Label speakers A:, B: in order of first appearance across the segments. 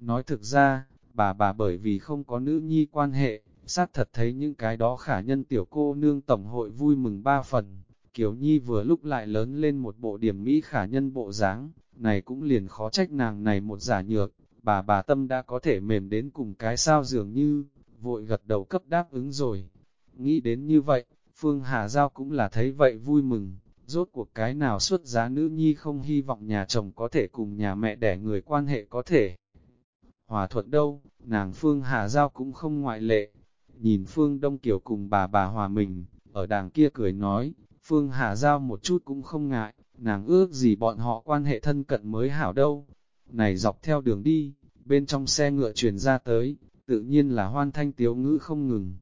A: Nói thực ra, bà bà bởi vì không có nữ nhi quan hệ, sát thật thấy những cái đó khả nhân tiểu cô nương tổng hội vui mừng ba phần. Kiều Nhi vừa lúc lại lớn lên một bộ điểm mỹ khả nhân bộ dáng, này cũng liền khó trách nàng này một giả nhược, bà bà tâm đã có thể mềm đến cùng cái sao dường như, vội gật đầu cấp đáp ứng rồi. Nghĩ đến như vậy, Phương Hà Giao cũng là thấy vậy vui mừng, rốt cuộc cái nào xuất giá nữ nhi không hy vọng nhà chồng có thể cùng nhà mẹ đẻ người quan hệ có thể. Hòa thuận đâu, nàng Phương Hà Giao cũng không ngoại lệ. Nhìn Phương Đông Kiều cùng bà bà hòa mình, ở đàng kia cười nói, Phương Hà Giao một chút cũng không ngại, nàng ước gì bọn họ quan hệ thân cận mới hảo đâu. Này dọc theo đường đi, bên trong xe ngựa truyền ra tới, tự nhiên là hoan thanh tiếu ngữ không ngừng.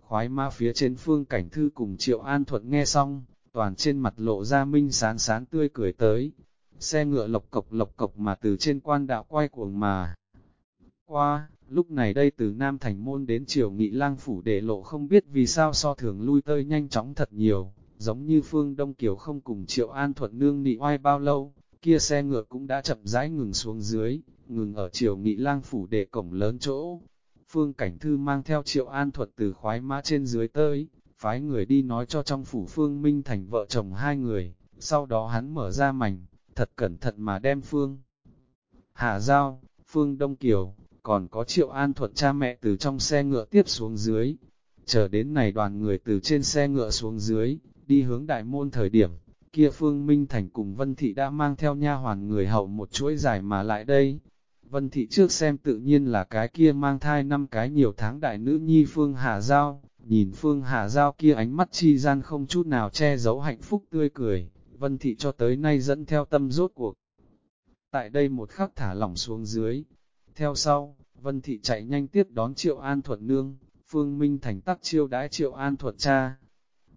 A: Khoái ma phía trên phương cảnh thư cùng Triệu An Thuận nghe xong, toàn trên mặt lộ ra minh sán sán tươi cười tới. Xe ngựa lộc cộc lộc cộc mà từ trên quan đạo quay cuồng mà. Qua, lúc này đây từ Nam Thành Môn đến Triều Nghị Lang Phủ để lộ không biết vì sao so thường lui tơi nhanh chóng thật nhiều, giống như Phương Đông Kiều không cùng Triệu An Thuận nương nị oai bao lâu, kia xe ngựa cũng đã chậm rãi ngừng xuống dưới, ngừng ở Triều Nghị Lang Phủ để cổng lớn chỗ. Phương Cảnh Thư mang theo Triệu An Thuật từ khoái mã trên dưới tới, phái người đi nói cho trong phủ Phương Minh thành vợ chồng hai người, sau đó hắn mở ra mảnh, thật cẩn thận mà đem Phương. Hà Giao, Phương Đông Kiều, còn có Triệu An Thuật cha mẹ từ trong xe ngựa tiếp xuống dưới. Chờ đến này đoàn người từ trên xe ngựa xuống dưới, đi hướng đại môn thời điểm, kia Phương Minh Thành cùng Vân Thị đã mang theo nha hoàn người hậu một chuỗi dài mà lại đây. Vân Thị trước xem tự nhiên là cái kia mang thai năm cái nhiều tháng đại nữ nhi Phương Hà Giao, nhìn Phương Hà Giao kia ánh mắt chi gian không chút nào che giấu hạnh phúc tươi cười, Vân Thị cho tới nay dẫn theo tâm rốt cuộc. Tại đây một khắc thả lỏng xuống dưới, theo sau, Vân Thị chạy nhanh tiếp đón Triệu An Thuận Nương, Phương Minh Thành tắc chiêu đãi Triệu An Thuận cha.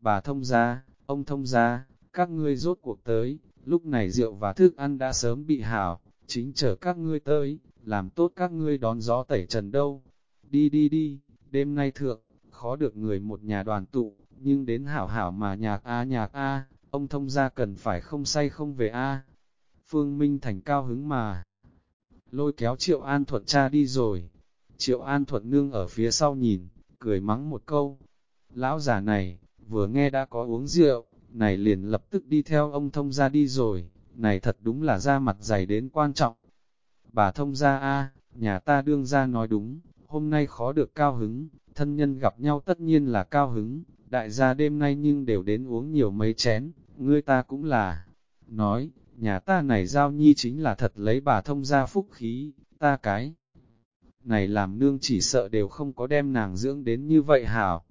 A: Bà thông gia, ông thông gia, các ngươi rốt cuộc tới, lúc này rượu và thức ăn đã sớm bị hảo, chính chờ các ngươi tới, làm tốt các ngươi đón gió tẩy trần đâu. Đi đi đi, đêm nay thượng, khó được người một nhà đoàn tụ, nhưng đến hảo hảo mà nhạc a nhạc a, ông thông gia cần phải không say không về a. Phương Minh Thành cao hứng mà lôi kéo Triệu An Thuận cha đi rồi. Triệu An Thuận nương ở phía sau nhìn, cười mắng một câu. Lão già này, vừa nghe đã có uống rượu, này liền lập tức đi theo ông thông ra đi rồi, này thật đúng là ra mặt dày đến quan trọng. Bà thông ra a nhà ta đương ra nói đúng, hôm nay khó được cao hứng, thân nhân gặp nhau tất nhiên là cao hứng, đại gia đêm nay nhưng đều đến uống nhiều mấy chén, ngươi ta cũng là. Nói, nhà ta này giao nhi chính là thật lấy bà thông ra phúc khí, ta cái. Này làm nương chỉ sợ đều không có đem nàng dưỡng đến như vậy hảo.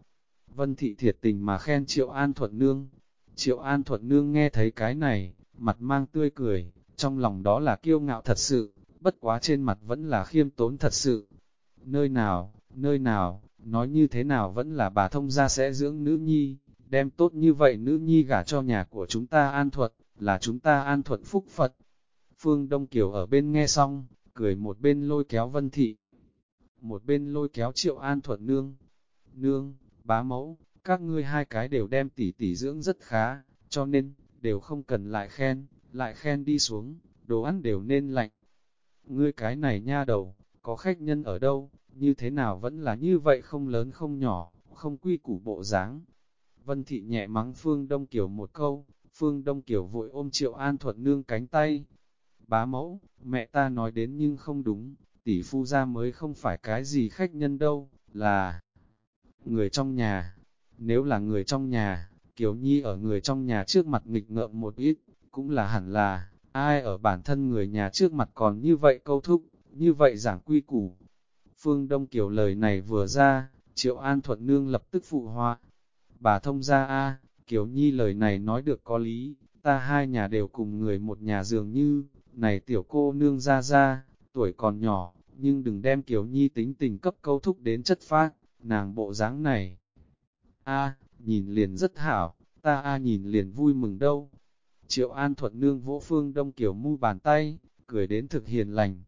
A: Vân thị thiệt tình mà khen Triệu An Thuận Nương. Triệu An Thuận Nương nghe thấy cái này, mặt mang tươi cười, trong lòng đó là kiêu ngạo thật sự, bất quá trên mặt vẫn là khiêm tốn thật sự. Nơi nào, nơi nào, nói như thế nào vẫn là bà thông gia sẽ dưỡng nữ nhi, đem tốt như vậy nữ nhi gả cho nhà của chúng ta an thuật là chúng ta an thuận phúc Phật. Phương Đông Kiều ở bên nghe xong, cười một bên lôi kéo Vân Thị, một bên lôi kéo Triệu An Thuận Nương. Nương, bá mẫu, các ngươi hai cái đều đem tỉ tỉ dưỡng rất khá, cho nên, đều không cần lại khen, lại khen đi xuống, đồ ăn đều nên lạnh. Ngươi cái này nha đầu, có khách nhân ở đâu, như thế nào vẫn là như vậy không lớn không nhỏ, không quy củ bộ dáng. Vân Thị nhẹ mắng Phương Đông Kiều một câu, Phương Đông Kiều vội ôm Triệu An Thuận nương cánh tay. Bá mẫu, mẹ ta nói đến nhưng không đúng, tỷ phu ra mới không phải cái gì khách nhân đâu, là người trong nhà. Nếu là người trong nhà, Kiều Nhi ở người trong nhà trước mặt nghịch ngợm một ít, cũng là hẳn là, ai ở bản thân người nhà trước mặt còn như vậy câu thúc, như vậy giảng quy củ. Phương Đông Kiều lời này vừa ra, Triệu An Thuận Nương lập tức phụ họa. Bà thông ra a Kiều Nhi lời này nói được có lý, ta hai nhà đều cùng người một nhà dường như, này tiểu cô nương ra ra, tuổi còn nhỏ, nhưng đừng đem Kiều Nhi tính tình cấp câu thúc đến chất phát, nàng bộ dáng này. A, nhìn liền rất hảo, ta a nhìn liền vui mừng đâu. Triệu An Thuận nương vỗ phương đông Kiều mu bàn tay, cười đến thực hiền lành.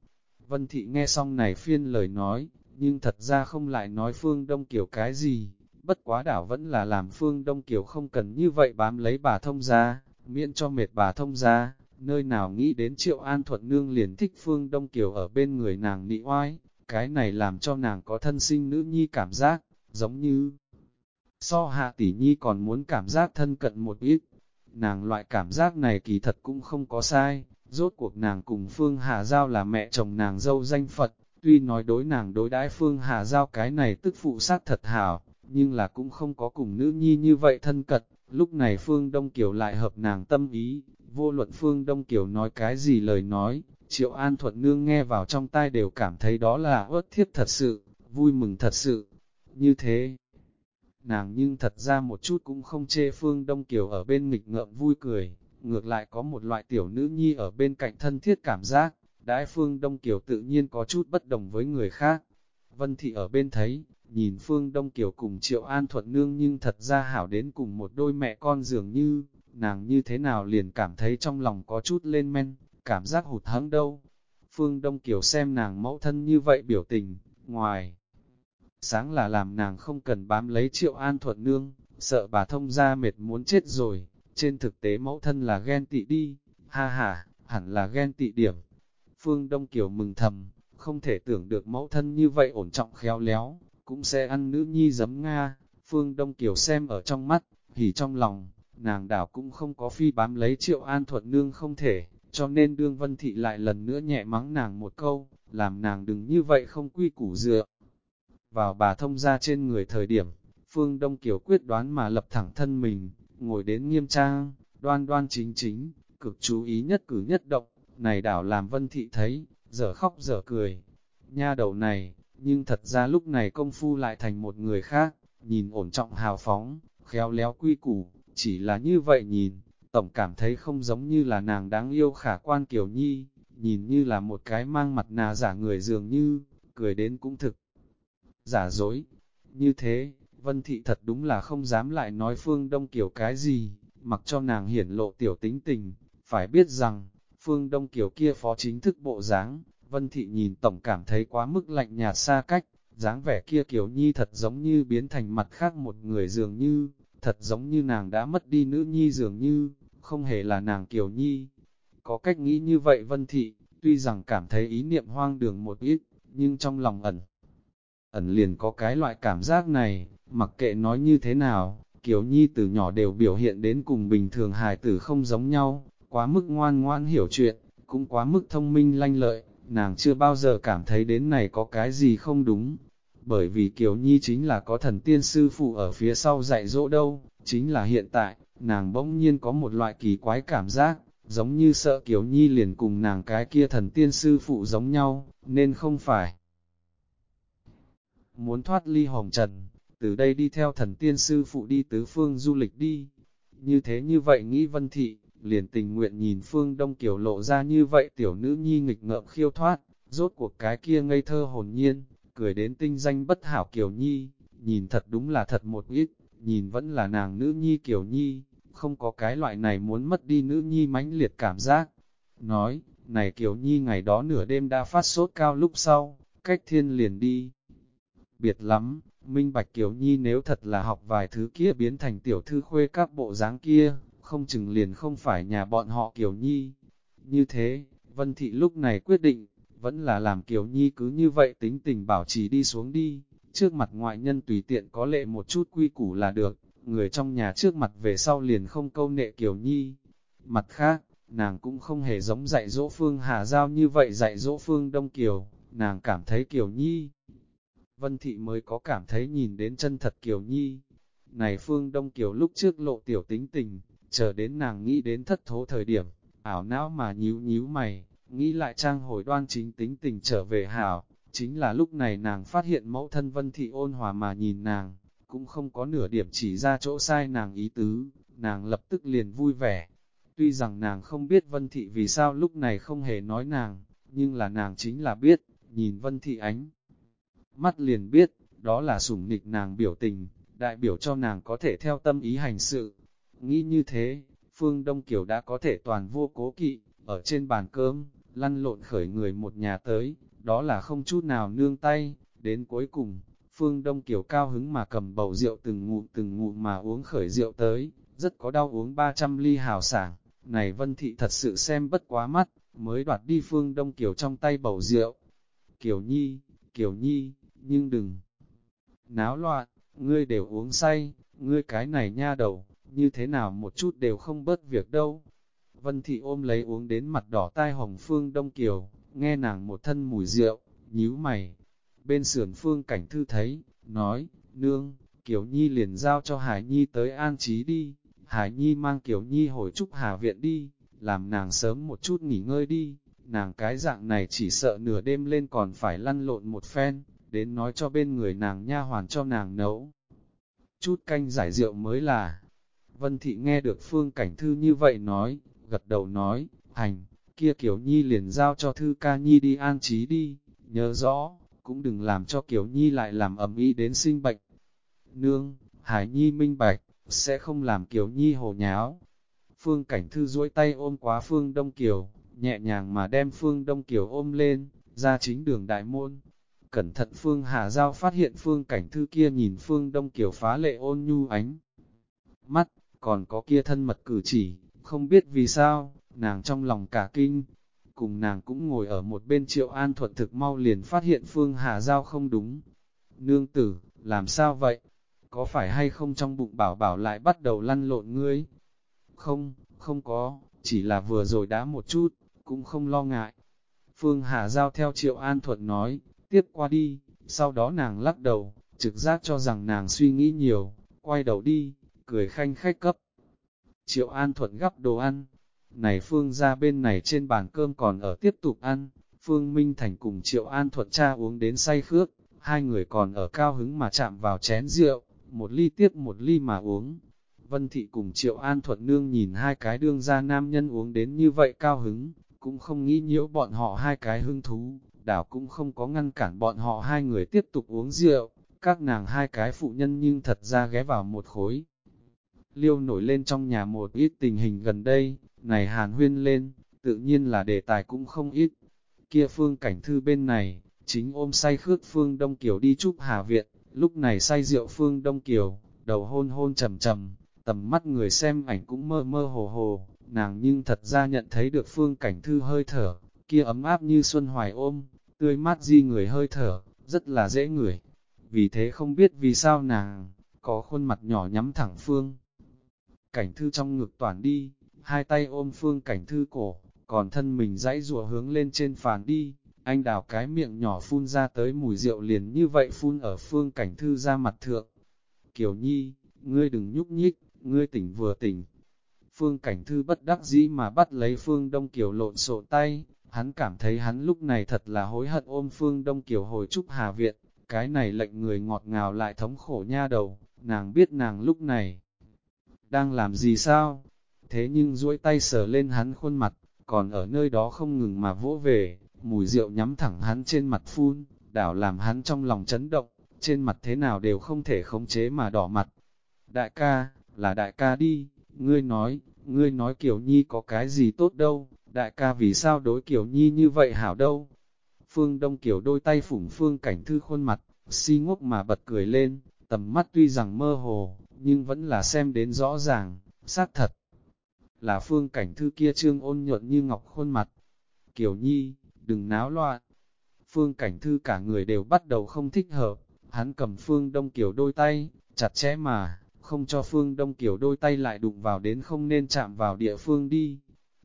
A: Vân Thị nghe xong này phiên lời nói, nhưng thật ra không lại nói phương đông Kiều cái gì, bất quá đảo vẫn là làm phương Đông Kiều không cần như vậy bám lấy bà thông ra, miễn cho mệt bà thông ra, nơi nào nghĩ đến triệu an thuận nương liền thích Phương Đông Kiều ở bên người nàng nị oai, cái này làm cho nàng có thân sinh nữ nhi cảm giác, giống như so hạ tỷ nhi còn muốn cảm giác thân cận một ít. Nàng loại cảm giác này kỳ thật cũng không có sai, rốt cuộc nàng cùng Phương Hà Giao là mẹ chồng nàng dâu danh Phật, tuy nói đối nàng đối đãi Phương Hà Giao cái này tức phụ sát thật hảo, nhưng là cũng không có cùng nữ nhi như vậy thân cật, lúc này Phương Đông Kiều lại hợp nàng tâm ý, vô luận Phương Đông Kiều nói cái gì lời nói, Triệu An Thuận Nương nghe vào trong tai đều cảm thấy đó là ớt thiết thật sự, vui mừng thật sự, như thế. Nàng nhưng thật ra một chút cũng không chê Phương Đông Kiều ở bên nghịch ngợm vui cười, ngược lại có một loại tiểu nữ nhi ở bên cạnh thân thiết cảm giác, đãi Phương Đông Kiều tự nhiên có chút bất đồng với người khác. Vân Thị ở bên thấy, nhìn Phương Đông Kiều cùng Triệu An Thuận Nương nhưng thật ra hảo đến cùng một đôi mẹ con dường như, nàng như thế nào liền cảm thấy trong lòng có chút lên men, cảm giác hụt hẫng đâu. Phương Đông Kiều xem nàng mẫu thân như vậy biểu tình, ngoài. Sáng là làm nàng không cần bám lấy Triệu An Thuận Nương, sợ bà thông ra mệt muốn chết rồi, trên thực tế mẫu thân là ghen tị đi, ha ha, hẳn là ghen tị điểm. Phương Đông Kiều mừng thầm, không thể tưởng được mẫu thân như vậy ổn trọng khéo léo, cũng sẽ ăn nữ nhi giấm Nga. Phương Đông Kiều xem ở trong mắt, hỉ trong lòng, nàng đảo cũng không có phi bám lấy triệu an thuận nương không thể, cho nên đương vân thị lại lần nữa nhẹ mắng nàng một câu, làm nàng đừng như vậy không quy củ dựa. Vào bà thông ra trên người thời điểm, Phương Đông Kiều quyết đoán mà lập thẳng thân mình, ngồi đến nghiêm trang, đoan đoan chính chính, cực chú ý nhất cử nhất động, này đảo làm vân thị thấy, giờ khóc giờ cười. Nha đầu này, nhưng thật ra lúc này công phu lại thành một người khác, nhìn ổn trọng hào phóng, khéo léo quy củ, chỉ là như vậy nhìn, tổng cảm thấy không giống như là nàng đáng yêu khả quan kiểu nhi, nhìn như là một cái mang mặt nà giả người dường như, cười đến cũng thực. Giả dối, như thế, Vân Thị thật đúng là không dám lại nói Phương Đông Kiều cái gì, mặc cho nàng hiển lộ tiểu tính tình, phải biết rằng, Phương Đông Kiều kia phó chính thức bộ dáng, Vân Thị nhìn tổng cảm thấy quá mức lạnh nhạt xa cách, dáng vẻ kia Kiều Nhi thật giống như biến thành mặt khác một người dường như, thật giống như nàng đã mất đi nữ nhi dường như, không hề là nàng Kiều Nhi. Có cách nghĩ như vậy Vân Thị, tuy rằng cảm thấy ý niệm hoang đường một ít, nhưng trong lòng ẩn, ẩn liền có cái loại cảm giác này, mặc kệ nói như thế nào, Kiều Nhi từ nhỏ đều biểu hiện đến cùng bình thường hài tử không giống nhau, quá mức ngoan ngoan hiểu chuyện, cũng quá mức thông minh lanh lợi, nàng chưa bao giờ cảm thấy đến này có cái gì không đúng. Bởi vì Kiều Nhi chính là có thần tiên sư phụ ở phía sau dạy dỗ đâu, chính là hiện tại, nàng bỗng nhiên có một loại kỳ quái cảm giác, giống như sợ Kiều Nhi liền cùng nàng cái kia thần tiên sư phụ giống nhau, nên không phải. Muốn thoát ly hồng trần, từ đây đi theo thần tiên sư phụ đi tứ phương du lịch đi. Như thế như vậy nghĩ vân thị, liền tình nguyện nhìn phương đông Kiều lộ ra như vậy tiểu nữ nhi nghịch ngợm khiêu thoát, rốt cuộc cái kia ngây thơ hồn nhiên, cười đến tinh danh bất hảo Kiều nhi, nhìn thật đúng là thật một ít, nhìn vẫn là nàng nữ nhi Kiều nhi, không có cái loại này muốn mất đi nữ nhi mãnh liệt cảm giác. Nói, này Kiều nhi ngày đó nửa đêm đã phát sốt cao lúc sau, cách thiên liền đi. Biệt lắm, minh bạch Kiều nhi nếu thật là học vài thứ kia biến thành tiểu thư khuê các bộ dáng kia, không chừng liền không phải nhà bọn họ kiều nhi. Như thế, Vân Thị lúc này quyết định, vẫn là làm kiều nhi cứ như vậy tính tình bảo trì đi xuống đi, trước mặt ngoại nhân tùy tiện có lệ một chút quy củ là được, người trong nhà trước mặt về sau liền không câu nệ kiều nhi. Mặt khác, nàng cũng không hề giống dạy dỗ Phương Hà Giao như vậy dạy dỗ Phương Đông Kiều, nàng cảm thấy Kiều Nhi. Vân Thị mới có cảm thấy nhìn đến chân thật Kiều Nhi. Này Phương Đông Kiều lúc trước lộ tiểu tính tình, chờ đến nàng nghĩ đến thất thố thời điểm, ảo não mà nhíu nhíu mày, nghĩ lại trang hồi đoan chính tính tình trở về hảo, chính là lúc này nàng phát hiện mẫu thân Vân Thị ôn hòa mà nhìn nàng, cũng không có nửa điểm chỉ ra chỗ sai nàng ý tứ, nàng lập tức liền vui vẻ. Tuy rằng nàng không biết Vân Thị vì sao lúc này không hề nói nàng, nhưng là nàng chính là biết, nhìn Vân Thị ánh. Mắt liền biết, đó là sủng nịch nàng biểu tình, đại biểu cho nàng có thể theo tâm ý hành sự, Nghĩ như thế, Phương Đông Kiều đã có thể toàn vô cố kỵ, ở trên bàn cơm, lăn lộn khởi người một nhà tới, đó là không chút nào nương tay, đến cuối cùng, Phương Đông Kiều cao hứng mà cầm bầu rượu từng ngụm từng ngụm mà uống khởi rượu tới, rất có đau uống 300 ly hào sảng, Này Vân Thị thật sự xem bất quá mắt, mới đoạt đi Phương Đông Kiều trong tay bầu rượu. Kiều Nhi, Kiều Nhi, nhưng đừng. Náo loạn, ngươi đều uống say, ngươi cái này nha đầu, như thế nào một chút đều không bớt việc đâu. Vân Thị ôm lấy uống đến mặt đỏ tai hồng Phương Đông Kiều, nghe nàng một thân mùi rượu, nhíu mày. Bên sườn Phương Cảnh Thư thấy, nói, nương, Kiều Nhi liền giao cho Hải Nhi tới an trí đi, Hải Nhi mang Kiều Nhi hồi trúc Hà Viện đi, làm nàng sớm một chút nghỉ ngơi đi, nàng cái dạng này chỉ sợ nửa đêm lên còn phải lăn lộn một phen, đến nói cho bên người nàng nha hoàn cho nàng nấu. Chút canh giải rượu mới là, Vân Thị nghe được Phương Cảnh Thư như vậy nói, gật đầu nói, hành, kia Kiều Nhi liền giao cho Thư Ca Nhi đi an trí đi, nhớ rõ, cũng đừng làm cho Kiều Nhi lại làm ầm ĩ đến sinh bệnh. Nương, Hải Nhi minh bạch, sẽ không làm Kiều Nhi hồ nháo. Phương Cảnh Thư duỗi tay ôm quá Phương Đông Kiều, nhẹ nhàng mà đem Phương Đông Kiều ôm lên, ra chính đường đại môn. Cẩn thận Phương Hà Giao phát hiện Phương Cảnh Thư kia nhìn Phương Đông Kiều phá lệ ôn nhu ánh. Mắt, còn có kia thân mật cử chỉ, không biết vì sao, nàng trong lòng cả kinh. Cùng nàng cũng ngồi ở một bên triệu an thuận thực mau liền phát hiện Phương Hà Giao không đúng. Nương tử, làm sao vậy? Có phải hay không trong bụng bảo bảo lại bắt đầu lăn lộn ngươi? Không, không có, chỉ là vừa rồi đã một chút, cũng không lo ngại. Phương Hà Giao theo Triệu An Thuận nói, tiếp qua đi, sau đó nàng lắc đầu, trực giác cho rằng nàng suy nghĩ nhiều, quay đầu đi, cười khanh khách cấp. Triệu An Thuận gắp đồ ăn, này Phương ra bên này trên bàn cơm còn ở tiếp tục ăn, Phương Minh Thành cùng Triệu An Thuận cha uống đến say khước, hai người còn ở cao hứng mà chạm vào chén rượu, một ly tiếp một ly mà uống. Vân Thị cùng Triệu An Thuận Nương nhìn hai cái đương gia nam nhân uống đến như vậy cao hứng, cũng không nghĩ nhiễu bọn họ hai cái hưng thú, đảo cũng không có ngăn cản bọn họ hai người tiếp tục uống rượu, các nàng hai cái phụ nhân nhưng thật ra ghé vào một khối. Liêu nổi lên trong nhà một ít tình hình gần đây, này hàn huyên lên, tự nhiên là đề tài cũng không ít. Kia phương cảnh thư bên này, chính ôm say khước phương Đông Kiều đi chúc Hà Viện, lúc này say rượu phương Đông Kiều, đầu hôn hôn trầm trầm, tầm mắt người xem ảnh cũng mơ mơ hồ hồ, nàng nhưng thật ra nhận thấy được phương cảnh thư hơi thở, kia ấm áp như xuân hoài ôm, tươi mát di người hơi thở, rất là dễ ngửi. Vì thế không biết vì sao nàng, có khuôn mặt nhỏ nhắm thẳng phương. Cảnh thư trong ngực toàn đi, hai tay ôm phương cảnh thư cổ, còn thân mình dãy rùa hướng lên trên phàn đi, anh đào cái miệng nhỏ phun ra tới mùi rượu liền như vậy phun ở phương cảnh thư ra mặt thượng. Kiều Nhi, ngươi đừng nhúc nhích, ngươi tỉnh vừa tỉnh. Phương cảnh thư bất đắc dĩ mà bắt lấy Phương Đông Kiều lộn xộn tay, hắn cảm thấy hắn lúc này thật là hối hận ôm Phương Đông Kiều hồi trúc Hà Viện, cái này lệnh người ngọt ngào lại thống khổ nha đầu, nàng biết nàng lúc này đang làm gì sao? Thế nhưng duỗi tay sờ lên hắn khuôn mặt, còn ở nơi đó không ngừng mà vỗ về, mùi rượu nhắm thẳng hắn trên mặt phun, đảo làm hắn trong lòng chấn động, trên mặt thế nào đều không thể khống chế mà đỏ mặt. Đại ca, là đại ca đi, ngươi nói, ngươi nói Kiều Nhi có cái gì tốt đâu, đại ca vì sao đối Kiều Nhi như vậy hảo đâu. Phương Đông Kiều đôi tay phủng Phương Cảnh Thư khuôn mặt, si ngốc mà bật cười lên, tầm mắt tuy rằng mơ hồ, nhưng vẫn là xem đến rõ ràng, xác thật. Là Phương Cảnh Thư kia trương ôn nhuận như ngọc khuôn mặt. Kiều Nhi, đừng náo loạn. Phương Cảnh Thư cả người đều bắt đầu không thích hợp, hắn cầm Phương Đông Kiều đôi tay, chặt chẽ mà, không cho Phương Đông Kiều đôi tay lại đụng vào đến không nên chạm vào địa phương đi.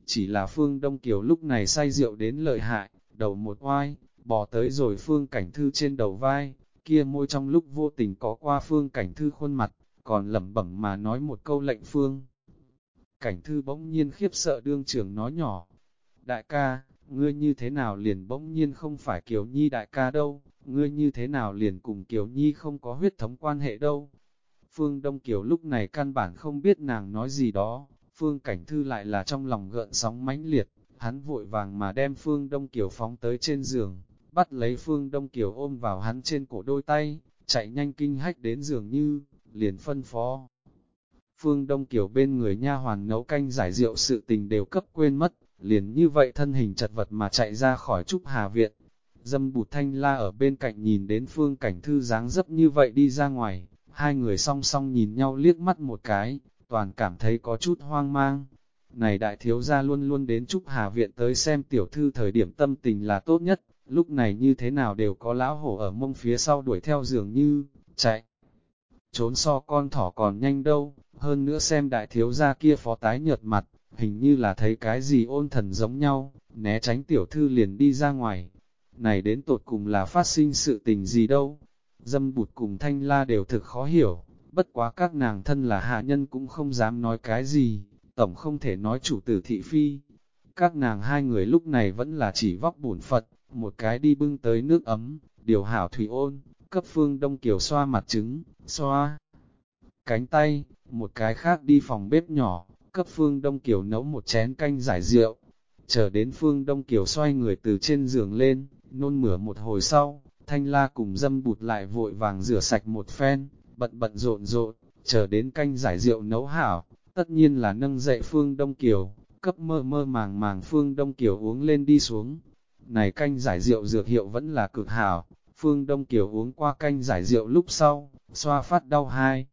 A: Chỉ là Phương Đông Kiều lúc này say rượu đến lợi hại, đầu một oai, bò tới rồi Phương Cảnh Thư trên đầu vai, kia môi trong lúc vô tình có qua Phương Cảnh Thư khuôn mặt, còn lẩm bẩm mà nói một câu lệnh Phương. Cảnh Thư bỗng nhiên khiếp sợ đương trưởng nói nhỏ, đại ca, ngươi như thế nào liền bỗng nhiên không phải Kiều Nhi đại ca đâu, ngươi như thế nào liền cùng Kiều Nhi không có huyết thống quan hệ đâu. Phương Đông Kiều lúc này căn bản không biết nàng nói gì đó, Phương Cảnh Thư lại là trong lòng gợn sóng mãnh liệt, hắn vội vàng mà đem Phương Đông Kiều phóng tới trên giường, bắt lấy Phương Đông Kiều ôm vào hắn trên cổ đôi tay, chạy nhanh kinh hách đến giường như, liền phân phó. Phương Đông Kiều bên người nha hoàn nấu canh giải rượu sự tình đều cấp quên mất, liền như vậy thân hình chật vật mà chạy ra khỏi Trúc Hà Viện. Dâm bụt thanh la ở bên cạnh nhìn đến phương cảnh thư dáng dấp như vậy đi ra ngoài, hai người song song nhìn nhau liếc mắt một cái, toàn cảm thấy có chút hoang mang. Này đại thiếu gia luôn luôn đến Trúc Hà Viện tới xem tiểu thư thời điểm tâm tình là tốt nhất, lúc này như thế nào đều có lão hổ ở mông phía sau đuổi theo dường như, chạy. Trốn so con thỏ còn nhanh đâu, hơn nữa xem đại thiếu gia kia phó tái nhợt mặt, hình như là thấy cái gì ôn thần giống nhau, né tránh tiểu thư liền đi ra ngoài. Này đến tột cùng là phát sinh sự tình gì đâu. Dâm bụt cùng thanh la đều thực khó hiểu, bất quá các nàng thân là hạ nhân cũng không dám nói cái gì, tổng không thể nói chủ tử thị phi. Các nàng hai người lúc này vẫn là chỉ vóc bổn Phật, một cái đi bưng tới nước ấm, điều hảo thủy ôn, cấp phương đông kiều xoa mặt trứng, xoa cánh tay, một cái khác đi phòng bếp nhỏ, cấp phương đông kiều nấu một chén canh giải rượu. Chờ đến phương đông kiều xoay người từ trên giường lên, nôn mửa một hồi sau, thanh la cùng dâm bụt lại vội vàng rửa sạch một phen, bận bận rộn rộn, chờ đến canh giải rượu nấu hảo, tất nhiên là nâng dậy phương đông kiều, cấp mơ mơ màng màng phương đông kiều uống lên đi xuống. Này canh giải rượu dược hiệu vẫn là cực hảo, phương đông kiều uống qua canh giải rượu lúc sau, xoa phát đau hai.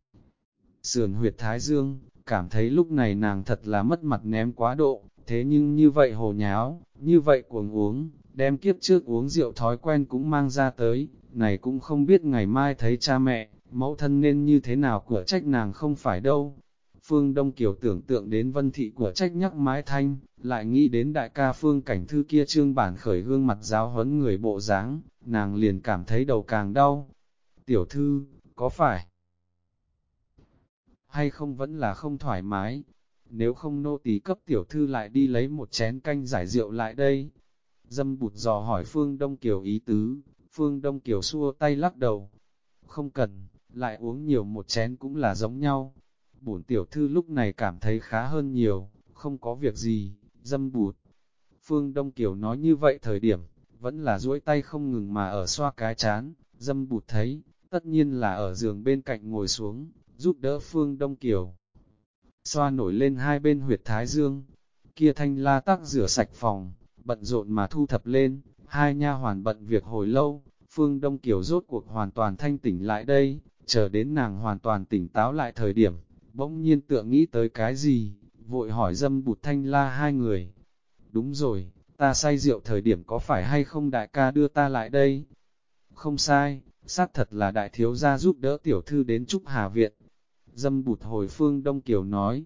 A: Sườn huyệt thái dương, cảm thấy lúc này nàng thật là mất mặt ném quá độ, thế nhưng như vậy hồ nháo, như vậy cuồng uống, đem kiếp trước uống rượu thói quen cũng mang ra tới, này cũng không biết ngày mai thấy cha mẹ, mẫu thân nên như thế nào của trách nàng không phải đâu. Phương Đông Kiều tưởng tượng đến vân thị của trách nhắc mái thanh, lại nghĩ đến đại ca Phương Cảnh Thư kia trương bản khởi gương mặt giáo huấn người bộ dáng, nàng liền cảm thấy đầu càng đau. Tiểu thư, có phải hay không vẫn là không thoải mái? Nếu không nô tỳ cấp tiểu thư lại đi lấy một chén canh giải rượu lại đây. Dâm bụt dò hỏi Phương Đông Kiều ý tứ, Phương Đông Kiều xua tay lắc đầu. Không cần, lại uống nhiều một chén cũng là giống nhau. Bổn tiểu thư lúc này cảm thấy khá hơn nhiều, không có việc gì, dâm bụt. Phương Đông Kiều nói như vậy thời điểm, vẫn là duỗi tay không ngừng mà ở xoa cái chán, dâm bụt thấy, tất nhiên là ở giường bên cạnh ngồi xuống, giúp đỡ Phương Đông Kiều. Xoa nổi lên hai bên huyệt thái dương, kia thanh la tắc rửa sạch phòng, bận rộn mà thu thập lên, hai nha hoàn bận việc hồi lâu, Phương Đông Kiều rốt cuộc hoàn toàn thanh tỉnh lại đây, chờ đến nàng hoàn toàn tỉnh táo lại thời điểm, bỗng nhiên tựa nghĩ tới cái gì, vội hỏi dâm bụt thanh la hai người. Đúng rồi, ta say rượu thời điểm có phải hay không đại ca đưa ta lại đây? Không sai, xác thật là đại thiếu gia giúp đỡ tiểu thư đến Trúc Hà Viện. Dâm bụt hồi phương Đông Kiều nói,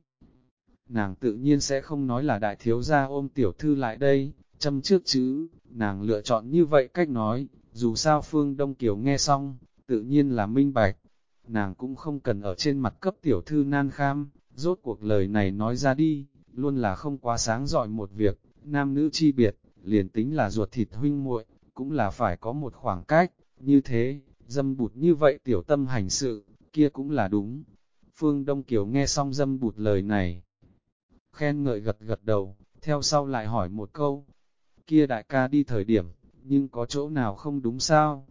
A: nàng tự nhiên sẽ không nói là đại thiếu gia ôm tiểu thư lại đây, châm trước chứ, nàng lựa chọn như vậy cách nói, dù sao phương Đông Kiều nghe xong, tự nhiên là minh bạch, nàng cũng không cần ở trên mặt cấp tiểu thư nan kham, rốt cuộc lời này nói ra đi, luôn là không quá sáng giỏi một việc, nam nữ chi biệt, liền tính là ruột thịt huynh muội cũng là phải có một khoảng cách, như thế, dâm bụt như vậy tiểu tâm hành sự, kia cũng là đúng. Phương Đông Kiều nghe xong dâm bụt lời này, khen ngợi gật gật đầu, theo sau lại hỏi một câu, kia đại ca đi thời điểm, nhưng có chỗ nào không đúng sao?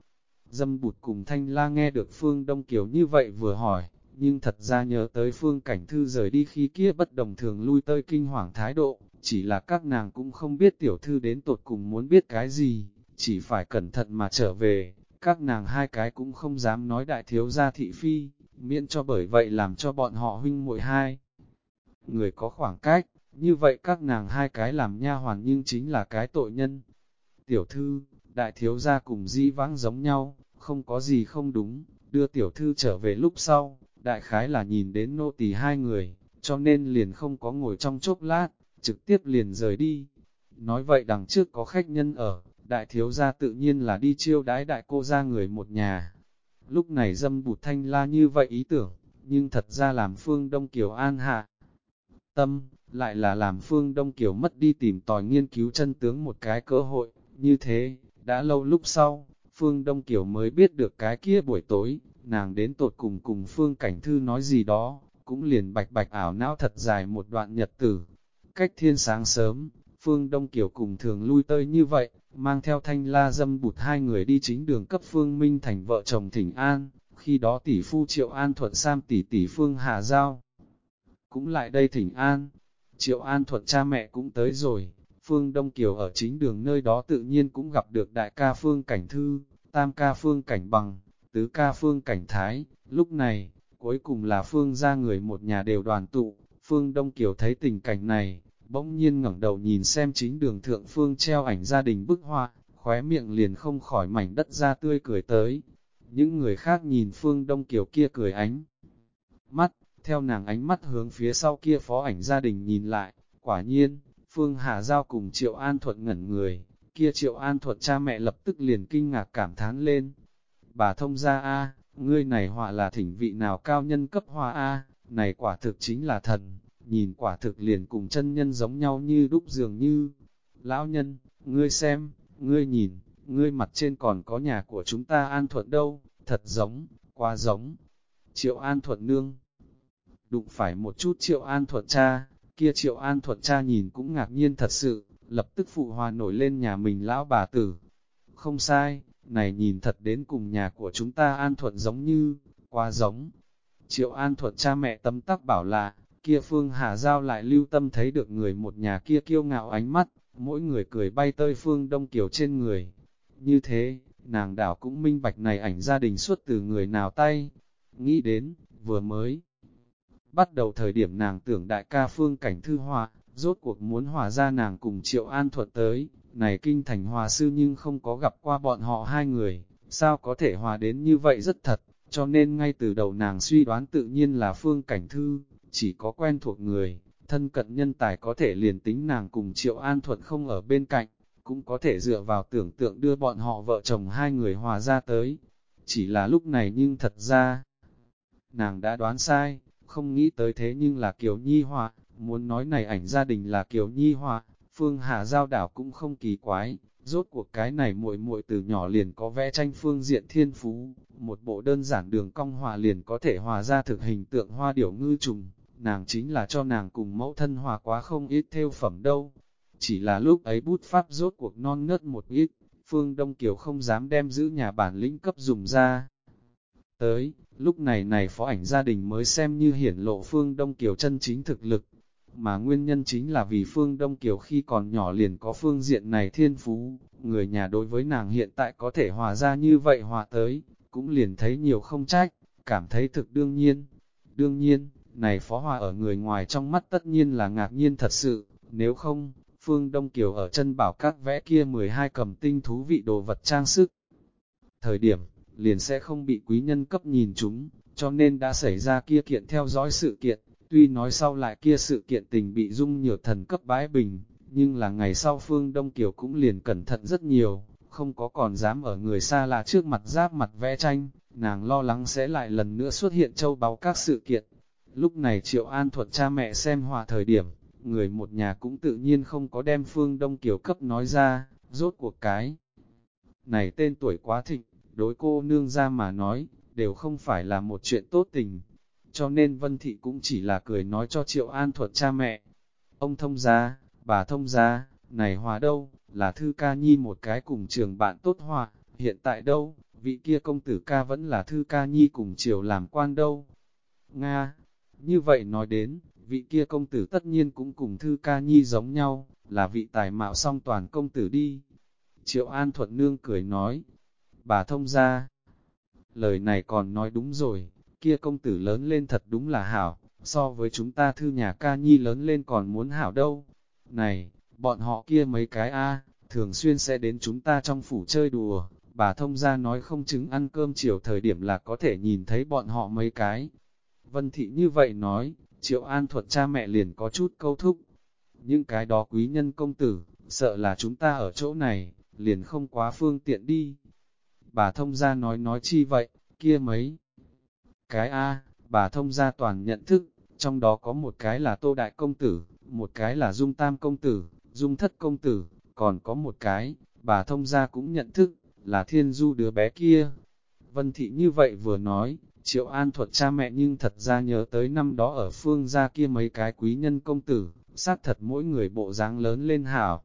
A: Dâm bụt cùng thanh la nghe được Phương Đông Kiều như vậy vừa hỏi, nhưng thật ra nhớ tới Phương Cảnh Thư rời đi khi kia bất đồng thường lui tới kinh hoàng thái độ, chỉ là các nàng cũng không biết tiểu thư đến tột cùng muốn biết cái gì, chỉ phải cẩn thận mà trở về, các nàng hai cái cũng không dám nói đại thiếu gia thị phi, miễn cho bởi vậy làm cho bọn họ huynh muội hai. Người có khoảng cách, như vậy các nàng hai cái làm nha hoàn nhưng chính là cái tội nhân. Tiểu thư, đại thiếu gia cùng di vãng giống nhau, không có gì không đúng, đưa tiểu thư trở về lúc sau, đại khái là nhìn đến nô tỳ hai người, cho nên liền không có ngồi trong chốc lát, trực tiếp liền rời đi. Nói vậy đằng trước có khách nhân ở, đại thiếu gia tự nhiên là đi chiêu đái đại cô ra người một nhà. Lúc này dâm bụt thanh la như vậy ý tưởng, nhưng thật ra làm phương Đông Kiều an hạ. Tâm, lại là làm phương Đông Kiều mất đi tìm tòi nghiên cứu chân tướng một cái cơ hội, như thế, đã lâu lúc sau, phương Đông Kiều mới biết được cái kia buổi tối, nàng đến tột cùng cùng phương cảnh thư nói gì đó, cũng liền bạch bạch ảo não thật dài một đoạn nhật tử. Cách thiên sáng sớm, phương Đông Kiều cùng thường lui tơi như vậy, mang theo thanh la dâm bụt hai người đi chính đường cấp phương Minh thành vợ chồng thỉnh an, khi đó tỷ phu triệu an thuận sam tỷ tỷ phương Hà Giao. Cũng lại đây thỉnh an, triệu an thuận cha mẹ cũng tới rồi, phương Đông Kiều ở chính đường nơi đó tự nhiên cũng gặp được đại ca phương cảnh thư, tam ca phương cảnh bằng, tứ ca phương cảnh thái, lúc này, cuối cùng là phương ra người một nhà đều đoàn tụ, phương Đông Kiều thấy tình cảnh này, bỗng nhiên ngẩng đầu nhìn xem chính đường thượng phương treo ảnh gia đình bức họa, khóe miệng liền không khỏi mảnh đất ra tươi cười tới. Những người khác nhìn phương đông kiều kia cười ánh. Mắt, theo nàng ánh mắt hướng phía sau kia phó ảnh gia đình nhìn lại, quả nhiên, phương Hà Giao cùng Triệu An Thuận ngẩn người, kia Triệu An Thuận cha mẹ lập tức liền kinh ngạc cảm thán lên. Bà thông ra a ngươi này họa là thỉnh vị nào cao nhân cấp hoa a này quả thực chính là thần, nhìn quả thực liền cùng chân nhân giống nhau như đúc dường như. Lão nhân, ngươi xem, ngươi nhìn, ngươi mặt trên còn có nhà của chúng ta an thuận đâu, thật giống, quá giống. Triệu an thuận nương, đụng phải một chút triệu an thuận cha, kia triệu an thuận cha nhìn cũng ngạc nhiên thật sự, lập tức phụ hòa nổi lên nhà mình lão bà tử. Không sai, này nhìn thật đến cùng nhà của chúng ta an thuận giống như, quá giống. Triệu an thuận cha mẹ tâm tắc bảo là, kia phương hà giao lại lưu tâm thấy được người một nhà kia kiêu ngạo ánh mắt, mỗi người cười bay tơi phương đông kiều trên người. Như thế, nàng đảo cũng minh bạch này ảnh gia đình suốt từ người nào tay. Nghĩ đến, vừa mới. Bắt đầu thời điểm nàng tưởng đại ca phương cảnh thư hòa, rốt cuộc muốn hòa ra nàng cùng triệu an thuật tới, này kinh thành hòa sư nhưng không có gặp qua bọn họ hai người, sao có thể hòa đến như vậy rất thật, cho nên ngay từ đầu nàng suy đoán tự nhiên là phương cảnh thư, chỉ có quen thuộc người, thân cận nhân tài có thể liền tính nàng cùng triệu an thuận không ở bên cạnh, cũng có thể dựa vào tưởng tượng đưa bọn họ vợ chồng hai người hòa ra tới. Chỉ là lúc này nhưng thật ra, nàng đã đoán sai, không nghĩ tới thế nhưng là Kiều Nhi Họa, muốn nói này ảnh gia đình là Kiều Nhi Họa, Phương Hà Giao đảo cũng không kỳ quái, rốt cuộc cái này muội muội từ nhỏ liền có vẽ tranh phương diện thiên phú, một bộ đơn giản đường cong hòa liền có thể hòa ra thực hình tượng hoa điểu ngư trùng, nàng chính là cho nàng cùng mẫu thân hòa quá không ít theo phẩm đâu. Chỉ là lúc ấy bút pháp rốt cuộc non nớt một ít, Phương Đông Kiều không dám đem giữ nhà bản lĩnh cấp dùng ra. Tới, lúc này này phó ảnh gia đình mới xem như hiển lộ Phương Đông Kiều chân chính thực lực, mà nguyên nhân chính là vì Phương Đông Kiều khi còn nhỏ liền có phương diện này thiên phú, người nhà đối với nàng hiện tại có thể hòa ra như vậy hòa tới, cũng liền thấy nhiều không trách, cảm thấy thực đương nhiên. Đương nhiên, này phó hòa ở người ngoài trong mắt tất nhiên là ngạc nhiên thật sự, nếu không, Phương Đông Kiều ở chân bảo các vẽ kia 12 cầm tinh thú vị đồ vật trang sức. Thời điểm, liền sẽ không bị quý nhân cấp nhìn chúng, cho nên đã xảy ra kia kiện theo dõi sự kiện, tuy nói sau lại kia sự kiện tình bị dung nhiều thần cấp bái bình, nhưng là ngày sau Phương Đông Kiều cũng liền cẩn thận rất nhiều, không có còn dám ở người xa lạ trước mặt giáp mặt vẽ tranh, nàng lo lắng sẽ lại lần nữa xuất hiện châu báu các sự kiện. Lúc này Triệu An thuật cha mẹ xem hòa thời điểm, người một nhà cũng tự nhiên không có đem Phương Đông Kiều cấp nói ra, rốt cuộc cái. Này tên tuổi quá thịnh, đối cô nương ra mà nói, đều không phải là một chuyện tốt tình. Cho nên Vân Thị cũng chỉ là cười nói cho Triệu An thuật cha mẹ. Ông thông gia, bà thông gia, này hòa đâu, là thư ca nhi một cái cùng trường bạn tốt hòa, hiện tại đâu, vị kia công tử ca vẫn là thư ca nhi cùng triều làm quan đâu. Nga, như vậy nói đến, vị kia công tử tất nhiên cũng cùng thư ca nhi giống nhau, là vị tài mạo song toàn công tử đi. Triệu An Thuận Nương cười nói, bà thông ra, lời này còn nói đúng rồi, kia công tử lớn lên thật đúng là hảo, so với chúng ta thư nhà ca nhi lớn lên còn muốn hảo đâu. Này, bọn họ kia mấy cái a thường xuyên sẽ đến chúng ta trong phủ chơi đùa, bà thông ra nói không chứng ăn cơm chiều thời điểm là có thể nhìn thấy bọn họ mấy cái. Vân thị như vậy nói, triệu an thuật cha mẹ liền có chút câu thúc. Những cái đó quý nhân công tử, sợ là chúng ta ở chỗ này, liền không quá phương tiện đi. Bà thông Gia nói nói chi vậy, kia mấy. Cái A, bà thông Gia toàn nhận thức, trong đó có một cái là tô đại công tử, một cái là dung tam công tử, dung thất công tử, còn có một cái, bà thông gia cũng nhận thức, là thiên du đứa bé kia. Vân thị như vậy vừa nói, triệu an thuật cha mẹ nhưng thật ra nhớ tới năm đó ở phương gia kia mấy cái quý nhân công tử, sát thật mỗi người bộ dáng lớn lên hảo.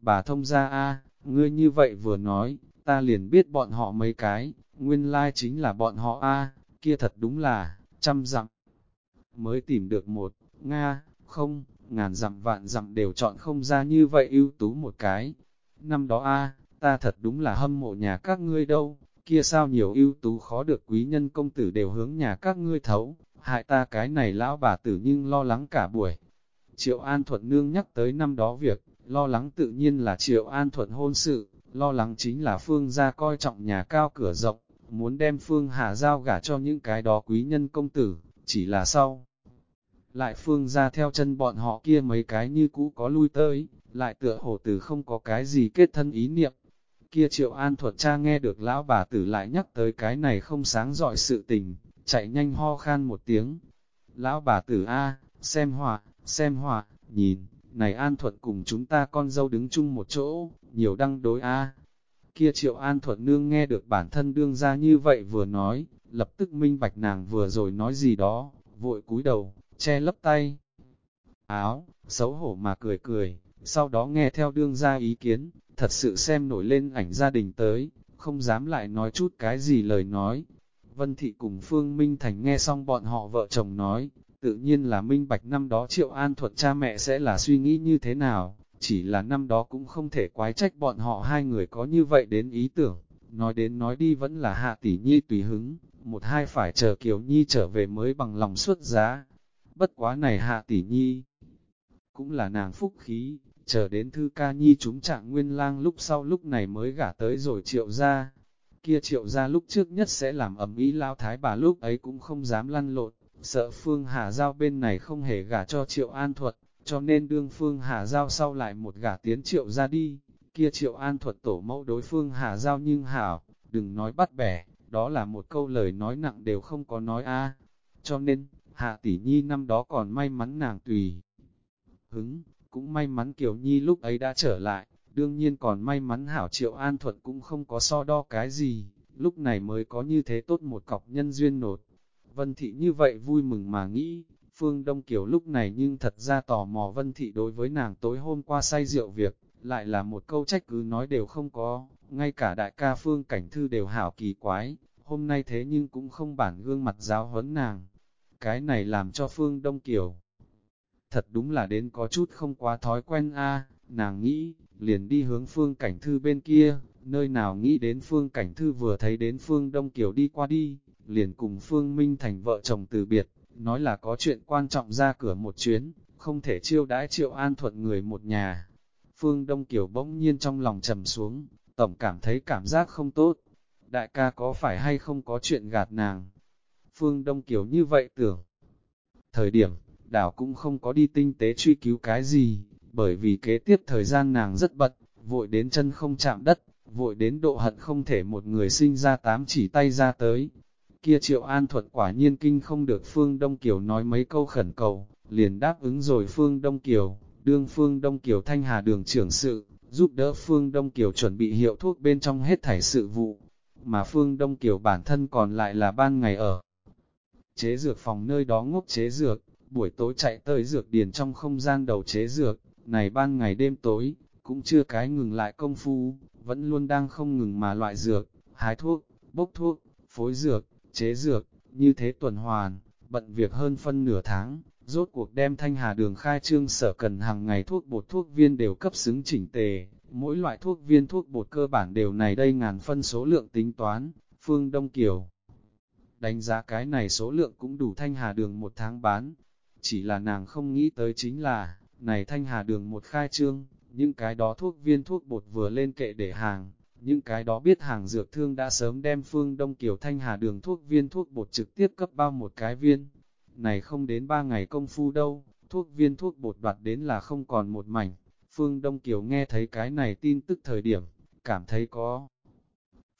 A: Bà thông gia a ngươi như vậy vừa nói, ta liền biết bọn họ mấy cái, nguyên lai chính là bọn họ a kia thật đúng là, trăm dặm. Mới tìm được một, Nga, không, ngàn dặm vạn dặm đều chọn không ra như vậy ưu tú một cái. Năm đó a ta thật đúng là hâm mộ nhà các ngươi đâu, kia sao nhiều ưu tú khó được quý nhân công tử đều hướng nhà các ngươi thấu, hại ta cái này lão bà tử nhưng lo lắng cả buổi. Triệu An Thuận Nương nhắc tới năm đó việc, lo lắng tự nhiên là Triệu An Thuận hôn sự, lo lắng chính là Phương gia coi trọng nhà cao cửa rộng, muốn đem Phương Hà giao gả cho những cái đó quý nhân công tử, chỉ là sau. Lại Phương gia theo chân bọn họ kia mấy cái như cũ có lui tới, lại tựa hồ tử không có cái gì kết thân ý niệm. Kia Triệu An Thuật cha nghe được lão bà tử lại nhắc tới cái này không sáng dọi sự tình, chạy nhanh ho khan một tiếng. Lão bà tử A, xem họa, xem họa, nhìn, này An Thuật cùng chúng ta con dâu đứng chung một chỗ, nhiều đăng đối A. Kia Triệu An Thuật nương nghe được bản thân đương ra như vậy vừa nói, lập tức minh bạch nàng vừa rồi nói gì đó, vội cúi đầu, che lấp tay. Áo, xấu hổ mà cười cười, sau đó nghe theo đương ra ý kiến, thật sự xem nổi lên ảnh gia đình tới, không dám lại nói chút cái gì lời nói. Vân Thị cùng Phương Minh Thành nghe xong bọn họ vợ chồng nói, tự nhiên là minh bạch năm đó Triệu An Thuật cha mẹ sẽ là suy nghĩ như thế nào, chỉ là năm đó cũng không thể quái trách bọn họ hai người có như vậy đến ý tưởng, nói đến nói đi vẫn là hạ tỷ nhi tùy hứng, một hai phải chờ Kiều Nhi trở về mới bằng lòng xuất giá. Bất quá này hạ tỷ nhi, cũng là nàng phúc khí, chờ đến thư ca nhi chúng trạng nguyên lang lúc sau lúc này mới gả tới rồi triệu ra. Kia triệu ra lúc trước nhất sẽ làm ẩm ý lao thái bà lúc ấy cũng không dám lăn lộn, sợ Phương Hà Giao bên này không hề gả cho triệu an thuật, cho nên đương Phương Hà Giao sau lại một gả tiến triệu ra đi. Kia triệu an thuật tổ mẫu đối Phương Hà Giao nhưng hảo, đừng nói bắt bẻ, đó là một câu lời nói nặng đều không có nói a Cho nên, Hạ Tỷ Nhi năm đó còn may mắn nàng tùy. Hứng, cũng may mắn Kiều Nhi lúc ấy đã trở lại, đương nhiên còn may mắn Hảo Triệu An Thuận cũng không có so đo cái gì, lúc này mới có như thế tốt một cọc nhân duyên nột. Vân Thị như vậy vui mừng mà nghĩ, Phương Đông Kiều lúc này nhưng thật ra tò mò Vân Thị đối với nàng tối hôm qua say rượu việc, lại là một câu trách cứ nói đều không có, ngay cả đại ca Phương Cảnh Thư đều hảo kỳ quái, hôm nay thế nhưng cũng không bản gương mặt giáo huấn nàng. Cái này làm cho Phương Đông Kiều thật đúng là đến có chút không quá thói quen a nàng nghĩ, liền đi hướng phương cảnh thư bên kia, nơi nào nghĩ đến phương cảnh thư vừa thấy đến phương Đông Kiều đi qua đi, liền cùng phương Minh thành vợ chồng từ biệt, nói là có chuyện quan trọng ra cửa một chuyến, không thể chiêu đãi triệu an thuận người một nhà. Phương Đông Kiều bỗng nhiên trong lòng trầm xuống, tổng cảm thấy cảm giác không tốt. Đại ca có phải hay không có chuyện gạt nàng? Phương Đông Kiều như vậy tưởng. Thời điểm, đảo cũng không có đi tinh tế truy cứu cái gì, bởi vì kế tiếp thời gian nàng rất bận, vội đến chân không chạm đất, vội đến độ hận không thể một người sinh ra tám chỉ tay ra tới. Kia triệu an thuật quả nhiên kinh không được Phương Đông Kiều nói mấy câu khẩn cầu, liền đáp ứng rồi Phương Đông Kiều, đương Phương Đông Kiều thanh hà đường trưởng sự, giúp đỡ Phương Đông Kiều chuẩn bị hiệu thuốc bên trong hết thảy sự vụ, mà Phương Đông Kiều bản thân còn lại là ban ngày ở. Chế dược phòng nơi đó ngốc chế dược, buổi tối chạy tới dược điền trong không gian đầu chế dược, này ban ngày đêm tối, cũng chưa cái ngừng lại công phu, vẫn luôn đang không ngừng mà loại dược, hái thuốc, bốc thuốc, phối dược, chế dược, như thế tuần hoàn, bận việc hơn phân nửa tháng, rốt cuộc đem thanh hà đường khai trương sở cần hàng ngày thuốc bột thuốc viên đều cấp xứng chỉnh tề, mỗi loại thuốc viên thuốc bột cơ bản đều này đây ngàn phân số lượng tính toán, phương Đông Kiều. Đánh giá cái này số lượng cũng đủ thanh hà đường một tháng bán, chỉ là nàng không nghĩ tới chính là, này thanh hà đường một khai trương, những cái đó thuốc viên thuốc bột vừa lên kệ để hàng, những cái đó biết hàng dược thương đã sớm đem phương Đông Kiều thanh hà đường thuốc viên thuốc bột trực tiếp cấp bao một cái viên. Này không đến ba ngày công phu đâu, thuốc viên thuốc bột đoạt đến là không còn một mảnh. Phương Đông Kiều nghe thấy cái này tin tức thời điểm, cảm thấy có.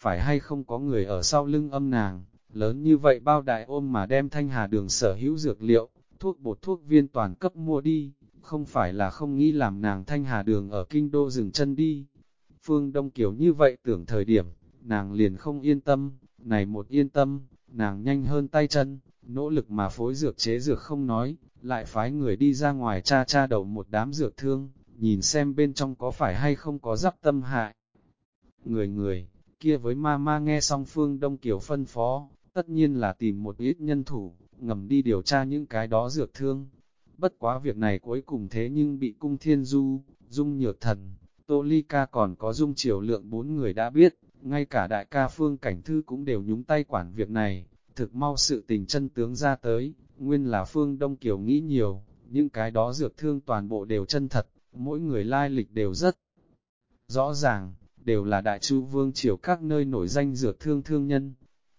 A: Phải hay không có người ở sau lưng âm nàng, lớn như vậy bao đại ôm mà đem thanh hà đường sở hữu dược liệu, thuốc bột thuốc viên toàn cấp mua đi, không phải là không nghĩ làm nàng thanh hà đường ở kinh đô dừng chân đi. Phương Đông Kiều như vậy tưởng thời điểm, nàng liền không yên tâm, này một yên tâm, nàng nhanh hơn tay chân, nỗ lực mà phối dược chế dược không nói, lại phái người đi ra ngoài cha cha đầu một đám dược thương, nhìn xem bên trong có phải hay không có giáp tâm hại. Người người, kia với ma ma nghe xong Phương Đông Kiều phân phó, tất nhiên là tìm một ít nhân thủ, ngầm đi điều tra những cái đó dược thương. Bất quá việc này cuối cùng thế nhưng bị cung thiên du, dung nhược thần, tô ly ca còn có dung triều lượng bốn người đã biết, ngay cả đại ca phương cảnh thư cũng đều nhúng tay quản việc này, thực mau sự tình chân tướng ra tới, nguyên là phương Đông Kiều nghĩ nhiều, những cái đó dược thương toàn bộ đều chân thật, mỗi người lai lịch đều rất rõ ràng, đều là đại chu vương triều các nơi nổi danh dược thương thương nhân.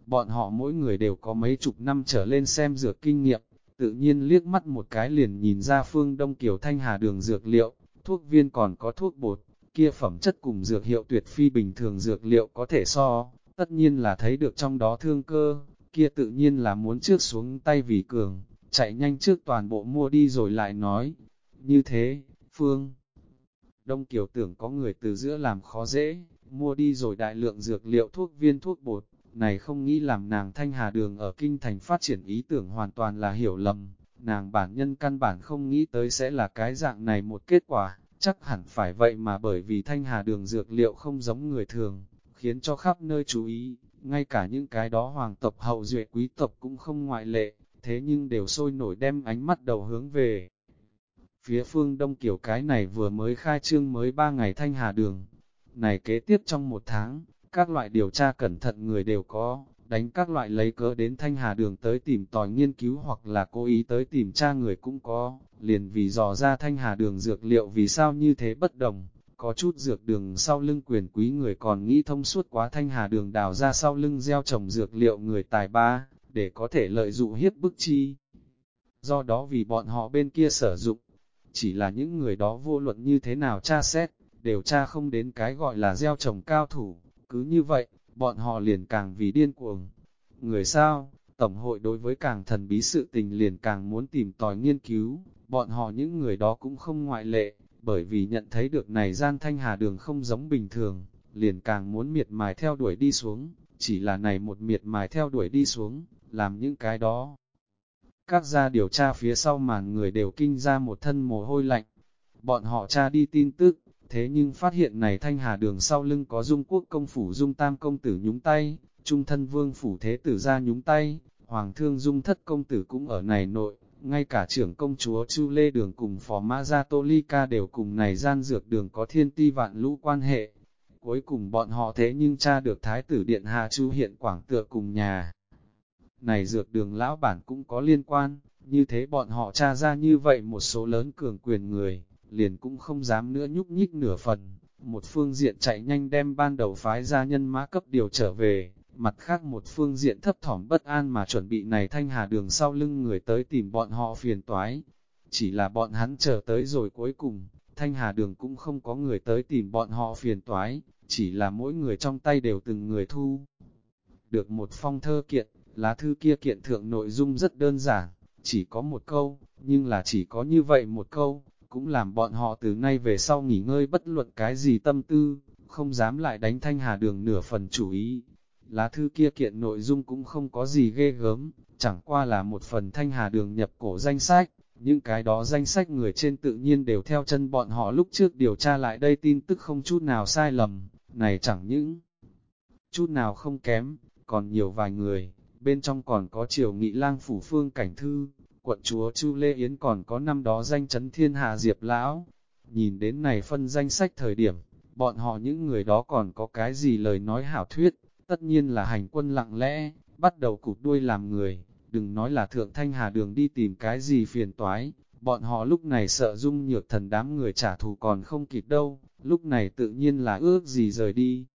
A: Bọn họ mỗi người đều có mấy chục năm trở lên xem dược kinh nghiệm, tự nhiên liếc mắt một cái liền nhìn ra phương Đông Kiều Thanh Hà đường dược liệu, thuốc viên còn có thuốc bột, kia phẩm chất cùng dược hiệu tuyệt phi bình thường dược liệu có thể so, tất nhiên là thấy được trong đó thương cơ, kia tự nhiên là muốn trước xuống tay vì cường, chạy nhanh trước toàn bộ mua đi rồi lại nói. Như thế, Phương Đông Kiều tưởng có người từ giữa làm khó dễ, mua đi rồi đại lượng dược liệu thuốc viên thuốc bột, này không nghĩ làm nàng thanh hà đường ở kinh thành phát triển ý tưởng hoàn toàn là hiểu lầm, nàng bản nhân căn bản không nghĩ tới sẽ là cái dạng này một kết quả, chắc hẳn phải vậy mà bởi vì thanh hà đường dược liệu không giống người thường, khiến cho khắp nơi chú ý, ngay cả những cái đó hoàng tộc hậu duệ quý tộc cũng không ngoại lệ, thế nhưng đều sôi nổi đem ánh mắt đầu hướng về. Phía phương đông kiểu cái này vừa mới khai trương mới ba ngày thanh hà đường, này kế tiếp trong một tháng, các loại điều tra cẩn thận người đều có, đánh các loại lấy cớ đến thanh hà đường tới tìm tòi nghiên cứu hoặc là cố ý tới tìm tra người cũng có, liền vì dò ra thanh hà đường dược liệu vì sao như thế bất đồng, có chút dược đường sau lưng quyền quý người còn nghĩ thông suốt quá thanh hà đường đào ra sau lưng gieo trồng dược liệu người tài ba, để có thể lợi dụng hiếp bức chi. Do đó vì bọn họ bên kia sử dụng, chỉ là những người đó vô luận như thế nào tra xét, đều tra không đến cái gọi là gieo trồng cao thủ, cứ như vậy, bọn họ liền càng vì điên cuồng. Người sao, Tổng hội đối với càng thần bí sự tình liền càng muốn tìm tòi nghiên cứu, bọn họ những người đó cũng không ngoại lệ, bởi vì nhận thấy được này gian thanh hà đường không giống bình thường, liền càng muốn miệt mài theo đuổi đi xuống, chỉ là này một miệt mài theo đuổi đi xuống, làm những cái đó. Các gia điều tra phía sau màn người đều kinh ra một thân mồ hôi lạnh, bọn họ tra đi tin tức, thế nhưng phát hiện này thanh hà đường sau lưng có dung quốc công phủ dung tam công tử nhúng tay, trung thân vương phủ thế tử ra nhúng tay, hoàng thương dung thất công tử cũng ở này nội, ngay cả trưởng công chúa Chu Lê Đường cùng phó mã Gia Tô Ly Ca đều cùng này gian dược đường có thiên ti vạn lũ quan hệ. Cuối cùng bọn họ thế nhưng cha được Thái tử Điện Hạ Chu hiện quảng tựa cùng nhà. Này dược đường lão bản cũng có liên quan, như thế bọn họ tra ra như vậy một số lớn cường quyền người, liền cũng không dám nữa nhúc nhích nửa phần. Một phương diện chạy nhanh đem ban đầu phái gia nhân mã cấp điều trở về, mặt khác một phương diện thấp thỏm bất an mà chuẩn bị này thanh hà đường sau lưng người tới tìm bọn họ phiền toái. Chỉ là bọn hắn chờ tới rồi cuối cùng, thanh hà đường cũng không có người tới tìm bọn họ phiền toái, chỉ là mỗi người trong tay đều từng người thu. Được một phong thơ kiện, lá thư kia kiện thượng nội dung rất đơn giản, chỉ có một câu, nhưng là chỉ có như vậy một câu, cũng làm bọn họ từ nay về sau nghỉ ngơi bất luận cái gì tâm tư, không dám lại đánh thanh hà đường nửa phần chủ ý. Lá thư kia kiện nội dung cũng không có gì ghê gớm, chẳng qua là một phần thanh hà đường nhập cổ danh sách, những cái đó danh sách người trên tự nhiên đều theo chân bọn họ lúc trước điều tra lại đây tin tức không chút nào sai lầm, này chẳng những chút nào không kém, còn nhiều vài người, bên trong còn có triều nghị lang phủ phương cảnh thư, quận chúa Chu Lê Yến còn có năm đó danh chấn thiên hạ diệp lão. Nhìn đến này phân danh sách thời điểm, bọn họ những người đó còn có cái gì lời nói hảo thuyết, tất nhiên là hành quân lặng lẽ, bắt đầu cụt đuôi làm người, đừng nói là thượng thanh hà đường đi tìm cái gì phiền toái, bọn họ lúc này sợ dung nhược thần đám người trả thù còn không kịp đâu, lúc này tự nhiên là ước gì rời đi.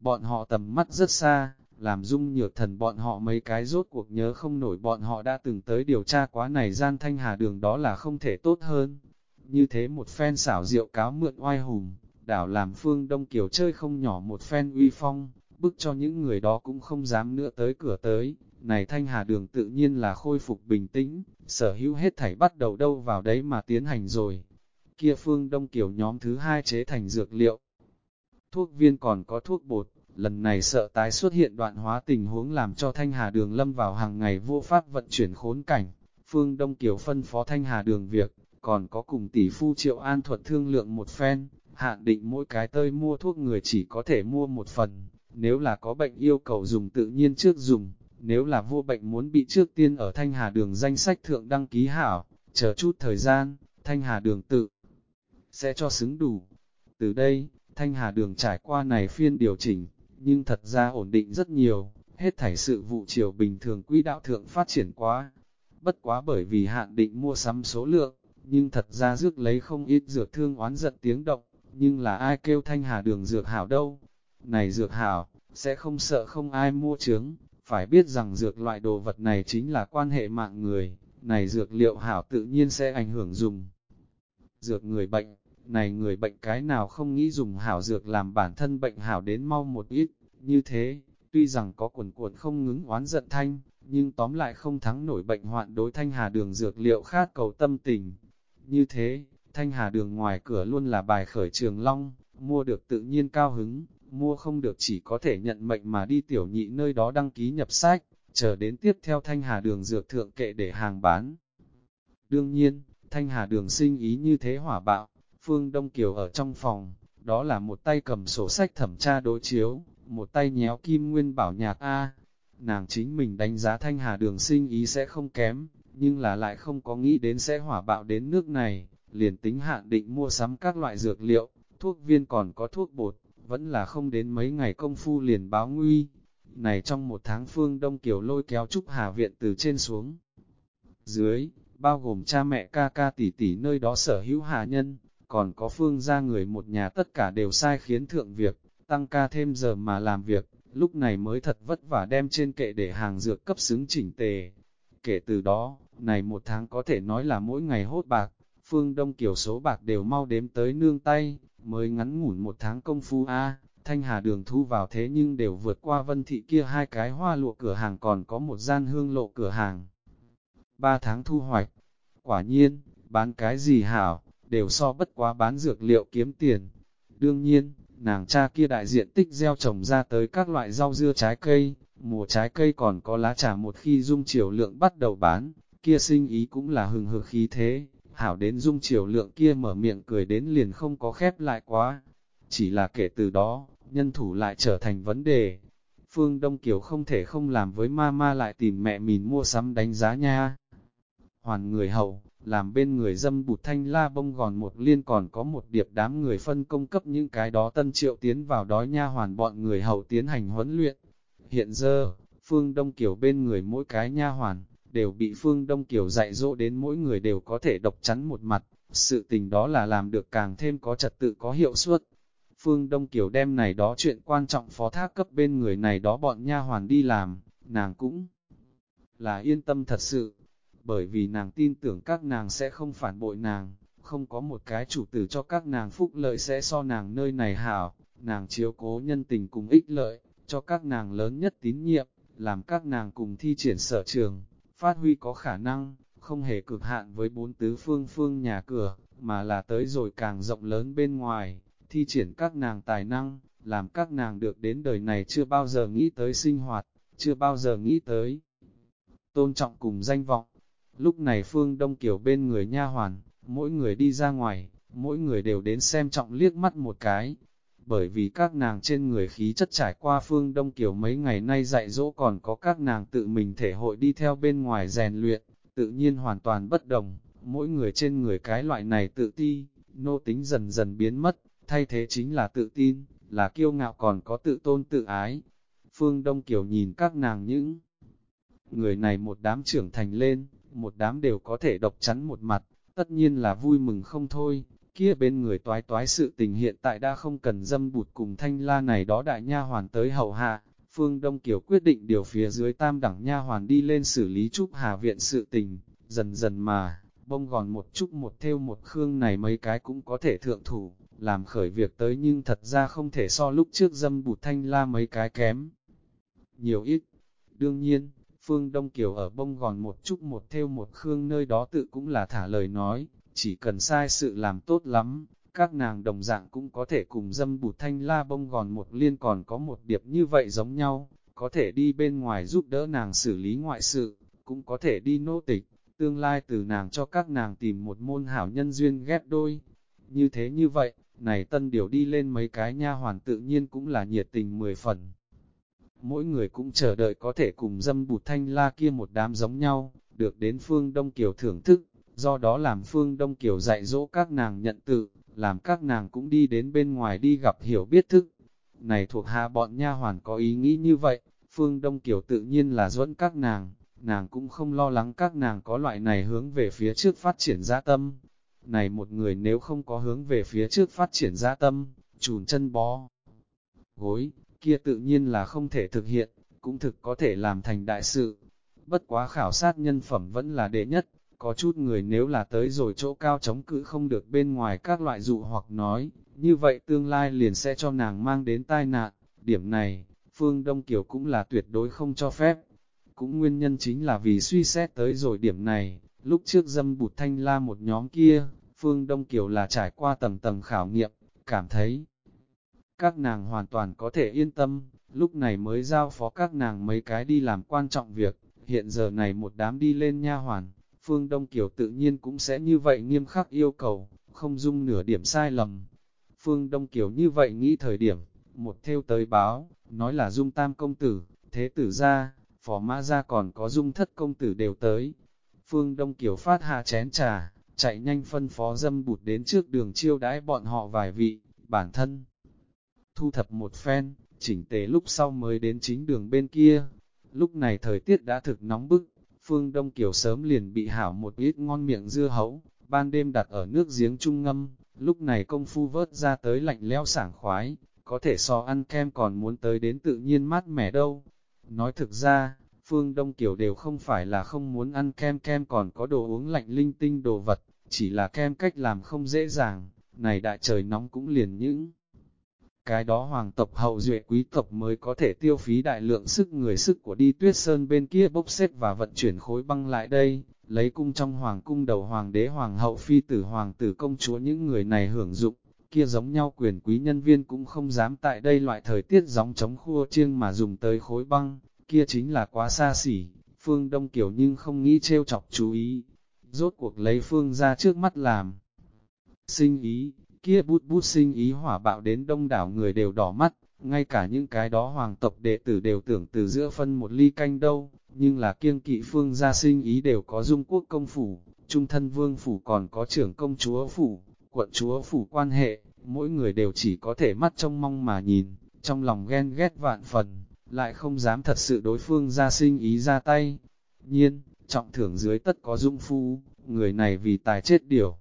A: Bọn họ tầm mắt rất xa, làm dung nhược thần bọn họ mấy cái rốt cuộc nhớ không nổi bọn họ đã từng tới điều tra quá này gian thanh hà đường đó là không thể tốt hơn. Như thế một phen xảo diệu cáo mượn oai hùng, đảo làm phương Đông Kiều chơi không nhỏ một phen uy phong, bức cho những người đó cũng không dám nữa tới cửa tới. Này thanh hà đường tự nhiên là khôi phục bình tĩnh, sở hữu hết thảy bắt đầu đâu vào đấy mà tiến hành rồi. Kia phương Đông Kiều nhóm thứ hai chế thành dược liệu. Thuốc viên còn có thuốc bột, lần này sợ tái xuất hiện đoạn hóa tình huống làm cho Thanh Hà Đường lâm vào hàng ngày vô pháp vận chuyển khốn cảnh. Phương Đông Kiều phân phó Thanh Hà Đường việc, còn có cùng tỷ phu Triệu An Thuật thương lượng một phen, hạn định mỗi cái tơi mua thuốc người chỉ có thể mua một phần, nếu là có bệnh yêu cầu dùng tự nhiên trước dùng, nếu là vô bệnh muốn bị trước tiên ở Thanh Hà Đường danh sách thượng đăng ký hảo, chờ chút thời gian, Thanh Hà Đường tự sẽ cho xứng đủ. Từ đây, Thanh Hà Đường trải qua này phiên điều chỉnh, nhưng thật ra ổn định rất nhiều, hết thảy sự vụ chiều bình thường quỹ đạo thượng phát triển quá. bất quá bởi vì hạn định mua sắm số lượng, nhưng thật ra rước lấy không ít dược thương oán giận tiếng động, nhưng là ai kêu thanh hà đường dược hảo đâu. Này dược hảo, sẽ không sợ không ai mua trứng, phải biết rằng dược loại đồ vật này chính là quan hệ mạng người, này dược liệu hảo tự nhiên sẽ ảnh hưởng dùng. Dược người bệnh, này người bệnh cái nào không nghĩ dùng hảo dược làm bản thân bệnh hảo đến mau một ít, như thế, tuy rằng có quần cuộn không ngứng oán giận thanh, nhưng tóm lại không thắng nổi bệnh hoạn đối thanh hà đường dược liệu khát cầu tâm tình. Như thế, thanh hà đường ngoài cửa luôn là bài khởi trường long, mua được tự nhiên cao hứng, mua không được chỉ có thể nhận mệnh mà đi tiểu nhị nơi đó đăng ký nhập sách, chờ đến tiếp theo thanh hà đường dược thượng kệ để hàng bán. Đương nhiên, thanh hà đường sinh ý như thế hỏa bạo, Phương Đông Kiều ở trong phòng, đó là một tay cầm sổ sách thẩm tra đối chiếu, một tay nhéo kim nguyên bảo nhạc A. Nàng chính mình đánh giá thanh hà đường sinh ý sẽ không kém, nhưng là lại không có nghĩ đến sẽ hỏa bạo đến nước này, liền tính hạn định mua sắm các loại dược liệu, thuốc viên còn có thuốc bột, vẫn là không đến mấy ngày công phu liền báo nguy. Này trong một tháng phương Đông Kiều lôi kéo Trúc Hà Viện từ trên xuống. Dưới, bao gồm cha mẹ ca ca tỷ tỷ nơi đó sở hữu hà nhân, còn có phương ra người một nhà tất cả đều sai khiến thượng việc, tăng ca thêm giờ mà làm việc, lúc này mới thật vất vả đem trên kệ để hàng dược cấp xứng chỉnh tề. Kể từ đó, này một tháng có thể nói là mỗi ngày hốt bạc, phương đông kiểu số bạc đều mau đếm tới nương tay, mới ngắn ngủn một tháng công phu A, thanh hà đường thu vào thế nhưng đều vượt qua vân thị kia hai cái hoa lụa cửa hàng còn có một gian hương lộ cửa hàng. Ba tháng thu hoạch, quả nhiên, bán cái gì hảo, đều so bất quá bán dược liệu kiếm tiền. Đương nhiên, nàng cha kia đại diện tích gieo trồng ra tới các loại rau dưa trái cây, mùa trái cây còn có lá trà một khi dung chiều lượng bắt đầu bán, kia sinh ý cũng là hừng hực khí thế, hảo đến dung chiều lượng kia mở miệng cười đến liền không có khép lại quá. Chỉ là kể từ đó, nhân thủ lại trở thành vấn đề. Phương Đông Kiều không thể không làm với ma ma lại tìm mẹ mình mua sắm đánh giá nha. Hoàn người hậu, làm bên người dâm bụt thanh la bông gòn một liên còn có một điệp đám người phân công cấp những cái đó tân triệu tiến vào đói nha hoàn bọn người hậu tiến hành huấn luyện. Hiện giờ, Phương Đông Kiều bên người mỗi cái nha hoàn, đều bị Phương Đông Kiều dạy dỗ đến mỗi người đều có thể độc chắn một mặt, sự tình đó là làm được càng thêm có trật tự có hiệu suất. Phương Đông Kiều đem này đó chuyện quan trọng phó thác cấp bên người này đó bọn nha hoàn đi làm, nàng cũng là yên tâm thật sự, bởi vì nàng tin tưởng các nàng sẽ không phản bội nàng, không có một cái chủ tử cho các nàng phúc lợi sẽ so nàng nơi này hảo, nàng chiếu cố nhân tình cùng ích lợi, cho các nàng lớn nhất tín nhiệm, làm các nàng cùng thi triển sở trường, phát huy có khả năng, không hề cực hạn với bốn tứ phương phương nhà cửa, mà là tới rồi càng rộng lớn bên ngoài, thi triển các nàng tài năng, làm các nàng được đến đời này chưa bao giờ nghĩ tới sinh hoạt, chưa bao giờ nghĩ tới tôn trọng cùng danh vọng. Lúc này Phương Đông Kiều bên người nha hoàn, mỗi người đi ra ngoài, mỗi người đều đến xem trọng liếc mắt một cái. Bởi vì các nàng trên người khí chất trải qua Phương Đông Kiều mấy ngày nay dạy dỗ còn có các nàng tự mình thể hội đi theo bên ngoài rèn luyện, tự nhiên hoàn toàn bất đồng, mỗi người trên người cái loại này tự ti, nô tính dần dần biến mất, thay thế chính là tự tin, là kiêu ngạo còn có tự tôn tự ái. Phương Đông Kiều nhìn các nàng những người này một đám trưởng thành lên, một đám đều có thể độc chắn một mặt, tất nhiên là vui mừng không thôi, kia bên người toái toái sự tình hiện tại đã không cần dâm bụt cùng thanh la này đó đại nha hoàn tới hậu hạ, Phương Đông Kiều quyết định điều phía dưới tam đẳng nha hoàn đi lên xử lý Trúc Hà Viện sự tình, dần dần mà, bông gòn một chút một theo một khương này mấy cái cũng có thể thượng thủ, làm khởi việc tới nhưng thật ra không thể so lúc trước dâm bụt thanh la mấy cái kém. Nhiều ít, đương nhiên, Phương Đông Kiều ở bông gòn một chút một theo một khương nơi đó tự cũng là thả lời nói, chỉ cần sai sự làm tốt lắm, các nàng đồng dạng cũng có thể cùng dâm bụt thanh la bông gòn một liên còn có một điệp như vậy giống nhau, có thể đi bên ngoài giúp đỡ nàng xử lý ngoại sự, cũng có thể đi nô tịch, tương lai từ nàng cho các nàng tìm một môn hảo nhân duyên ghép đôi. Như thế như vậy, này tân điều đi lên mấy cái nha hoàn tự nhiên cũng là nhiệt tình mười phần mỗi người cũng chờ đợi có thể cùng dâm bụt thanh la kia một đám giống nhau, được đến phương Đông Kiều thưởng thức, do đó làm phương Đông Kiều dạy dỗ các nàng nhận tự, làm các nàng cũng đi đến bên ngoài đi gặp hiểu biết thức. Này thuộc hạ bọn nha hoàn có ý nghĩ như vậy, phương Đông Kiều tự nhiên là dẫn các nàng, nàng cũng không lo lắng các nàng có loại này hướng về phía trước phát triển gia tâm. Này một người nếu không có hướng về phía trước phát triển gia tâm, chùn chân bó, gối, kia tự nhiên là không thể thực hiện, cũng thực có thể làm thành đại sự. Bất quá khảo sát nhân phẩm vẫn là đệ nhất, có chút người nếu là tới rồi chỗ cao chống cự không được bên ngoài các loại dụ hoặc nói, như vậy tương lai liền sẽ cho nàng mang đến tai nạn. Điểm này, Phương Đông Kiều cũng là tuyệt đối không cho phép. Cũng nguyên nhân chính là vì suy xét tới rồi điểm này, lúc trước dâm bụt thanh la một nhóm kia, Phương Đông Kiều là trải qua tầng tầng khảo nghiệm, cảm thấy các nàng hoàn toàn có thể yên tâm, lúc này mới giao phó các nàng mấy cái đi làm quan trọng việc, hiện giờ này một đám đi lên nha hoàn, Phương Đông Kiều tự nhiên cũng sẽ như vậy nghiêm khắc yêu cầu, không dung nửa điểm sai lầm. Phương Đông Kiều như vậy nghĩ thời điểm, một theo tới báo, nói là dung tam công tử, thế tử ra, phó mã ra còn có dung thất công tử đều tới. Phương Đông Kiều phát hạ chén trà, chạy nhanh phân phó dâm bụt đến trước đường chiêu đãi bọn họ vài vị, bản thân. Thu thập một phen, chỉnh tề lúc sau mới đến chính đường bên kia. Lúc này thời tiết đã thực nóng bức, Phương Đông Kiều sớm liền bị hảo một ít ngon miệng dưa hấu, ban đêm đặt ở nước giếng trung ngâm, lúc này công phu vớt ra tới lạnh leo sảng khoái, có thể so ăn kem còn muốn tới đến tự nhiên mát mẻ đâu. Nói thực ra, Phương Đông Kiều đều không phải là không muốn ăn kem kem còn có đồ uống lạnh linh tinh đồ vật, chỉ là kem cách làm không dễ dàng, này đại trời nóng cũng liền những. Cái đó hoàng tộc hậu duệ quý tộc mới có thể tiêu phí đại lượng sức người sức của đi tuyết sơn bên kia bốc xếp và vận chuyển khối băng lại đây, lấy cung trong hoàng cung đầu hoàng đế hoàng hậu phi tử hoàng tử công chúa những người này hưởng dụng, kia giống nhau quyền quý nhân viên cũng không dám tại đây loại thời tiết gióng chống khua chiêng mà dùng tới khối băng, kia chính là quá xa xỉ, phương đông kiểu nhưng không nghĩ trêu chọc chú ý, rốt cuộc lấy phương ra trước mắt làm. Sinh ý, kia bút bút sinh ý hỏa bạo đến đông đảo người đều đỏ mắt, ngay cả những cái đó hoàng tộc đệ tử đều tưởng từ giữa phân một ly canh đâu, nhưng là kiêng kỵ phương gia sinh ý đều có dung quốc công phủ, trung thân vương phủ còn có trưởng công chúa phủ, quận chúa phủ quan hệ, mỗi người đều chỉ có thể mắt trông mong mà nhìn, trong lòng ghen ghét vạn phần, lại không dám thật sự đối phương ra sinh ý ra tay. Nhiên, trọng thưởng dưới tất có dung phu, người này vì tài chết điều.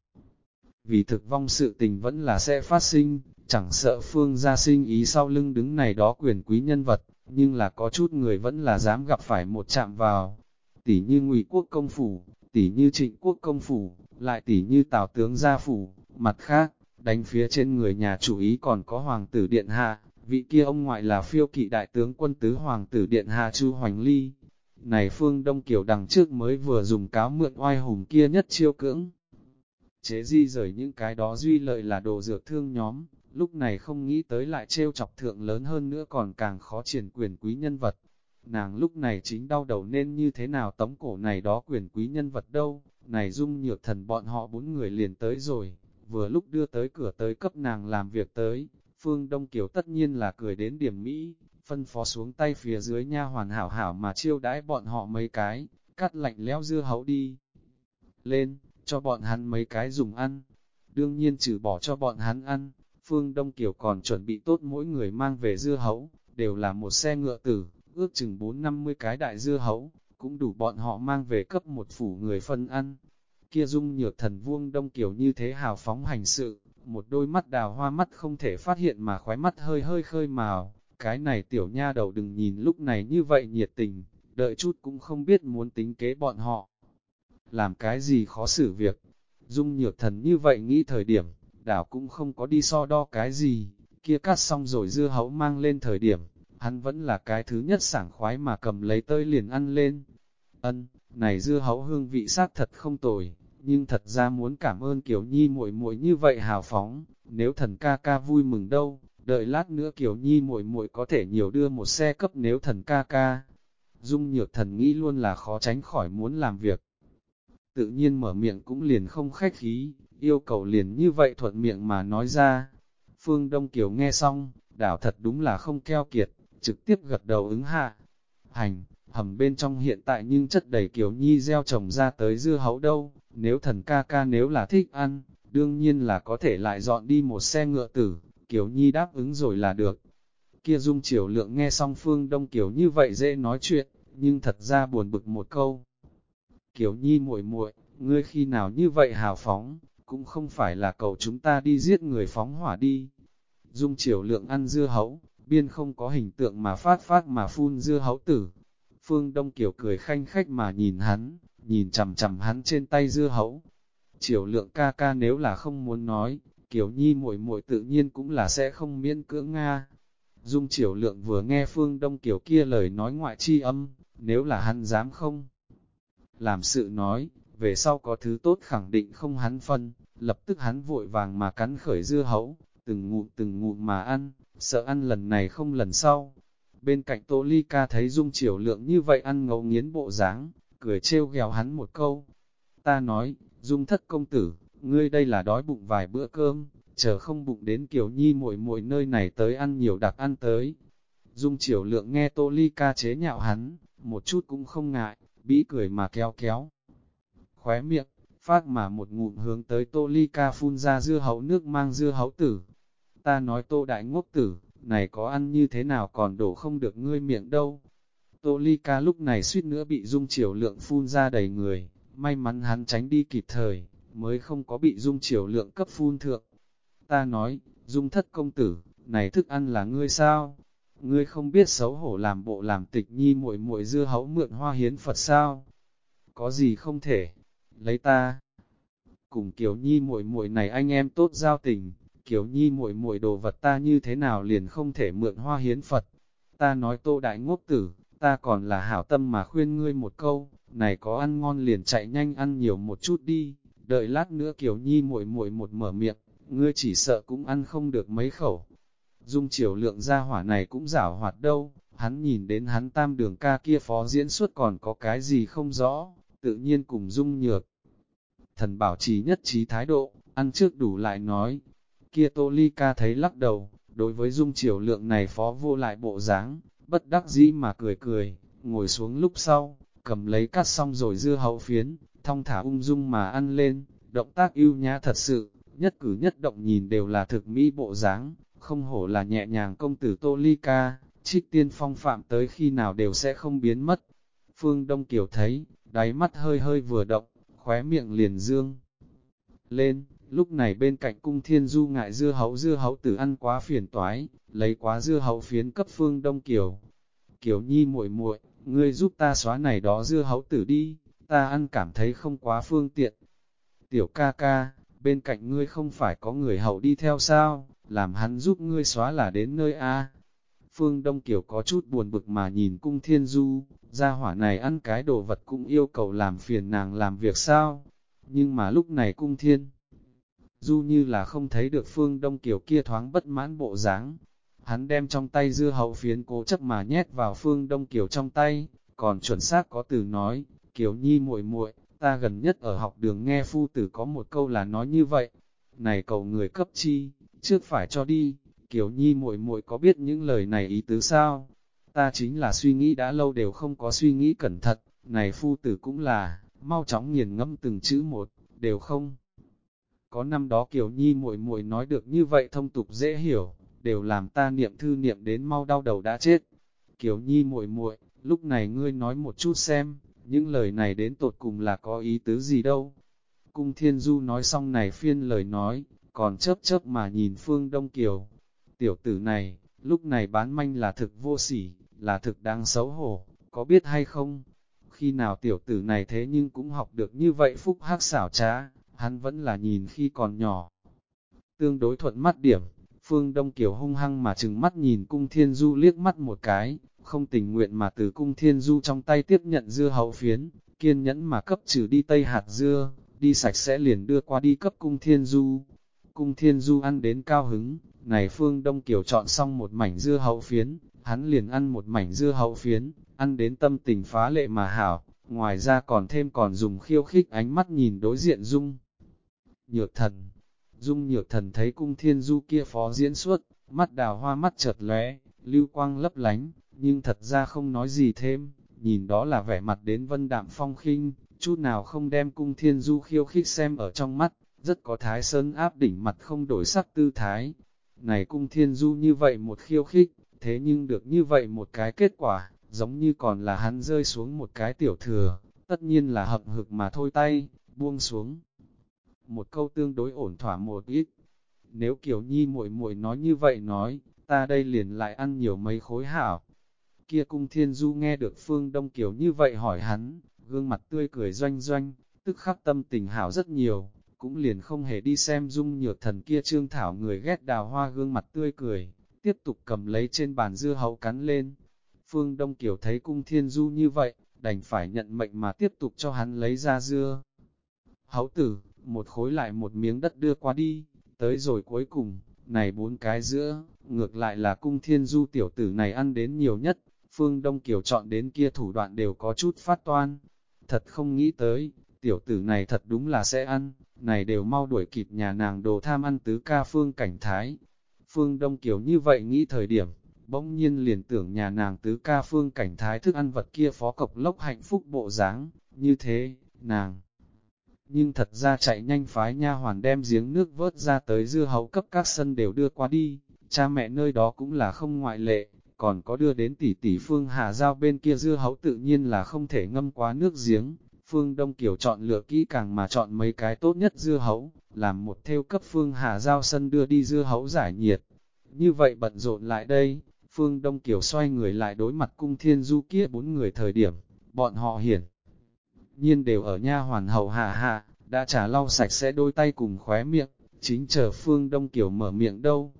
A: Vì thực vong sự tình vẫn là sẽ phát sinh, chẳng sợ phương gia sinh ý sau lưng đứng này đó quyền quý nhân vật, nhưng là có chút người vẫn là dám gặp phải một chạm vào. Tỷ như ngụy quốc công phủ, tỷ như trịnh quốc công phủ, lại tỷ như tào tướng gia phủ, mặt khác, đánh phía trên người nhà chủ ý còn có hoàng tử điện hạ, vị kia ông ngoại là phiêu kỵ đại tướng quân tứ hoàng tử điện hạ Chu Hoành Ly. Này phương Đông Kiều đằng trước mới vừa dùng cáo mượn oai hùng kia nhất chiêu cưỡng. Chế di rời những cái đó duy lợi là đồ dược thương nhóm, lúc này không nghĩ tới lại trêu chọc thượng lớn hơn nữa còn càng khó triển quyền quý nhân vật. Nàng lúc này chính đau đầu nên như thế nào tống cổ này đó quyền quý nhân vật đâu, này dung nhược thần bọn họ bốn người liền tới rồi, vừa lúc đưa tới cửa tới cấp nàng làm việc tới, Phương Đông Kiều tất nhiên là cười đến điểm Mỹ, phân phó xuống tay phía dưới nha hoàn hảo hảo mà chiêu đãi bọn họ mấy cái, cắt lạnh leo dưa hấu đi. Lên, cho bọn hắn mấy cái dùng ăn. Đương nhiên trừ bỏ cho bọn hắn ăn, Phương Đông Kiều còn chuẩn bị tốt mỗi người mang về dưa hấu, đều là một xe ngựa tử, ước chừng 4-50 cái đại dưa hấu, cũng đủ bọn họ mang về cấp một phủ người phân ăn. Kia dung nhược thần vuông Đông Kiều như thế hào phóng hành sự, một đôi mắt đào hoa mắt không thể phát hiện mà khóe mắt hơi hơi khơi màu. Cái này tiểu nha đầu đừng nhìn lúc này như vậy nhiệt tình, đợi chút cũng không biết muốn tính kế bọn họ. Làm cái gì khó xử việc. Dung nhược thần như vậy nghĩ thời điểm, đảo cũng không có đi so đo cái gì, kia cắt xong rồi dưa hấu mang lên thời điểm, hắn vẫn là cái thứ nhất sảng khoái mà cầm lấy tơi liền ăn lên. Ân, này dưa hấu hương vị xác thật không tồi, nhưng thật ra muốn cảm ơn Kiều Nhi muội muội như vậy hào phóng, nếu thần ca ca vui mừng đâu, đợi lát nữa Kiều Nhi muội muội có thể nhiều đưa một xe cấp nếu thần ca ca. Dung nhược thần nghĩ luôn là khó tránh khỏi muốn làm việc. Tự nhiên mở miệng cũng liền không khách khí, yêu cầu liền như vậy thuận miệng mà nói ra. Phương Đông Kiều nghe xong, đảo thật đúng là không keo kiệt, trực tiếp gật đầu ứng hạ. Hành, hầm bên trong hiện tại nhưng chất đầy Kiều Nhi gieo trồng ra tới dưa hấu đâu, nếu thần ca ca nếu là thích ăn, đương nhiên là có thể lại dọn đi một xe ngựa tử, Kiều Nhi đáp ứng rồi là được. Kia Dung Triều Lượng nghe xong Phương Đông Kiều như vậy dễ nói chuyện, nhưng thật ra buồn bực một câu. Kiều Nhi muội muội, ngươi khi nào như vậy hào phóng, cũng không phải là cầu chúng ta đi giết người phóng hỏa đi. Dung triều lượng ăn dưa hấu, biên không có hình tượng mà phát phát mà phun dưa hấu tử. Phương Đông Kiều cười khanh khách mà nhìn hắn, nhìn chằm chằm hắn trên tay dưa hấu. Triều lượng ca ca nếu là không muốn nói, Kiều Nhi muội muội tự nhiên cũng là sẽ không miễn cưỡng Nga. Dung triều lượng vừa nghe Phương Đông Kiều kia lời nói ngoại chi âm, nếu là hắn dám không làm sự nói, về sau có thứ tốt khẳng định không hắn phân, lập tức hắn vội vàng mà cắn khởi dưa hấu, từng ngụm từng ngụm mà ăn, sợ ăn lần này không lần sau. Bên cạnh Tô Ly Ca thấy Dung Triều Lượng như vậy ăn ngấu nghiến bộ dáng, cười trêu ghèo hắn một câu. Ta nói, Dung thất công tử, ngươi đây là đói bụng vài bữa cơm, chờ không bụng đến Kiều Nhi muội muội nơi này tới ăn nhiều đặc ăn tới. Dung Triều Lượng nghe Tô Ly Ca chế nhạo hắn, một chút cũng không ngại, bĩ cười mà kéo kéo. Khóe miệng, phát mà một ngụm hướng tới tô ly ca phun ra dưa hấu nước mang dưa hấu tử. Ta nói tô đại ngốc tử, này có ăn như thế nào còn đổ không được ngươi miệng đâu. Tô ly ca lúc này suýt nữa bị dung chiều lượng phun ra đầy người, may mắn hắn tránh đi kịp thời, mới không có bị dung chiều lượng cấp phun thượng. Ta nói, dung thất công tử, này thức ăn là ngươi sao? Ngươi không biết xấu hổ làm bộ làm tịch nhi muội muội dưa hấu mượn hoa hiến Phật sao? Có gì không thể? Lấy ta. Cùng Kiều Nhi muội muội này anh em tốt giao tình, Kiều Nhi muội muội đồ vật ta như thế nào liền không thể mượn hoa hiến Phật. Ta nói tô đại ngốc tử, ta còn là hảo tâm mà khuyên ngươi một câu, này có ăn ngon liền chạy nhanh ăn nhiều một chút đi, đợi lát nữa Kiều Nhi muội muội một mở miệng, ngươi chỉ sợ cũng ăn không được mấy khẩu. Dung chiều lượng gia hỏa này cũng giả hoạt đâu, hắn nhìn đến hắn tam đường ca kia phó diễn suốt còn có cái gì không rõ, tự nhiên cùng Dung nhược. Thần bảo trì nhất trí thái độ, ăn trước đủ lại nói, kia tô ly ca thấy lắc đầu, đối với Dung chiều lượng này phó vô lại bộ dáng, bất đắc dĩ mà cười cười, ngồi xuống lúc sau, cầm lấy cắt xong rồi dưa hậu phiến, thong thả ung dung mà ăn lên, động tác yêu nhã thật sự, nhất cử nhất động nhìn đều là thực mỹ bộ dáng, không hổ là nhẹ nhàng công tử Tô Ly Ca, trích tiên phong phạm tới khi nào đều sẽ không biến mất. Phương Đông Kiều thấy, đáy mắt hơi hơi vừa động, khóe miệng liền dương. Lên, lúc này bên cạnh cung thiên du ngại dưa hấu dưa hấu tử ăn quá phiền toái, lấy quá dưa hấu phiến cấp Phương Đông Kiều. Kiều Nhi muội muội, ngươi giúp ta xóa này đó dưa hấu tử đi, ta ăn cảm thấy không quá phương tiện. Tiểu ca ca, bên cạnh ngươi không phải có người hậu đi theo sao, làm hắn giúp ngươi xóa là đến nơi A. Phương Đông Kiều có chút buồn bực mà nhìn cung thiên du, gia hỏa này ăn cái đồ vật cũng yêu cầu làm phiền nàng làm việc sao, nhưng mà lúc này cung thiên du như là không thấy được Phương Đông Kiều kia thoáng bất mãn bộ dáng. Hắn đem trong tay dưa hậu phiến cố chấp mà nhét vào Phương Đông Kiều trong tay, còn chuẩn xác có từ nói, Kiều Nhi muội muội, ta gần nhất ở học đường nghe phu tử có một câu là nói như vậy, này cầu người cấp chi, trước phải cho đi, Kiều Nhi muội muội có biết những lời này ý tứ sao? Ta chính là suy nghĩ đã lâu đều không có suy nghĩ cẩn thận, này phu tử cũng là, mau chóng nghiền ngẫm từng chữ một, đều không. Có năm đó Kiều Nhi muội muội nói được như vậy thông tục dễ hiểu, đều làm ta niệm thư niệm đến mau đau đầu đã chết. Kiều Nhi muội muội, lúc này ngươi nói một chút xem, những lời này đến tột cùng là có ý tứ gì đâu. Cung Thiên Du nói xong này phiên lời nói, còn chớp chớp mà nhìn Phương Đông Kiều. Tiểu tử này, lúc này bán manh là thực vô sỉ, là thực đáng xấu hổ, có biết hay không? Khi nào tiểu tử này thế nhưng cũng học được như vậy phúc hắc xảo trá, hắn vẫn là nhìn khi còn nhỏ. Tương đối thuận mắt điểm, Phương Đông Kiều hung hăng mà trừng mắt nhìn cung thiên du liếc mắt một cái, không tình nguyện mà từ cung thiên du trong tay tiếp nhận dưa hậu phiến, kiên nhẫn mà cấp trừ đi tây hạt dưa, đi sạch sẽ liền đưa qua đi cấp cung thiên du, Cung thiên du ăn đến cao hứng, này Phương Đông Kiều chọn xong một mảnh dưa hậu phiến, hắn liền ăn một mảnh dưa hậu phiến, ăn đến tâm tình phá lệ mà hảo, ngoài ra còn thêm còn dùng khiêu khích ánh mắt nhìn đối diện Dung. Nhược thần, Dung nhược thần thấy cung thiên du kia phó diễn suốt, mắt đào hoa mắt chợt lóe, lưu quang lấp lánh, nhưng thật ra không nói gì thêm, nhìn đó là vẻ mặt đến vân đạm phong khinh, chút nào không đem cung thiên du khiêu khích xem ở trong mắt, rất có thái sơn áp đỉnh mặt không đổi sắc tư thái. Này cung thiên du như vậy một khiêu khích, thế nhưng được như vậy một cái kết quả, giống như còn là hắn rơi xuống một cái tiểu thừa, tất nhiên là hậm hực mà thôi tay, buông xuống. Một câu tương đối ổn thỏa một ít. Nếu Kiều Nhi muội muội nói như vậy nói, ta đây liền lại ăn nhiều mấy khối hảo. Kia cung thiên du nghe được Phương Đông Kiều như vậy hỏi hắn, gương mặt tươi cười doanh doanh, tức khắc tâm tình hảo rất nhiều, cũng liền không hề đi xem dung nhược thần kia trương thảo người ghét đào hoa gương mặt tươi cười, tiếp tục cầm lấy trên bàn dưa hấu cắn lên. Phương Đông Kiều thấy cung thiên du như vậy, đành phải nhận mệnh mà tiếp tục cho hắn lấy ra dưa. Hấu tử, một khối lại một miếng đất đưa qua đi, tới rồi cuối cùng, này bốn cái giữa, ngược lại là cung thiên du tiểu tử này ăn đến nhiều nhất, Phương Đông Kiều chọn đến kia thủ đoạn đều có chút phát toan. Thật không nghĩ tới, tiểu tử này thật đúng là sẽ ăn, này đều mau đuổi kịp nhà nàng đồ tham ăn tứ ca Phương Cảnh Thái. Phương Đông Kiều như vậy nghĩ thời điểm, bỗng nhiên liền tưởng nhà nàng tứ ca Phương Cảnh Thái thức ăn vật kia phó cộc lốc hạnh phúc bộ dáng như thế, nàng. Nhưng thật ra chạy nhanh phái nha hoàn đem giếng nước vớt ra tới dưa hấu cấp các sân đều đưa qua đi, cha mẹ nơi đó cũng là không ngoại lệ, còn có đưa đến tỷ tỷ Phương Hà Giao bên kia dưa hấu tự nhiên là không thể ngâm quá nước giếng. Phương Đông Kiều chọn lựa kỹ càng mà chọn mấy cái tốt nhất dưa hấu, làm một theo cấp Phương Hà Giao sân đưa đi dưa hấu giải nhiệt. Như vậy bận rộn lại đây, Phương Đông Kiều xoay người lại đối mặt cung thiên du kia bốn người thời điểm, bọn họ hiển. Nhiên đều ở nha hoàn hậu hạ hạ, đã trả lau sạch sẽ đôi tay cùng khóe miệng, chính chờ Phương Đông Kiều mở miệng đâu.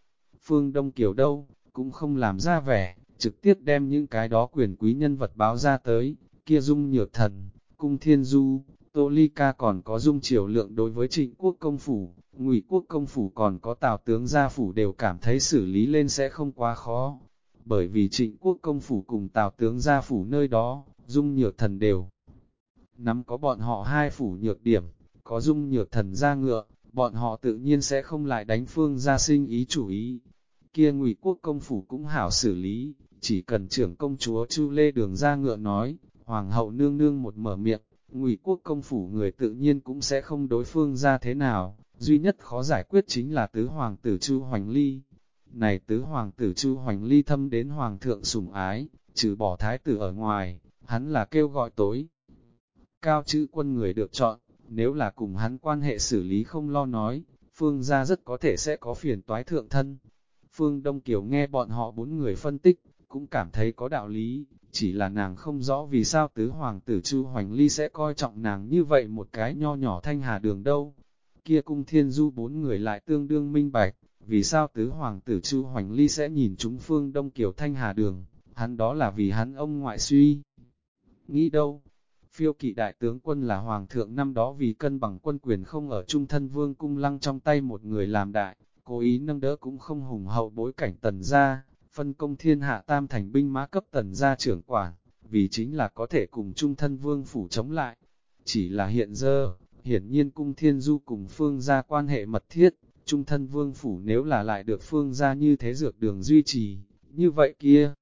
A: Phương Đông Kiều đâu, cũng không làm ra vẻ, trực tiếp đem những cái đó quyền quý nhân vật báo ra tới, kia dung nhược thần, cung thiên du, tô ly ca còn có dung triều lượng đối với trịnh quốc công phủ, ngụy quốc công phủ còn có tào tướng gia phủ đều cảm thấy xử lý lên sẽ không quá khó, bởi vì trịnh quốc công phủ cùng tào tướng gia phủ nơi đó, dung nhược thần đều. Nắm có bọn họ hai phủ nhược điểm, có dung nhược thần ra ngựa, bọn họ tự nhiên sẽ không lại đánh phương gia sinh ý chủ ý, kia ngụy quốc công phủ cũng hảo xử lý, chỉ cần trưởng công chúa Chu Lê Đường ra ngựa nói, hoàng hậu nương nương một mở miệng, ngụy quốc công phủ người tự nhiên cũng sẽ không đối phương ra thế nào, duy nhất khó giải quyết chính là tứ hoàng tử Chu Hoành Ly. Này tứ hoàng tử Chu Hoành Ly thâm đến hoàng thượng sủng ái, trừ bỏ thái tử ở ngoài, hắn là kêu gọi tối. Cao chữ quân người được chọn, nếu là cùng hắn quan hệ xử lý không lo nói, phương gia rất có thể sẽ có phiền toái thượng thân, Phương Đông Kiều nghe bọn họ bốn người phân tích, cũng cảm thấy có đạo lý, chỉ là nàng không rõ vì sao tứ hoàng tử Chu Hoành Ly sẽ coi trọng nàng như vậy một cái nho nhỏ thanh hà đường đâu. Kia cung thiên du bốn người lại tương đương minh bạch, vì sao tứ hoàng tử Chu Hoành Ly sẽ nhìn chúng Phương Đông kiểu thanh hà đường, hắn đó là vì hắn ông ngoại suy. Nghĩ đâu? Phiêu kỵ đại tướng quân là hoàng thượng năm đó vì cân bằng quân quyền không ở trung thân vương cung lăng trong tay một người làm đại, cố ý nâng đỡ cũng không hùng hậu bối cảnh tần gia, phân công thiên hạ tam thành binh mã cấp tần gia trưởng quản, vì chính là có thể cùng trung thân vương phủ chống lại. Chỉ là hiện giờ, hiển nhiên cung thiên du cùng phương gia quan hệ mật thiết, trung thân vương phủ nếu là lại được phương gia như thế dược đường duy trì, như vậy kia.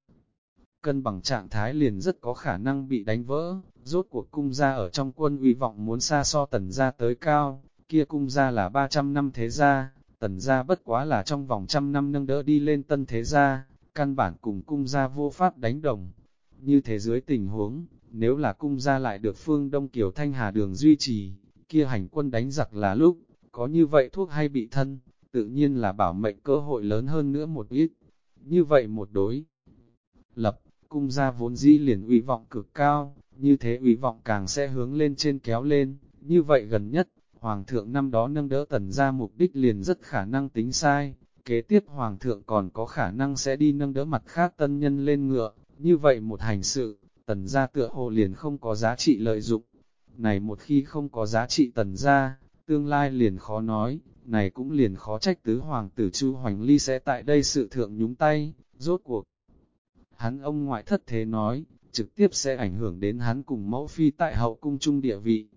A: Cân bằng trạng thái liền rất có khả năng bị đánh vỡ, rốt cuộc cung gia ở trong quân uy vọng muốn xa so tần gia tới cao, kia cung gia là 300 năm thế gia, tần gia bất quá là trong vòng trăm năm nâng đỡ đi lên tân thế gia, căn bản cùng cung gia vô pháp đánh đồng. Như thế dưới tình huống, nếu là cung gia lại được phương Đông Kiều Thanh Hà đường duy trì, kia hành quân đánh giặc là lúc, có như vậy thuốc hay bị thân, tự nhiên là bảo mệnh cơ hội lớn hơn nữa một ít. Như vậy một đối lập, cung gia vốn dĩ liền uy vọng cực cao, như thế uy vọng càng sẽ hướng lên trên kéo lên, như vậy gần nhất, Hoàng thượng năm đó nâng đỡ tần ra mục đích liền rất khả năng tính sai, kế tiếp Hoàng thượng còn có khả năng sẽ đi nâng đỡ mặt khác tân nhân lên ngựa, như vậy một hành sự, tần gia tựa hồ liền không có giá trị lợi dụng. Này một khi không có giá trị tần gia, tương lai liền khó nói, này cũng liền khó trách tứ hoàng tử Chu Hoành Ly sẽ tại đây sự thượng nhúng tay, rốt cuộc. Hắn ông ngoại thất thế nói, trực tiếp sẽ ảnh hưởng đến hắn cùng mẫu phi tại hậu cung trung địa vị,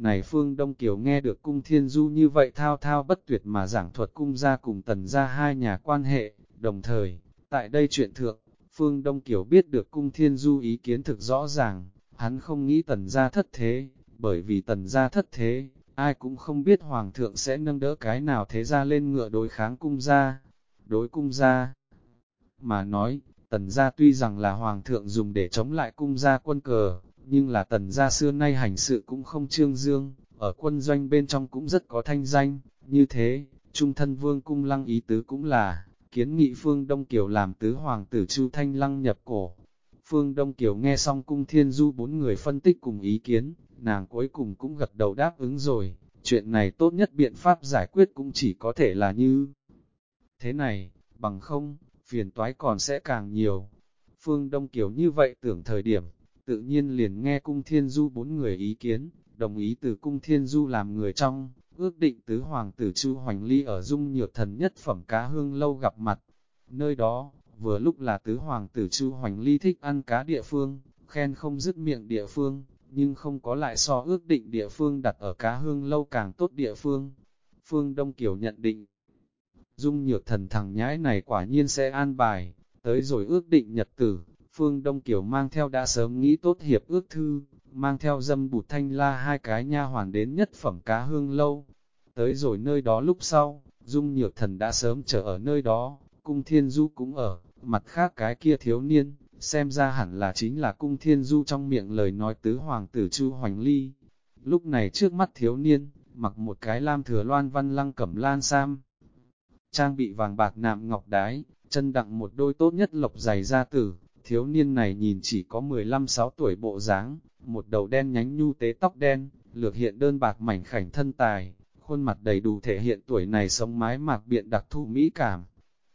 A: này Phương Đông Kiều nghe được cung thiên du như vậy thao thao bất tuyệt mà giảng thuật cung gia cùng tần gia hai nhà quan hệ, đồng thời, tại đây chuyện thượng, Phương Đông Kiều biết được cung thiên du ý kiến thực rõ ràng, hắn không nghĩ tần gia thất thế, bởi vì tần gia thất thế, ai cũng không biết hoàng thượng sẽ nâng đỡ cái nào thế ra lên ngựa đối kháng cung gia, đối cung gia. Mà nói, Tần gia tuy rằng là hoàng thượng dùng để chống lại cung gia quân cờ, nhưng là tần gia xưa nay hành sự cũng không trương dương, ở quân doanh bên trong cũng rất có thanh danh, như thế, trung thân vương cung lăng ý tứ cũng là, kiến nghị phương Đông Kiều làm tứ hoàng tử Chu Thanh Lăng nhập cổ. Phương Đông Kiều nghe xong cung thiên du bốn người phân tích cùng ý kiến, nàng cuối cùng cũng gật đầu đáp ứng rồi, chuyện này tốt nhất biện pháp giải quyết cũng chỉ có thể là như thế này, bằng không, phiền toái còn sẽ càng nhiều. Phương Đông Kiều như vậy tưởng thời điểm, tự nhiên liền nghe cung thiên du bốn người ý kiến, đồng ý từ cung thiên du làm người trong, ước định tứ hoàng tử Chu Hoành Ly ở dung nhược thần nhất phẩm cá hương lâu gặp mặt. Nơi đó, vừa lúc là tứ hoàng tử Chu Hoành Ly thích ăn cá địa phương, khen không dứt miệng địa phương, nhưng không có lại so ước định địa phương đặt ở cá hương lâu càng tốt địa phương. Phương Đông Kiều nhận định, dung nhược thần thằng nhãi này quả nhiên sẽ an bài, tới rồi ước định nhật tử, Phương Đông Kiều mang theo đã sớm nghĩ tốt hiệp ước thư, mang theo dâm bụt thanh la hai cái nha hoàn đến nhất phẩm cá hương lâu. Tới rồi nơi đó lúc sau, Dung Nhược Thần đã sớm chờ ở nơi đó, cung thiên du cũng ở, mặt khác cái kia thiếu niên, xem ra hẳn là chính là cung thiên du trong miệng lời nói tứ hoàng tử Chu Hoành Ly. Lúc này trước mắt thiếu niên, mặc một cái lam thừa loan văn lăng cẩm lan sam, trang bị vàng bạc nạm ngọc đái, chân đặng một đôi tốt nhất lộc dày ra tử, thiếu niên này nhìn chỉ có 15-6 tuổi bộ dáng, một đầu đen nhánh nhu tế tóc đen, lược hiện đơn bạc mảnh khảnh thân tài, khuôn mặt đầy đủ thể hiện tuổi này sống mái mạc biện đặc thù mỹ cảm.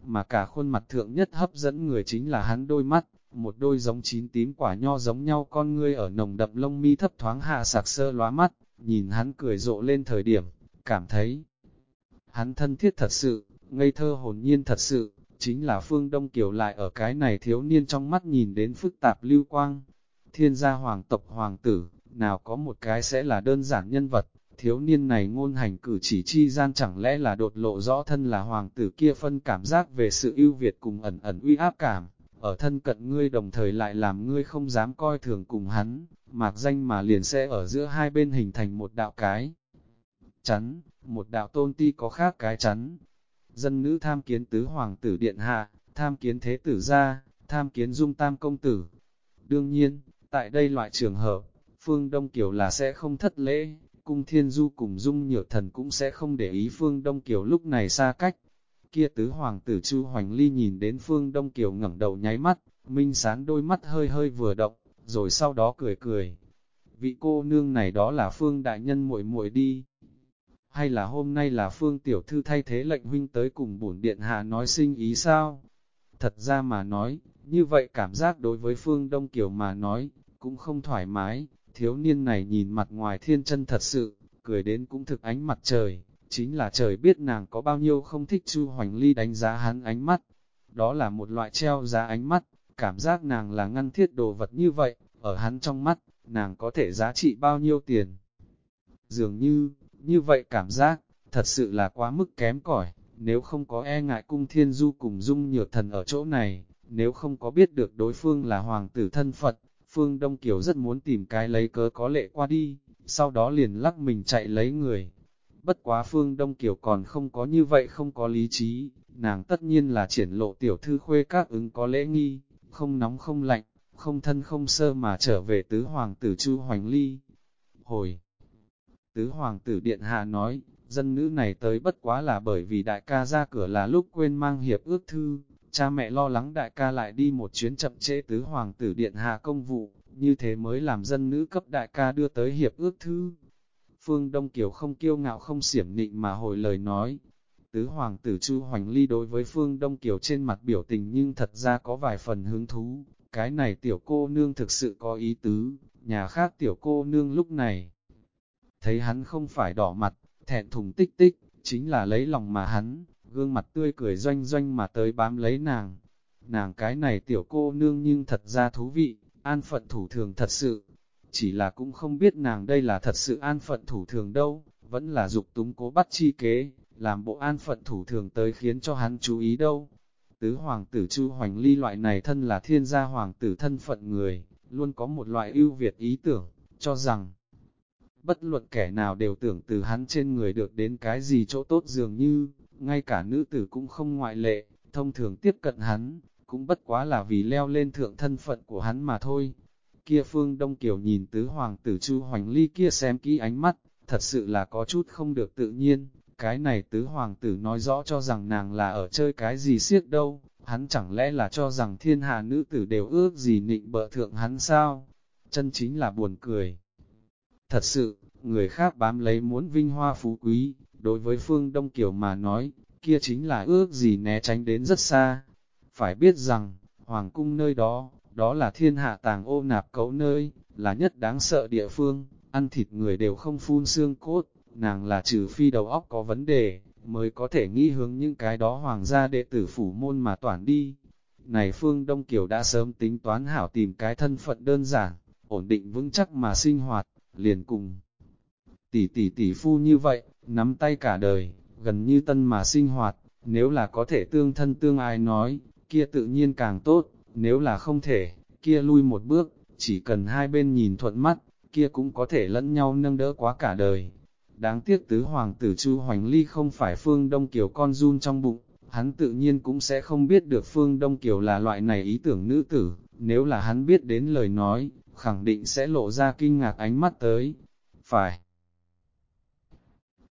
A: Mà cả khuôn mặt thượng nhất hấp dẫn người chính là hắn đôi mắt, một đôi giống chín tím quả nho giống nhau con ngươi ở nồng đậm lông mi thấp thoáng hạ sạc sơ lóa mắt, nhìn hắn cười rộ lên thời điểm, cảm thấy hắn thân thiết thật sự, ngây thơ hồn nhiên thật sự, chính là Phương Đông Kiều lại ở cái này thiếu niên trong mắt nhìn đến phức tạp lưu quang. Thiên gia hoàng tộc hoàng tử, nào có một cái sẽ là đơn giản nhân vật, thiếu niên này ngôn hành cử chỉ chi gian chẳng lẽ là đột lộ rõ thân là hoàng tử kia phân cảm giác về sự ưu việt cùng ẩn ẩn uy áp cảm, ở thân cận ngươi đồng thời lại làm ngươi không dám coi thường cùng hắn, mạc danh mà liền sẽ ở giữa hai bên hình thành một đạo cái. Chắn, một đạo tôn ti có khác cái chắn, dân nữ tham kiến tứ hoàng tử điện hạ, tham kiến thế tử gia, tham kiến dung tam công tử. Đương nhiên, tại đây loại trường hợp, Phương Đông Kiều là sẽ không thất lễ, cung thiên du cùng dung nhược thần cũng sẽ không để ý Phương Đông Kiều lúc này xa cách. Kia tứ hoàng tử Chu Hoành Ly nhìn đến Phương Đông Kiều ngẩng đầu nháy mắt, minh sáng đôi mắt hơi hơi vừa động, rồi sau đó cười cười. Vị cô nương này đó là Phương Đại Nhân muội muội đi hay là hôm nay là phương tiểu thư thay thế lệnh huynh tới cùng bổn điện hạ nói sinh ý sao? Thật ra mà nói, như vậy cảm giác đối với phương Đông Kiều mà nói, cũng không thoải mái, thiếu niên này nhìn mặt ngoài thiên chân thật sự, cười đến cũng thực ánh mặt trời, chính là trời biết nàng có bao nhiêu không thích Chu Hoành Ly đánh giá hắn ánh mắt. Đó là một loại treo giá ánh mắt, cảm giác nàng là ngăn thiết đồ vật như vậy, ở hắn trong mắt, nàng có thể giá trị bao nhiêu tiền. Dường như, như vậy cảm giác, thật sự là quá mức kém cỏi nếu không có e ngại cung thiên du cùng dung nhược thần ở chỗ này, nếu không có biết được đối phương là hoàng tử thân Phật, Phương Đông Kiều rất muốn tìm cái lấy cớ có lệ qua đi, sau đó liền lắc mình chạy lấy người. Bất quá Phương Đông Kiều còn không có như vậy không có lý trí, nàng tất nhiên là triển lộ tiểu thư khuê các ứng có lễ nghi, không nóng không lạnh, không thân không sơ mà trở về tứ hoàng tử Chu Hoành Ly. Hồi Tứ hoàng tử điện hạ nói, dân nữ này tới bất quá là bởi vì đại ca ra cửa là lúc quên mang hiệp ước thư, cha mẹ lo lắng đại ca lại đi một chuyến chậm trễ tứ hoàng tử điện hạ công vụ, như thế mới làm dân nữ cấp đại ca đưa tới hiệp ước thư. Phương Đông Kiều không kiêu ngạo không xiểm nịnh mà hồi lời nói. Tứ hoàng tử Chu Hoành Ly đối với Phương Đông Kiều trên mặt biểu tình nhưng thật ra có vài phần hứng thú. Cái này tiểu cô nương thực sự có ý tứ, nhà khác tiểu cô nương lúc này thấy hắn không phải đỏ mặt, thẹn thùng tích tích, chính là lấy lòng mà hắn, gương mặt tươi cười doanh doanh mà tới bám lấy nàng. Nàng cái này tiểu cô nương nhưng thật ra thú vị, an phận thủ thường thật sự. Chỉ là cũng không biết nàng đây là thật sự an phận thủ thường đâu, vẫn là dục túng cố bắt chi kế, làm bộ an phận thủ thường tới khiến cho hắn chú ý đâu. Tứ hoàng tử Chu Hoành Ly loại này thân là thiên gia hoàng tử thân phận người, luôn có một loại ưu việt ý tưởng, cho rằng bất luận kẻ nào đều tưởng từ hắn trên người được đến cái gì chỗ tốt dường như, ngay cả nữ tử cũng không ngoại lệ, thông thường tiếp cận hắn, cũng bất quá là vì leo lên thượng thân phận của hắn mà thôi. Kia Phương Đông Kiều nhìn tứ hoàng tử Chu Hoành Ly kia xem kỹ ánh mắt, thật sự là có chút không được tự nhiên, cái này tứ hoàng tử nói rõ cho rằng nàng là ở chơi cái gì siết đâu, hắn chẳng lẽ là cho rằng thiên hạ nữ tử đều ước gì nịnh bợ thượng hắn sao? Chân chính là buồn cười. Thật sự, người khác bám lấy muốn vinh hoa phú quý, đối với phương Đông Kiều mà nói, kia chính là ước gì né tránh đến rất xa. Phải biết rằng, hoàng cung nơi đó, đó là thiên hạ tàng ô nạp cấu nơi, là nhất đáng sợ địa phương, ăn thịt người đều không phun xương cốt, nàng là trừ phi đầu óc có vấn đề, mới có thể nghĩ hướng những cái đó hoàng gia đệ tử phủ môn mà toàn đi. Này Phương Đông Kiều đã sớm tính toán hảo tìm cái thân phận đơn giản, ổn định vững chắc mà sinh hoạt, liền cùng. Tỷ tỷ tỷ phu như vậy, nắm tay cả đời, gần như tân mà sinh hoạt, nếu là có thể tương thân tương ai nói, kia tự nhiên càng tốt, nếu là không thể, kia lui một bước, chỉ cần hai bên nhìn thuận mắt, kia cũng có thể lẫn nhau nâng đỡ quá cả đời. Đáng tiếc tứ hoàng tử Chu Hoành Ly không phải Phương Đông Kiều con run trong bụng, hắn tự nhiên cũng sẽ không biết được Phương Đông Kiều là loại này ý tưởng nữ tử, nếu là hắn biết đến lời nói, khẳng định sẽ lộ ra kinh ngạc ánh mắt tới. Phải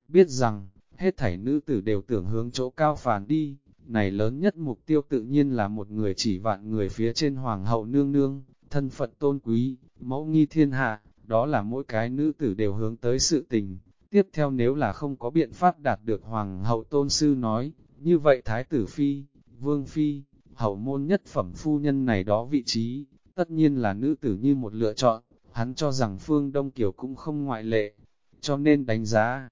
A: biết rằng, hết thảy nữ tử đều tưởng hướng chỗ cao phản đi, này lớn nhất mục tiêu tự nhiên là một người chỉ vạn người phía trên hoàng hậu nương nương, thân phận tôn quý, mẫu nghi thiên hạ, đó là mỗi cái nữ tử đều hướng tới sự tình. Tiếp theo nếu là không có biện pháp đạt được hoàng hậu tôn sư nói, như vậy thái tử phi, vương phi, hậu môn nhất phẩm phu nhân này đó vị trí, tất nhiên là nữ tử như một lựa chọn, hắn cho rằng phương Đông Kiều cũng không ngoại lệ, cho nên đánh giá.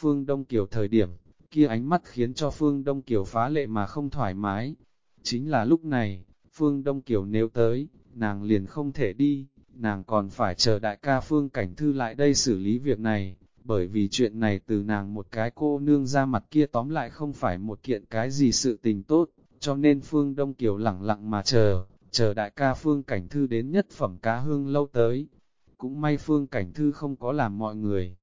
A: Phương Đông Kiều thời điểm, kia ánh mắt khiến cho Phương Đông Kiều phá lệ mà không thoải mái. Chính là lúc này, Phương Đông Kiều nếu tới, nàng liền không thể đi, nàng còn phải chờ đại ca Phương Cảnh Thư lại đây xử lý việc này, bởi vì chuyện này từ nàng một cái cô nương ra mặt kia tóm lại không phải một kiện cái gì sự tình tốt, cho nên Phương Đông Kiều lặng lặng mà chờ, chờ đại ca Phương Cảnh Thư đến nhất phẩm cá hương lâu tới. Cũng may Phương Cảnh Thư không có làm mọi người.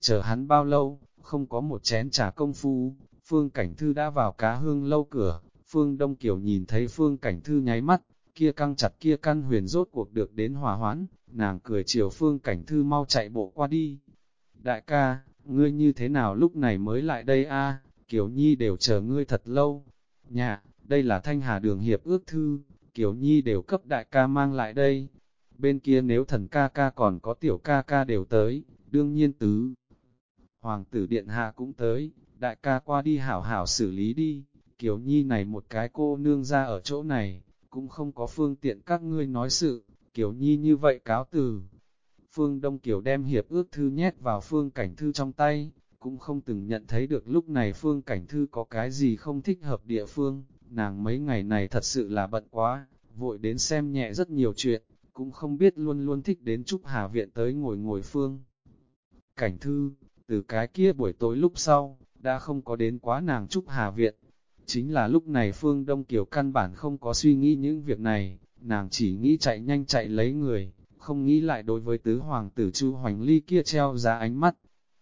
A: Chờ hắn bao lâu, không có một chén trà công phu, Phương Cảnh Thư đã vào cá hương lâu cửa, Phương Đông Kiều nhìn thấy Phương Cảnh Thư nháy mắt, kia căng chặt kia căn huyền rốt cuộc được đến hòa hoãn, nàng cười chiều Phương Cảnh Thư mau chạy bộ qua đi. Đại ca, ngươi như thế nào lúc này mới lại đây a? Kiều Nhi đều chờ ngươi thật lâu. Nhà, đây là thanh hà đường hiệp ước thư, Kiều Nhi đều cấp đại ca mang lại đây. Bên kia nếu thần ca ca còn có tiểu ca ca đều tới, đương nhiên tứ. Hoàng tử Điện Hạ cũng tới, đại ca qua đi hảo hảo xử lý đi, Kiều Nhi này một cái cô nương ra ở chỗ này, cũng không có phương tiện các ngươi nói sự, Kiều Nhi như vậy cáo từ. Phương Đông Kiều đem hiệp ước thư nhét vào phương cảnh thư trong tay, cũng không từng nhận thấy được lúc này phương cảnh thư có cái gì không thích hợp địa phương, nàng mấy ngày này thật sự là bận quá, vội đến xem nhẹ rất nhiều chuyện, cũng không biết luôn luôn thích đến Trúc Hà Viện tới ngồi ngồi phương. Cảnh thư, từ cái kia buổi tối lúc sau, đã không có đến quá nàng Trúc Hà Viện. Chính là lúc này Phương Đông Kiều căn bản không có suy nghĩ những việc này, nàng chỉ nghĩ chạy nhanh chạy lấy người, không nghĩ lại đối với tứ hoàng tử Chu Hoành Ly kia treo ra ánh mắt.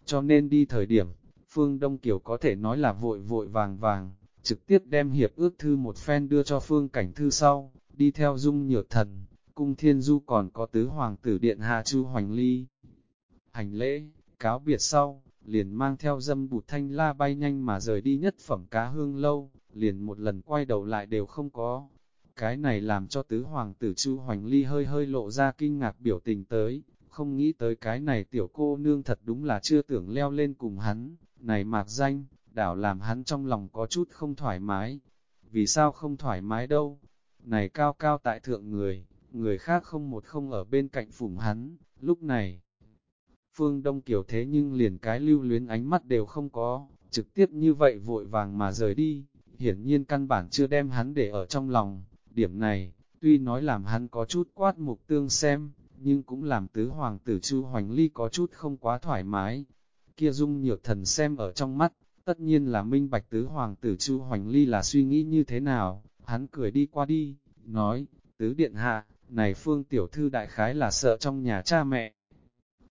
A: Cho nên đi thời điểm, Phương Đông Kiều có thể nói là vội vội vàng vàng, trực tiếp đem hiệp ước thư một phen đưa cho Phương Cảnh Thư sau, đi theo dung nhược thần, cung thiên du còn có tứ hoàng tử điện hạ Chu Hoành Ly. Hành lễ, cáo biệt sau, liền mang theo dâm bụt thanh la bay nhanh mà rời đi nhất phẩm cá hương lâu, liền một lần quay đầu lại đều không có. Cái này làm cho tứ hoàng tử Chu Hoành Ly hơi hơi lộ ra kinh ngạc biểu tình tới, không nghĩ tới cái này tiểu cô nương thật đúng là chưa tưởng leo lên cùng hắn, này mạc danh, đảo làm hắn trong lòng có chút không thoải mái. Vì sao không thoải mái đâu? Này cao cao tại thượng người, người khác không một không ở bên cạnh phủng hắn, lúc này, Phương Đông Kiều thế nhưng liền cái lưu luyến ánh mắt đều không có, trực tiếp như vậy vội vàng mà rời đi, hiển nhiên căn bản chưa đem hắn để ở trong lòng. Điểm này, tuy nói làm hắn có chút quát mục tương xem, nhưng cũng làm tứ hoàng tử Chu Hoành Ly có chút không quá thoải mái. Kia dung nhược thần xem ở trong mắt, tất nhiên là minh bạch tứ hoàng tử Chu Hoành Ly là suy nghĩ như thế nào, hắn cười đi qua đi, nói, tứ điện hạ, này phương tiểu thư đại khái là sợ trong nhà cha mẹ,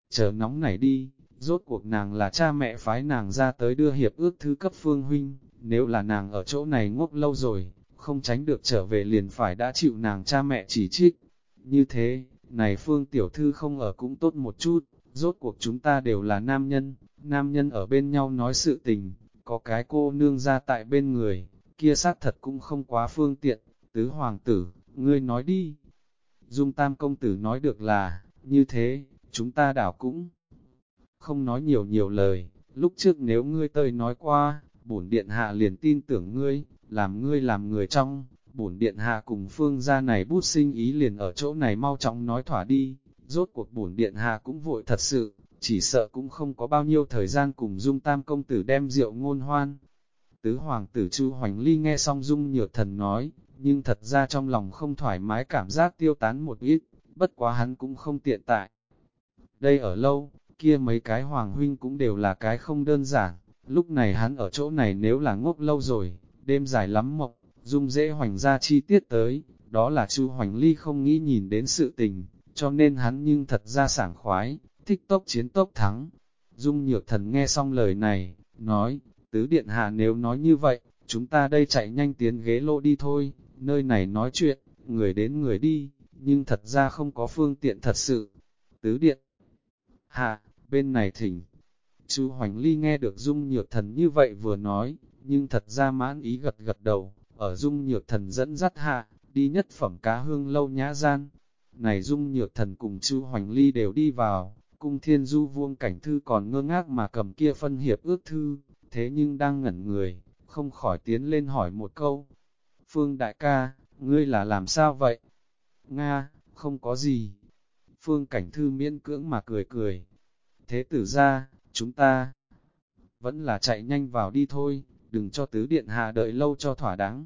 A: chờ nóng này đi, rốt cuộc nàng là cha mẹ phái nàng ra tới đưa hiệp ước thư cấp phương huynh, nếu là nàng ở chỗ này ngốc lâu rồi, không tránh được trở về liền phải đã chịu nàng cha mẹ chỉ trích. Như thế, này Phương Tiểu Thư không ở cũng tốt một chút, rốt cuộc chúng ta đều là nam nhân, nam nhân ở bên nhau nói sự tình, có cái cô nương ra tại bên người, kia xác thật cũng không quá phương tiện, tứ hoàng tử, ngươi nói đi. Dung Tam Công Tử nói được là, như thế, chúng ta đảo cũng không nói nhiều nhiều lời, lúc trước nếu ngươi tơi nói qua, bổn điện hạ liền tin tưởng ngươi, làm ngươi làm người trong, bổn điện hạ cùng phương gia này bút sinh ý liền ở chỗ này mau chóng nói thỏa đi, rốt cuộc bổn điện hạ cũng vội thật sự, chỉ sợ cũng không có bao nhiêu thời gian cùng dung tam công tử đem rượu ngôn hoan. Tứ hoàng tử Chu Hoành Ly nghe xong dung nhược thần nói, nhưng thật ra trong lòng không thoải mái cảm giác tiêu tán một ít, bất quá hắn cũng không tiện tại. Đây ở lâu, kia mấy cái hoàng huynh cũng đều là cái không đơn giản, lúc này hắn ở chỗ này nếu là ngốc lâu rồi, đêm dài lắm mộng, dung dễ hoành ra chi tiết tới, đó là Chu Hoành Ly không nghĩ nhìn đến sự tình, cho nên hắn nhưng thật ra sảng khoái, thích tốc chiến tốc thắng. Dung Nhược Thần nghe xong lời này, nói, tứ điện hạ nếu nói như vậy, chúng ta đây chạy nhanh tiến ghế lô đi thôi, nơi này nói chuyện, người đến người đi, nhưng thật ra không có phương tiện thật sự. Tứ điện hạ, bên này thỉnh. Chú Hoành Ly nghe được Dung Nhược Thần như vậy vừa nói, nhưng thật ra mãn ý gật gật đầu, ở Dung Nhược Thần dẫn dắt hạ, đi nhất phẩm cá hương lâu nhã gian. Này Dung Nhược Thần cùng chú Hoành Ly đều đi vào, cung thiên du vuông cảnh thư còn ngơ ngác mà cầm kia phân hiệp ước thư, thế nhưng đang ngẩn người, không khỏi tiến lên hỏi một câu. Phương đại ca, ngươi là làm sao vậy? Nga, không có gì. Phương cảnh thư miễn cưỡng mà cười cười. Thế tử ra, chúng ta vẫn là chạy nhanh vào đi thôi, đừng cho tứ điện hạ đợi lâu cho thỏa đáng.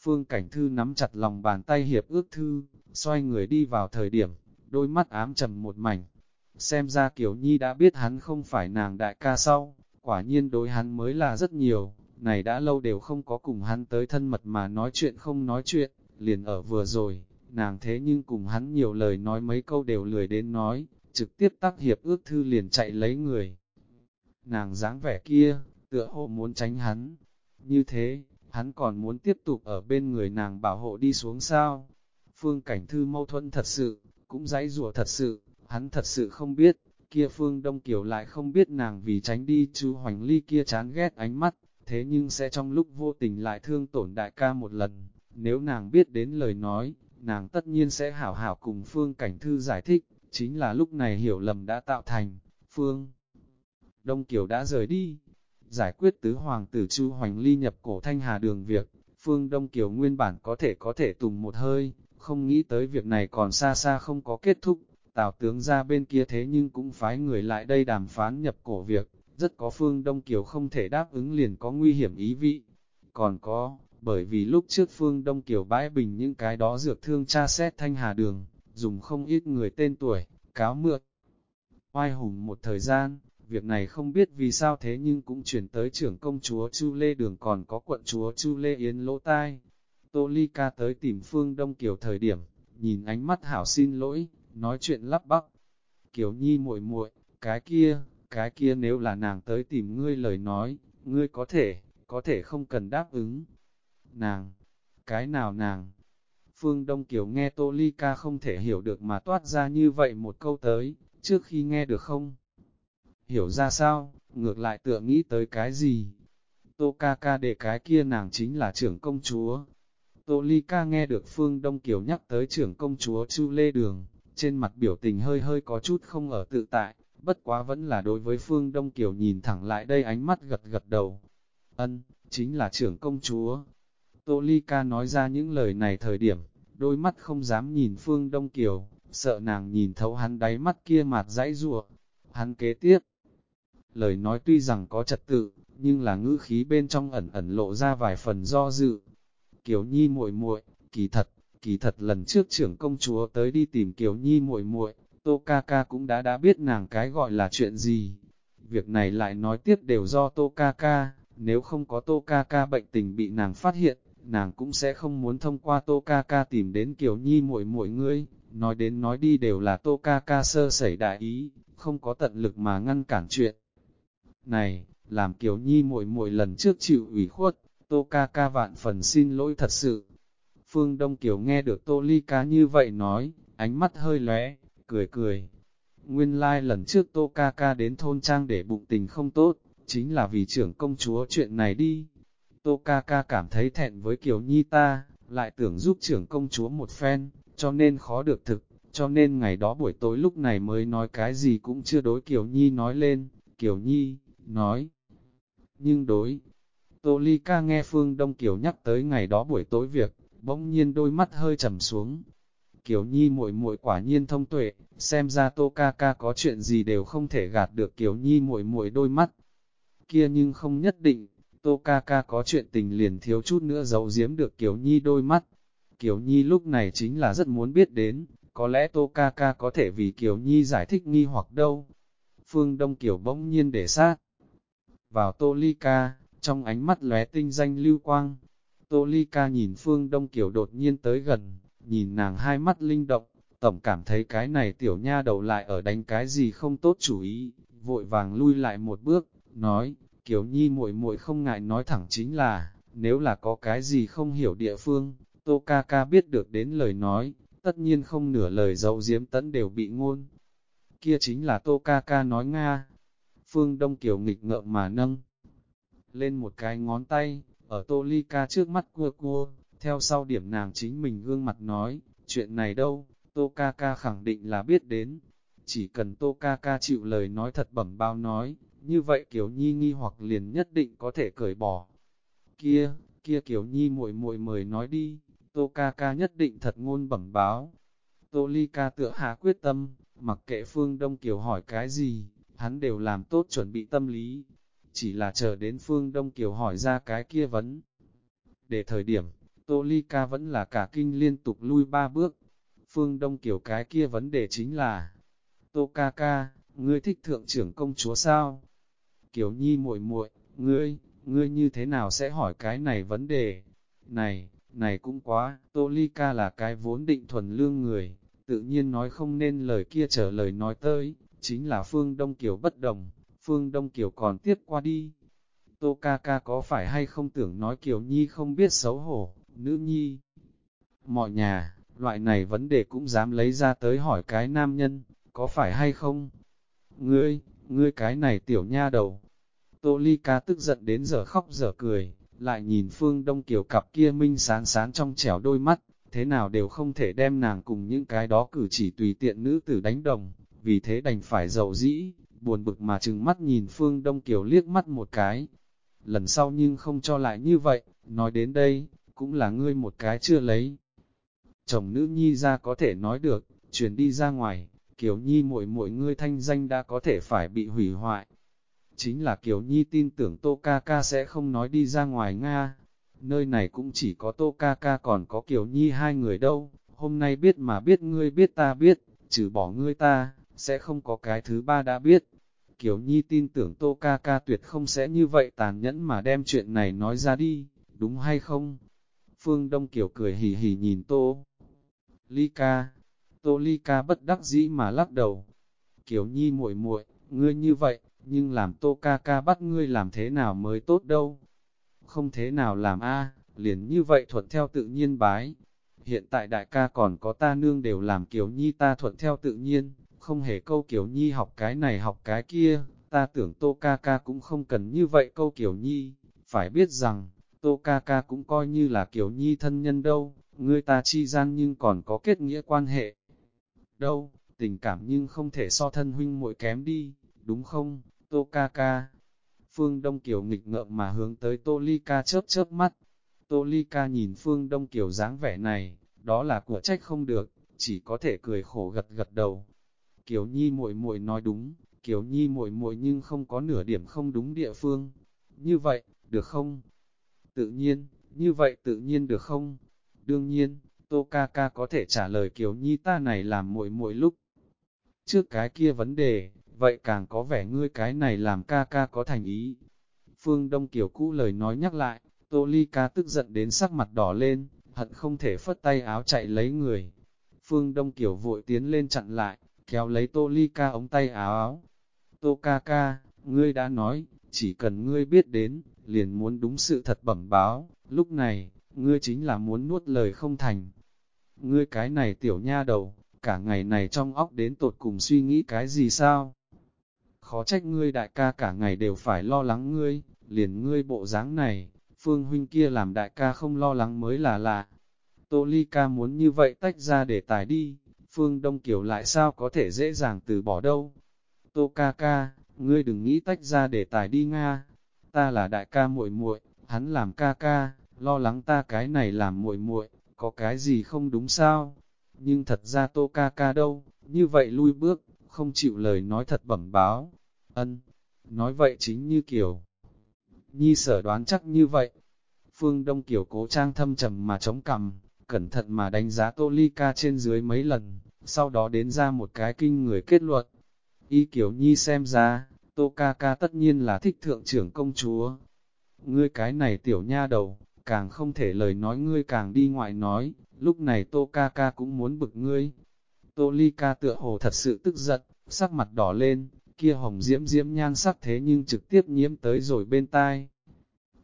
A: Phương Cảnh Thư nắm chặt lòng bàn tay hiệp ước thư, xoay người đi vào thời điểm, đôi mắt ám trầm một mảnh. Xem ra Kiều Nhi đã biết hắn không phải nàng đại ca sau, quả nhiên đối hắn mới là rất nhiều, này đã lâu đều không có cùng hắn tới thân mật mà nói chuyện không nói chuyện, liền ở vừa rồi, nàng thế nhưng cùng hắn nhiều lời nói mấy câu đều lười đến nói, trực tiếp tắc hiệp ước thư liền chạy lấy người. Nàng dáng vẻ kia, tựa hồ muốn tránh hắn. Như thế, hắn còn muốn tiếp tục ở bên người nàng bảo hộ đi xuống sao. Phương cảnh thư mâu thuẫn thật sự, cũng dãy rủa thật sự, hắn thật sự không biết, kia Phương Đông Kiều lại không biết nàng vì tránh đi chú Hoành Ly kia chán ghét ánh mắt, thế nhưng sẽ trong lúc vô tình lại thương tổn đại ca một lần. Nếu nàng biết đến lời nói, nàng tất nhiên sẽ hảo hảo cùng Phương Cảnh Thư giải thích, chính là lúc này hiểu lầm đã tạo thành, Phương Đông Kiều đã rời đi, giải quyết tứ hoàng tử Chu Hoành Ly nhập cổ thanh hà đường việc, Phương Đông Kiều nguyên bản có thể có thể tùng một hơi, không nghĩ tới việc này còn xa xa không có kết thúc, Tào tướng ra bên kia thế nhưng cũng phái người lại đây đàm phán nhập cổ việc, rất có Phương Đông Kiều không thể đáp ứng liền có nguy hiểm ý vị. Còn có, bởi vì lúc trước Phương Đông Kiều bãi bình những cái đó dược thương tra xét thanh hà đường, dùng không ít người tên tuổi, cáo mượn. Oai hùng một thời gian, Việc này không biết vì sao thế nhưng cũng chuyển tới trưởng công chúa Chu Lê Đường còn có quận chúa Chu Lê Yến lỗ tai. Tô Ly Ca tới tìm Phương Đông Kiều thời điểm, nhìn ánh mắt hảo xin lỗi, nói chuyện lắp bắp. Kiều Nhi muội muội, cái kia, cái kia nếu là nàng tới tìm ngươi lời nói, ngươi có thể, có thể không cần đáp ứng. Nàng, cái nào nàng? Phương Đông Kiều nghe Tô Ly Ca không thể hiểu được mà toát ra như vậy một câu tới, trước khi nghe được không? hiểu ra sao, ngược lại tựa nghĩ tới cái gì. Tô ca ca để cái kia nàng chính là trưởng công chúa. Tô ly ca nghe được Phương Đông Kiều nhắc tới trưởng công chúa Chu Lê Đường, trên mặt biểu tình hơi hơi có chút không ở tự tại, bất quá vẫn là đối với Phương Đông Kiều nhìn thẳng lại đây ánh mắt gật gật đầu. Ân, chính là trưởng công chúa. Tô ly ca nói ra những lời này thời điểm, đôi mắt không dám nhìn Phương Đông Kiều, sợ nàng nhìn thấu hắn đáy mắt kia mặt dãy rủa. Hắn kế tiếp, lời nói tuy rằng có trật tự, nhưng là ngữ khí bên trong ẩn ẩn lộ ra vài phần do dự. Kiều Nhi muội muội, kỳ thật, kỳ thật lần trước trưởng công chúa tới đi tìm Kiều Nhi muội muội, Tô ca ca cũng đã đã biết nàng cái gọi là chuyện gì. Việc này lại nói tiếp đều do Tô ca ca, nếu không có Tô ca ca bệnh tình bị nàng phát hiện, nàng cũng sẽ không muốn thông qua Tô ca ca tìm đến Kiều Nhi muội muội ngươi, nói đến nói đi đều là Tô ca ca sơ sẩy đại ý, không có tận lực mà ngăn cản chuyện. Này, làm Kiều Nhi muội muội lần trước chịu ủy khuất, Tô ca ca vạn phần xin lỗi thật sự, Phương Đông Kiều nghe được Tô Ly Ca như vậy nói, ánh mắt hơi lóe, cười cười. Nguyên lai like lần trước Tô Ca Ca đến thôn trang để bụng tình không tốt, chính là vì trưởng công chúa chuyện này đi. Tô Ca Ca cảm thấy thẹn với Kiều Nhi ta, lại tưởng giúp trưởng công chúa một phen, cho nên khó được thực, cho nên ngày đó buổi tối lúc này mới nói cái gì cũng chưa đối Kiều Nhi nói lên, Kiều Nhi, nói. Nhưng đối, Tô Ly ca nghe Phương Đông Kiều nhắc tới ngày đó buổi tối việc, bỗng nhiên đôi mắt hơi trầm xuống. Kiều Nhi muội muội quả nhiên thông tuệ, xem ra Tô ca ca có chuyện gì đều không thể gạt được Kiều Nhi muội muội đôi mắt. Kia nhưng không nhất định, Tô ca ca có chuyện tình liền thiếu chút nữa giấu giếm được Kiều Nhi đôi mắt. Kiều Nhi lúc này chính là rất muốn biết đến, có lẽ Tô ca ca có thể vì Kiều Nhi giải thích nghi hoặc đâu. Phương Đông Kiều bỗng nhiên để sát vào Tô Ly ca, trong ánh mắt lóe tinh danh lưu quang. Tô Ly ca nhìn Phương Đông Kiều đột nhiên tới gần, nhìn nàng hai mắt linh động, tổng cảm thấy cái này tiểu nha đầu lại ở đánh cái gì không tốt chủ ý, vội vàng lui lại một bước, nói, Kiều Nhi muội muội không ngại nói thẳng chính là, nếu là có cái gì không hiểu địa phương, Tô ca ca biết được đến lời nói, tất nhiên không nửa lời dấu diếm tẫn đều bị ngôn. Kia chính là Tô ca ca nói Nga. Phương Đông Kiều nghịch ngợm mà nâng lên một cái ngón tay, ở Tô Ly ca trước mắt cua cua, theo sau điểm nàng chính mình gương mặt nói, chuyện này đâu, Tô ca ca khẳng định là biết đến. Chỉ cần Tô ca ca chịu lời nói thật bẩm bao nói, như vậy Kiều Nhi nghi hoặc liền nhất định có thể cởi bỏ. Kia, kia Kiều Nhi muội muội mời nói đi, Tô ca ca nhất định thật ngôn bẩm báo. Tô Ly ca tựa hạ quyết tâm, mặc kệ Phương Đông Kiều hỏi cái gì, hắn đều làm tốt chuẩn bị tâm lý. Chỉ là chờ đến Phương Đông Kiều hỏi ra cái kia vấn. Để thời điểm, Tô Ly ca vẫn là cả kinh liên tục lui ba bước. Phương Đông Kiều cái kia vấn đề chính là, Tô ca ca, ngươi thích thượng trưởng công chúa sao? Kiều Nhi muội muội, ngươi, ngươi như thế nào sẽ hỏi cái này vấn đề? Này, này cũng quá, Tô Ly ca là cái vốn định thuần lương người, tự nhiên nói không nên lời kia trở lời nói tới, chính là Phương Đông Kiều bất đồng, Phương Đông Kiều còn tiếp qua đi. Tô ca ca có phải hay không tưởng nói Kiều Nhi không biết xấu hổ, nữ nhi. Mọi nhà, loại này vấn đề cũng dám lấy ra tới hỏi cái nam nhân, có phải hay không? Ngươi, ngươi cái này tiểu nha đầu. Tô Ly ca tức giận đến giờ khóc giờ cười, lại nhìn Phương Đông Kiều cặp kia minh sáng sáng trong trẻo đôi mắt, thế nào đều không thể đem nàng cùng những cái đó cử chỉ tùy tiện nữ tử đánh đồng, vì thế đành phải giàu dĩ, buồn bực mà chừng mắt nhìn Phương Đông Kiều liếc mắt một cái. Lần sau nhưng không cho lại như vậy, nói đến đây, cũng là ngươi một cái chưa lấy. Chồng nữ nhi ra có thể nói được, chuyển đi ra ngoài, Kiều Nhi mỗi mỗi ngươi thanh danh đã có thể phải bị hủy hoại. Chính là Kiều Nhi tin tưởng Tô Ca Ca sẽ không nói đi ra ngoài Nga. Nơi này cũng chỉ có Tô Ca Ca còn có Kiều Nhi hai người đâu. Hôm nay biết mà biết ngươi biết ta biết, trừ bỏ ngươi ta, sẽ không có cái thứ ba đã biết. Kiều Nhi tin tưởng Tô Ca Ca tuyệt không sẽ như vậy tàn nhẫn mà đem chuyện này nói ra đi, đúng hay không? Phương Đông Kiều cười hì hì nhìn Tô. Ly Ca, Tô Ly Ca bất đắc dĩ mà lắc đầu. Kiều Nhi muội muội, ngươi như vậy, nhưng làm Tô Ca Ca bắt ngươi làm thế nào mới tốt đâu? Không thế nào làm a, liền như vậy thuận theo tự nhiên bái. Hiện tại đại ca còn có ta nương đều làm Kiều Nhi ta thuận theo tự nhiên, không hề câu Kiều Nhi học cái này học cái kia, ta tưởng Tô Ca Ca cũng không cần như vậy câu Kiều Nhi, phải biết rằng, Tô Ca Ca cũng coi như là Kiều Nhi thân nhân đâu, người ta chi gian nhưng còn có kết nghĩa quan hệ. Đâu, tình cảm nhưng không thể so thân huynh muội kém đi, đúng không, Tô Ca Ca. Phương Đông Kiều nghịch ngợm mà hướng tới Tô Ly Ca chớp chớp mắt. Tô Ly Ca nhìn Phương Đông Kiều dáng vẻ này, đó là của trách không được, chỉ có thể cười khổ gật gật đầu, Kiều Nhi muội muội nói đúng, Kiều Nhi muội muội nhưng không có nửa điểm không đúng địa phương. Như vậy, được không? Tự nhiên, như vậy tự nhiên được không? Đương nhiên, Tô ca ca có thể trả lời Kiều Nhi ta này làm muội muội lúc. Trước cái kia vấn đề, vậy càng có vẻ ngươi cái này làm ca ca có thành ý. Phương Đông Kiều cũ lời nói nhắc lại, Tô Ly ca tức giận đến sắc mặt đỏ lên, hận không thể phất tay áo chạy lấy người. Phương Đông Kiều vội tiến lên chặn lại, kéo lấy tô ly ca ống tay áo áo. Tô ca ca, ngươi đã nói, chỉ cần ngươi biết đến, liền muốn đúng sự thật bẩm báo, lúc này, ngươi chính là muốn nuốt lời không thành. Ngươi cái này tiểu nha đầu, cả ngày này trong óc đến tột cùng suy nghĩ cái gì sao? Khó trách ngươi đại ca cả ngày đều phải lo lắng ngươi, liền ngươi bộ dáng này, phương huynh kia làm đại ca không lo lắng mới là lạ. Tô ly ca muốn như vậy tách ra để tài đi, phương đông Kiều lại sao có thể dễ dàng từ bỏ đâu. Tô ca ca, ngươi đừng nghĩ tách ra để tài đi Nga, ta là đại ca muội muội, hắn làm ca ca, lo lắng ta cái này làm muội muội, có cái gì không đúng sao? Nhưng thật ra tô ca ca đâu, như vậy lui bước, không chịu lời nói thật bẩm báo. Ân, nói vậy chính như kiểu. Nhi sở đoán chắc như vậy. Phương Đông Kiều cố trang thâm trầm mà chống cằm, cẩn thận mà đánh giá Tô Ly Ca trên dưới mấy lần, sau đó đến ra một cái kinh người kết luận. Y Kiều Nhi xem ra, Tô Ca Ca tất nhiên là thích thượng trưởng công chúa. Ngươi cái này tiểu nha đầu, càng không thể lời nói ngươi càng đi ngoại nói, lúc này Tô Ca Ca cũng muốn bực ngươi. Tô Ly Ca tựa hồ thật sự tức giận, sắc mặt đỏ lên, kia hồng diễm diễm nhan sắc thế nhưng trực tiếp nhiễm tới rồi bên tai.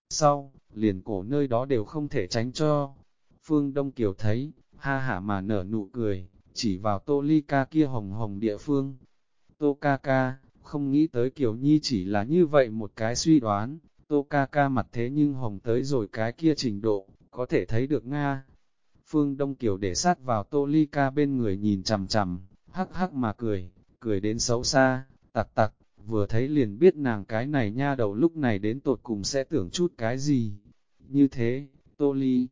A: Sau, liền cổ nơi đó đều không thể tránh cho. Phương Đông Kiều thấy, ha hả mà nở nụ cười, chỉ vào Tô Ly Ca kia hồng hồng địa phương. Tô Ca Ca, không nghĩ tới Kiều Nhi chỉ là như vậy một cái suy đoán, Tô Ca Ca mặt thế nhưng hồng tới rồi cái kia trình độ, có thể thấy được Nga. Phương Đông Kiều để sát vào Tô Ly Ca bên người nhìn chằm chằm, hắc hắc mà cười, cười đến xấu xa, tặc tặc, vừa thấy liền biết nàng cái này nha đầu lúc này đến tột cùng sẽ tưởng chút cái gì. Như thế, Tô Ly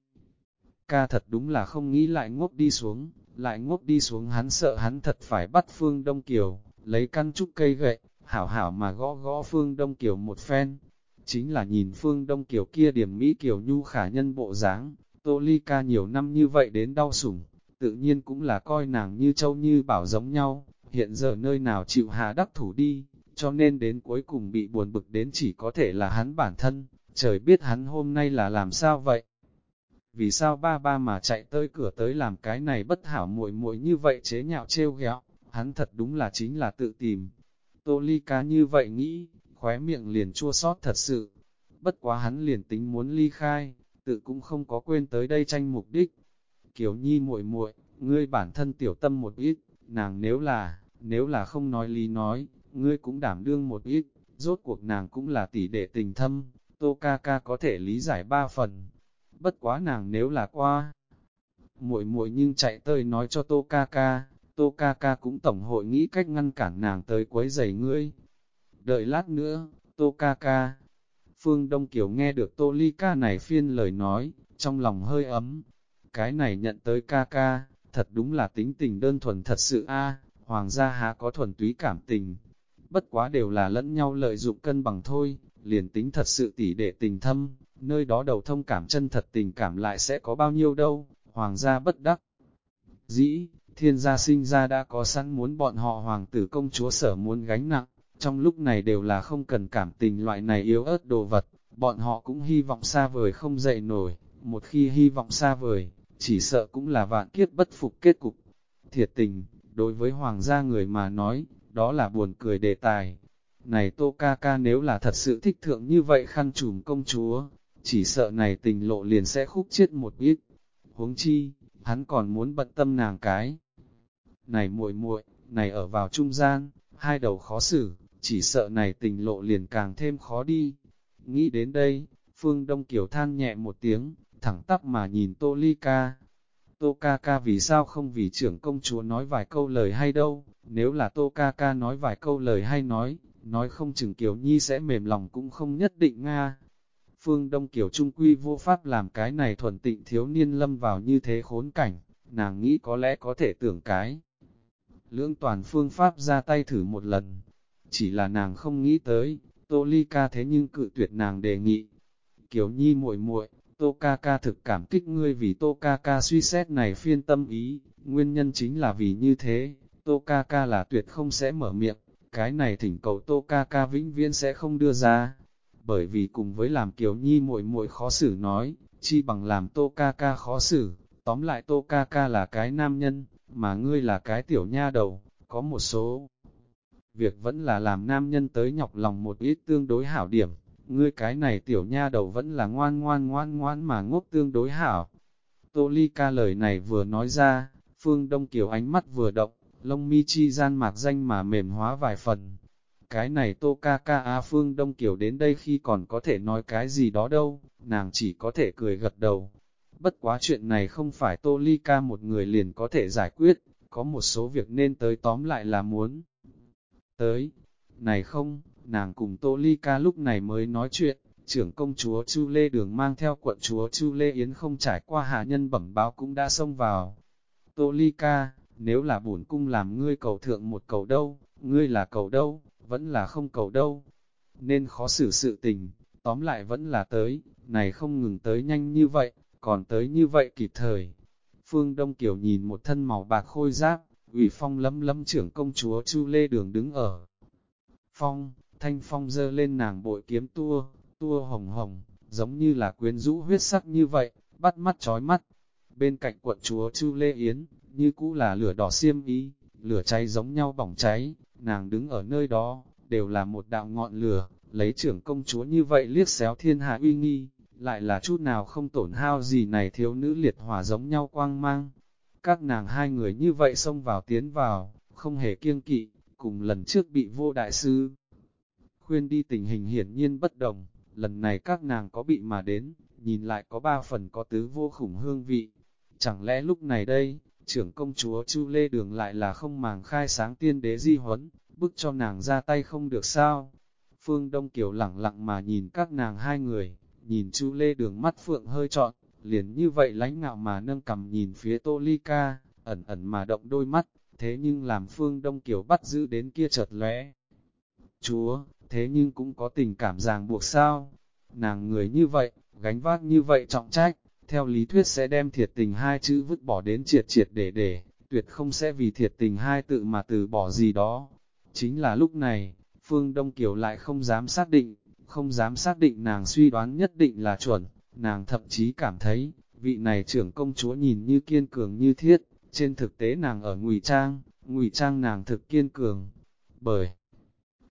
A: ca thật đúng là không nghĩ lại ngốc đi xuống, lại ngốc đi xuống hắn sợ hắn thật phải bắt Phương Đông Kiều, lấy căn trúc cây gậy, hảo hảo mà gõ gõ Phương Đông Kiều một phen. Chính là nhìn Phương Đông Kiều kia điểm Mỹ Kiều Nhu khả nhân bộ dáng, Tô Ly ca nhiều năm như vậy đến đau sủng, tự nhiên cũng là coi nàng như châu như bảo giống nhau, hiện giờ nơi nào chịu hạ đắc thủ đi, cho nên đến cuối cùng bị buồn bực đến chỉ có thể là hắn bản thân, trời biết hắn hôm nay là làm sao vậy. Vì sao ba ba mà chạy tới cửa tới làm cái này bất hảo muội muội như vậy chế nhạo trêu ghẹo, hắn thật đúng là chính là tự tìm. Tô ly cá như vậy nghĩ, khóe miệng liền chua xót thật sự. Bất quá hắn liền tính muốn ly khai, tự cũng không có quên tới đây tranh mục đích. Kiều nhi muội muội, ngươi bản thân tiểu tâm một ít, nàng nếu là, nếu là không nói lý nói, ngươi cũng đảm đương một ít, rốt cuộc nàng cũng là tỷ đệ tình thâm, tô ca ca có thể lý giải ba phần. Bất quá nàng nếu là qua, muội muội nhưng chạy tới nói cho tô ca ca, tô ca ca cũng tổng hội nghĩ cách ngăn cản nàng tới quấy giày ngươi. Đợi lát nữa, tô ca ca. Phương Đông Kiều nghe được tô ly ca này phiên lời nói, trong lòng hơi ấm. Cái này nhận tới ca ca, thật đúng là tính tình đơn thuần thật sự a hoàng gia há có thuần túy cảm tình. Bất quá đều là lẫn nhau lợi dụng cân bằng thôi, liền tính thật sự tỉ đệ tình thâm, nơi đó đầu thông cảm chân thật tình cảm lại sẽ có bao nhiêu đâu, hoàng gia bất đắc. Dĩ, thiên gia sinh ra đã có sẵn muốn bọn họ hoàng tử công chúa sở muốn gánh nặng, trong lúc này đều là không cần cảm tình loại này yếu ớt đồ vật, bọn họ cũng hy vọng xa vời không dậy nổi, một khi hy vọng xa vời, chỉ sợ cũng là vạn kiếp bất phục kết cục. Thiệt tình, đối với hoàng gia người mà nói, đó là buồn cười đề tài. Này Tô Ca Ca nếu là thật sự thích thượng như vậy khăn trùm công chúa, chỉ sợ này tình lộ liền sẽ khúc chết một ít. Huống chi, hắn còn muốn bận tâm nàng cái. Này muội muội, này ở vào trung gian, hai đầu khó xử, chỉ sợ này tình lộ liền càng thêm khó đi. Nghĩ đến đây, Phương Đông Kiều than nhẹ một tiếng, thẳng tắp mà nhìn Tô Ly Ca. Tô Ca Ca vì sao không vì trưởng công chúa nói vài câu lời hay đâu, nếu là Tô Ca Ca nói vài câu lời hay nói, nói không chừng Kiều Nhi sẽ mềm lòng cũng không nhất định Nga. Phương Đông Kiều Trung Quy vô pháp làm cái này thuần tịnh thiếu niên lâm vào như thế khốn cảnh, nàng nghĩ có lẽ có thể tưởng cái. Lưỡng toàn phương pháp ra tay thử một lần, chỉ là nàng không nghĩ tới, Tô Ly Ca thế nhưng cự tuyệt nàng đề nghị. Kiều Nhi muội muội Tô ca ca thực cảm kích ngươi vì tô ca ca suy xét này phiên tâm ý, nguyên nhân chính là vì như thế, tô ca ca là tuyệt không sẽ mở miệng, cái này thỉnh cầu tô ca ca vĩnh viễn sẽ không đưa ra. Bởi vì cùng với làm kiều nhi muội muội khó xử nói, chi bằng làm tô ca ca khó xử, tóm lại tô ca ca là cái nam nhân, mà ngươi là cái tiểu nha đầu, có một số việc vẫn là làm nam nhân tới nhọc lòng một ít tương đối hảo điểm, ngươi cái này tiểu nha đầu vẫn là ngoan ngoan ngoan ngoan mà ngốc tương đối hảo. Tô Ly ca lời này vừa nói ra, Phương Đông Kiều ánh mắt vừa động, lông mi chi gian mạc danh mà mềm hóa vài phần. Cái này Tô ca ca á Phương Đông Kiều đến đây khi còn có thể nói cái gì đó đâu, nàng chỉ có thể cười gật đầu. Bất quá chuyện này không phải Tô Ly ca một người liền có thể giải quyết, có một số việc nên tới tóm lại là muốn. Tới, này không, nàng cùng Tô Ly ca lúc này mới nói chuyện, trưởng công chúa Chu Lê Đường mang theo quận chúa Chu Lê Yến không trải qua hạ nhân bẩm báo cũng đã xông vào. Tô Ly ca, nếu là bổn cung làm ngươi cầu thượng một cầu đâu, ngươi là cầu đâu, vẫn là không cầu đâu. Nên khó xử sự tình, tóm lại vẫn là tới, này không ngừng tới nhanh như vậy, còn tới như vậy kịp thời. Phương Đông Kiều nhìn một thân màu bạc khôi giáp, ủy phong lấm lấm trưởng công chúa Chu Lê Đường đứng ở. Phong, thanh phong dơ lên nàng bội kiếm tua, tua hồng hồng, giống như là quyến rũ huyết sắc như vậy, bắt mắt chói mắt. Bên cạnh quận chúa Chu Lê Yến, như cũ là lửa đỏ xiêm ý, lửa cháy giống nhau bỏng cháy, nàng đứng ở nơi đó, đều là một đạo ngọn lửa, lấy trưởng công chúa như vậy liếc xéo thiên hạ uy nghi, lại là chút nào không tổn hao gì này thiếu nữ liệt hỏa giống nhau quang mang. Các nàng hai người như vậy xông vào tiến vào, không hề kiêng kỵ, cùng lần trước bị vô đại sư. Khuyên đi tình hình hiển nhiên bất đồng, lần này các nàng có bị mà đến, nhìn lại có ba phần có tứ vô khủng hương vị. Chẳng lẽ lúc này đây, trưởng công chúa Chu Lê Đường lại là không màng khai sáng tiên đế di huấn, bức cho nàng ra tay không được sao? Phương Đông Kiều lặng lặng mà nhìn các nàng hai người, nhìn Chu Lê Đường mắt phượng hơi trọn, liền như vậy lãnh ngạo mà nâng cầm nhìn phía Tô Ly Ca, ẩn ẩn mà động đôi mắt, thế nhưng làm Phương Đông Kiều bắt giữ đến kia chợt lóe. Chúa, thế nhưng cũng có tình cảm ràng buộc sao? Nàng người như vậy, gánh vác như vậy trọng trách, theo lý thuyết sẽ đem thiệt tình hai chữ vứt bỏ đến triệt triệt để để, tuyệt không sẽ vì thiệt tình hai tự mà từ bỏ gì đó. Chính là lúc này, Phương Đông Kiều lại không dám xác định, không dám xác định nàng suy đoán nhất định là chuẩn, nàng thậm chí cảm thấy, vị này trưởng công chúa nhìn như kiên cường như thiết, trên thực tế nàng ở ngụy trang, ngụy trang nàng thực kiên cường, bởi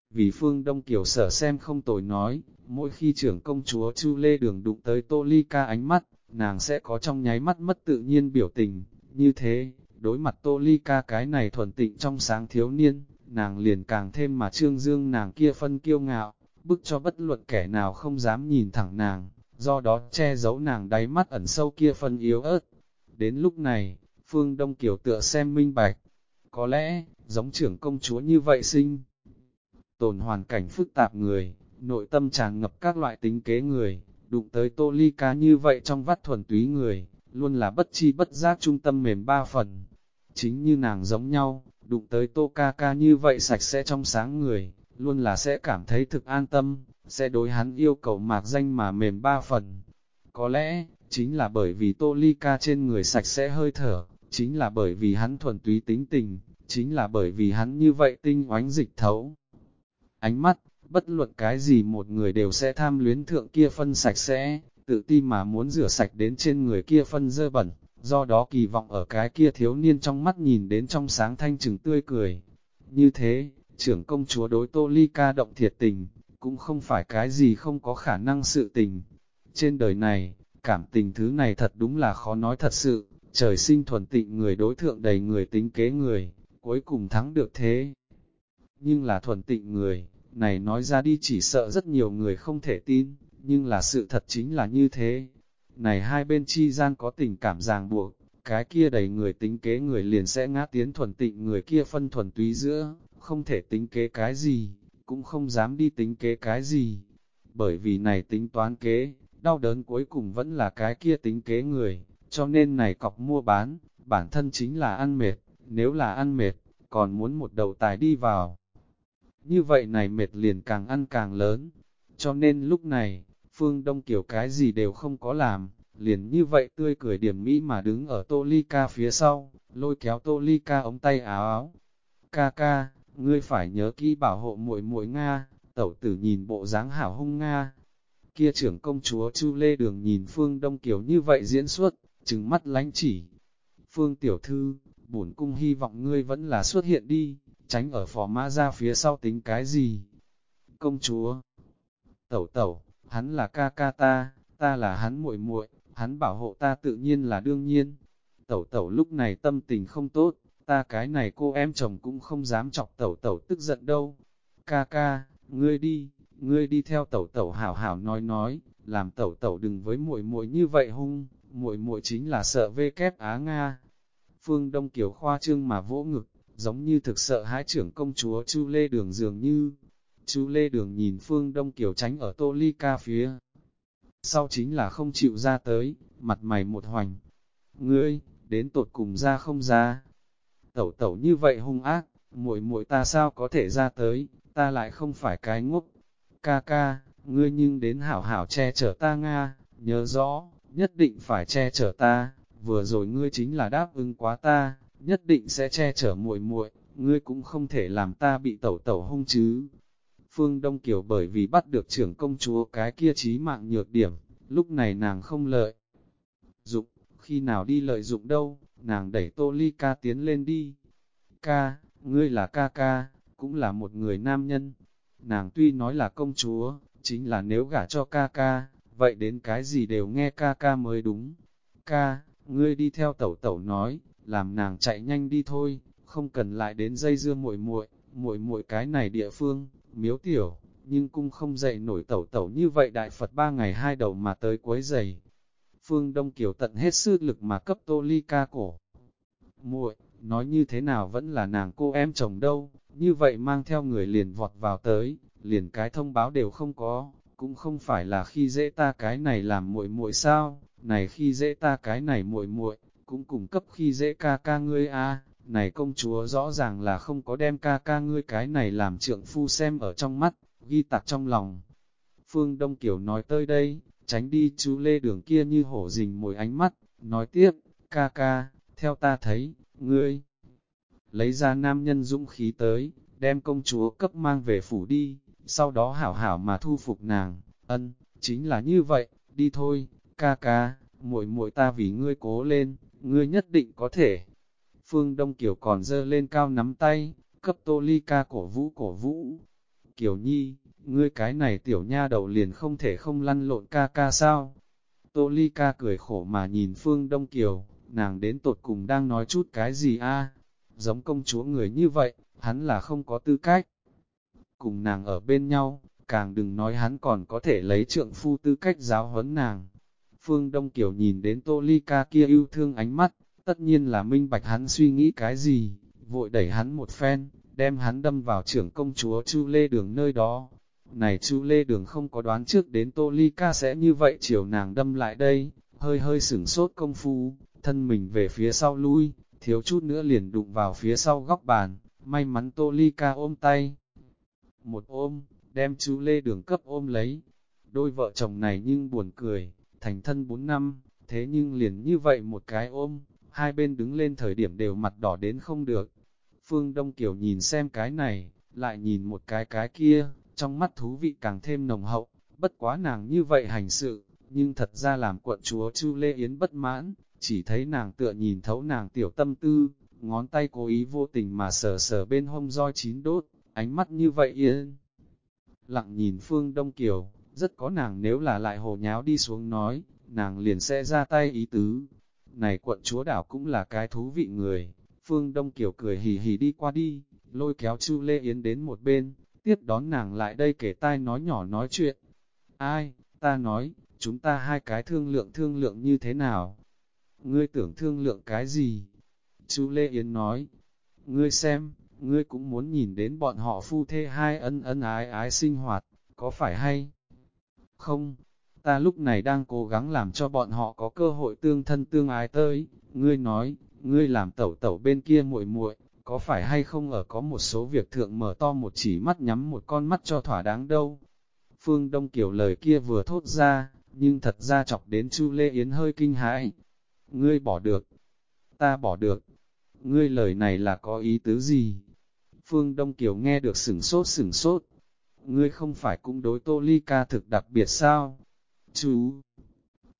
A: vì phương Đông Kiều sở xem không tồi nói, mỗi khi trưởng công chúa Chu Lê Đường đụng tới Tô Ly Ca ánh mắt, nàng sẽ có trong nháy mắt mất tự nhiên biểu tình, như thế, đối mặt Tô Ly Ca cái này thuần tịnh trong sáng thiếu niên, nàng liền càng thêm mà trương dương nàng kia phân kiêu ngạo, bức cho bất luận kẻ nào không dám nhìn thẳng nàng, do đó che giấu nàng đáy mắt ẩn sâu kia phân yếu ớt. Đến lúc này, Phương Đông Kiều tựa xem minh bạch, có lẽ, giống trưởng công chúa như vậy sinh. Tồn hoàn cảnh phức tạp người, nội tâm tràn ngập các loại tính kế người, đụng tới tô ly cá như vậy trong vắt thuần túy người, luôn là bất chi bất giác trung tâm mềm ba phần. Chính như nàng giống nhau, đụng tới tô ca ca như vậy sạch sẽ trong sáng người, luôn là sẽ cảm thấy thực an tâm, sẽ đối hắn yêu cầu mạc danh mà mềm ba phần. Có lẽ, chính là bởi vì tô ly ca trên người sạch sẽ hơi thở, chính là bởi vì hắn thuần túy tính tình, chính là bởi vì hắn như vậy tinh oánh dịch thấu. Ánh mắt, bất luận cái gì một người đều sẽ tham luyến thượng kia phân sạch sẽ, tự ti mà muốn rửa sạch đến trên người kia phân dơ bẩn, do đó kỳ vọng ở cái kia thiếu niên trong mắt nhìn đến trong sáng thanh trừng tươi cười. Như thế, trưởng công chúa đối tô ly ca động thiệt tình, cũng không phải cái gì không có khả năng sự tình. Trên đời này, cảm tình thứ này thật đúng là khó nói thật sự, trời sinh thuần tịnh người đối thượng đầy người tính kế người, cuối cùng thắng được thế. Nhưng là thuần tịnh người, này nói ra đi chỉ sợ rất nhiều người không thể tin, nhưng là sự thật chính là như thế. Này hai bên chi gian có tình cảm ràng buộc, cái kia đầy người tính kế người liền sẽ ngã tiến thuần tịnh người kia phân thuần túy giữa, không thể tính kế cái gì, cũng không dám đi tính kế cái gì. Bởi vì này tính toán kế, đau đớn cuối cùng vẫn là cái kia tính kế người, cho nên này cọc mua bán, bản thân chính là ăn mệt, nếu là ăn mệt, còn muốn một đầu tài đi vào. Như vậy này mệt liền càng ăn càng lớn, cho nên lúc này, Phương Đông Kiều cái gì đều không có làm, liền như vậy tươi cười điểm mỹ mà đứng ở tô ly ca phía sau, lôi kéo tô ly ca ống tay áo áo. Ca ca, ngươi phải nhớ kỹ bảo hộ muội muội Nga, tẩu tử nhìn bộ dáng hảo hung Nga. Kia trưởng công chúa Chu Lê Đường nhìn Phương Đông Kiều như vậy diễn xuất, trừng mắt lánh chỉ. Phương Tiểu Thư, bổn cung hy vọng ngươi vẫn là xuất hiện đi, tránh ở phò mã ra phía sau tính cái gì. Công chúa, tẩu tẩu, hắn là ca ca ta, ta là hắn muội muội, hắn bảo hộ ta tự nhiên là đương nhiên. Tẩu tẩu lúc này tâm tình không tốt, ta cái này cô em chồng cũng không dám chọc tẩu tẩu tức giận đâu. Ca ca, ngươi đi, ngươi đi theo tẩu tẩu hảo hảo nói nói, làm tẩu tẩu đừng với muội muội như vậy hung, muội muội chính là sợ vê kép Á Nga. Phương Đông Kiều khoa trương mà vỗ ngực, giống như thực sợ hãi trưởng công chúa Chu Lê Đường dường như. Chu Lê Đường nhìn Phương Đông Kiều tránh ở tô ly ca phía. Sau chính là không chịu ra tới, mặt mày một hoành. Ngươi, đến tột cùng ra không ra. Tẩu tẩu như vậy hung ác, muội muội ta sao có thể ra tới, ta lại không phải cái ngốc. Ca ca, ngươi nhưng đến hảo hảo che chở ta Nga, nhớ rõ, nhất định phải che chở ta, vừa rồi ngươi chính là đáp ứng quá ta, nhất định sẽ che chở muội muội, ngươi cũng không thể làm ta bị tẩu tẩu hung chứ. Phương Đông Kiều bởi vì bắt được trưởng công chúa cái kia trí mạng nhược điểm, lúc này nàng không lợi. Dụng, khi nào đi lợi dụng đâu, nàng đẩy tô ly ca tiến lên đi. Ca, ngươi là ca ca, cũng là một người nam nhân. Nàng tuy nói là công chúa, chính là nếu gả cho ca ca, vậy đến cái gì đều nghe ca ca mới đúng. Ca, ngươi đi theo tẩu tẩu nói, làm nàng chạy nhanh đi thôi, không cần lại đến dây dưa muội muội, muội muội cái này địa phương, miếu tiểu, nhưng cung không dậy nổi tẩu tẩu như vậy đại Phật ba ngày hai đầu mà tới cuối giày. Phương Đông Kiều tận hết sư lực mà cấp tô ly ca cổ. muội nói như thế nào vẫn là nàng cô em chồng đâu, như vậy mang theo người liền vọt vào tới, liền cái thông báo đều không có, cũng không phải là khi dễ ta cái này làm muội muội sao, này khi dễ ta cái này muội muội cũng cùng cấp khi dễ ca ca ngươi a. Này công chúa rõ ràng là không có đem ca ca ngươi cái này làm trượng phu xem ở trong mắt, ghi tạc trong lòng. Phương Đông Kiều nói tới đây, tránh đi chú lê đường kia như hổ rình mồi ánh mắt, nói tiếp, ca ca, theo ta thấy, ngươi, lấy ra nam nhân dũng khí tới, đem công chúa cấp mang về phủ đi, sau đó hảo hảo mà thu phục nàng, ân, chính là như vậy, đi thôi, ca ca, muội muội ta vì ngươi cố lên, ngươi nhất định có thể. Phương Đông Kiều còn dơ lên cao nắm tay, cấp tô ly ca cổ vũ cổ vũ. Kiều Nhi, ngươi cái này tiểu nha đầu liền không thể không lăn lộn ca ca sao? Tô ly ca cười khổ mà nhìn Phương Đông Kiều, nàng đến tột cùng đang nói chút cái gì a? Giống công chúa người như vậy, hắn là không có tư cách. Cùng nàng ở bên nhau, càng đừng nói hắn còn có thể lấy trượng phu tư cách giáo huấn nàng. Phương Đông Kiều nhìn đến Tô Ly Ca kia yêu thương ánh mắt, tất nhiên là minh bạch hắn suy nghĩ cái gì, vội đẩy hắn một phen, đem hắn đâm vào trưởng công chúa Chu Lê Đường nơi đó. Này Chu Lê Đường không có đoán trước đến Tô Ly Ca sẽ như vậy chiều nàng đâm lại đây, hơi hơi sửng sốt công phu, thân mình về phía sau lui, thiếu chút nữa liền đụng vào phía sau góc bàn, may mắn Tô Ly Ca ôm tay. Một ôm, đem chú Lê Đường cấp ôm lấy. Đôi vợ chồng này nhưng buồn cười, thành thân 4 năm, thế nhưng liền như vậy một cái ôm, hai bên đứng lên thời điểm đều mặt đỏ đến không được. Phương Đông Kiều nhìn xem cái này, lại nhìn một cái cái kia, trong mắt thú vị càng thêm nồng hậu, bất quá nàng như vậy hành sự, nhưng thật ra làm quận chúa Chu Lê Yến bất mãn, chỉ thấy nàng tựa nhìn thấu nàng tiểu tâm tư, ngón tay cố ý vô tình mà sờ sờ bên hông roi chín đốt, ánh mắt như vậy yên. Lặng nhìn Phương Đông Kiều, rất có nàng nếu là lại hồ nháo đi xuống nói, nàng liền sẽ ra tay ý tứ. Này quận chúa đảo cũng là cái thú vị người, Phương Đông Kiều cười hì hì đi qua đi, lôi kéo Chu Lê Yến đến một bên, tiếp đón nàng lại đây kể tai nói nhỏ nói chuyện. Ai, ta nói, chúng ta hai cái thương lượng thương lượng như thế nào? Ngươi tưởng thương lượng cái gì? Chu Lê Yến nói, ngươi xem, ngươi cũng muốn nhìn đến bọn họ phu thê hai ân ân ái ái sinh hoạt, có phải hay? Không, ta lúc này đang cố gắng làm cho bọn họ có cơ hội tương thân tương ái tới, ngươi nói, ngươi làm tẩu tẩu bên kia muội muội, có phải hay không ở có một số việc thượng mở to một chỉ mắt nhắm một con mắt cho thỏa đáng đâu. Phương Đông Kiều lời kia vừa thốt ra, nhưng thật ra chọc đến Chu Lê Yến hơi kinh hãi. Ngươi bỏ được, ta bỏ được, ngươi lời này là có ý tứ gì? Phương Đông Kiều nghe được sửng sốt sửng sốt. Ngươi không phải cũng đối Tô Ly ca thực đặc biệt sao? Chú!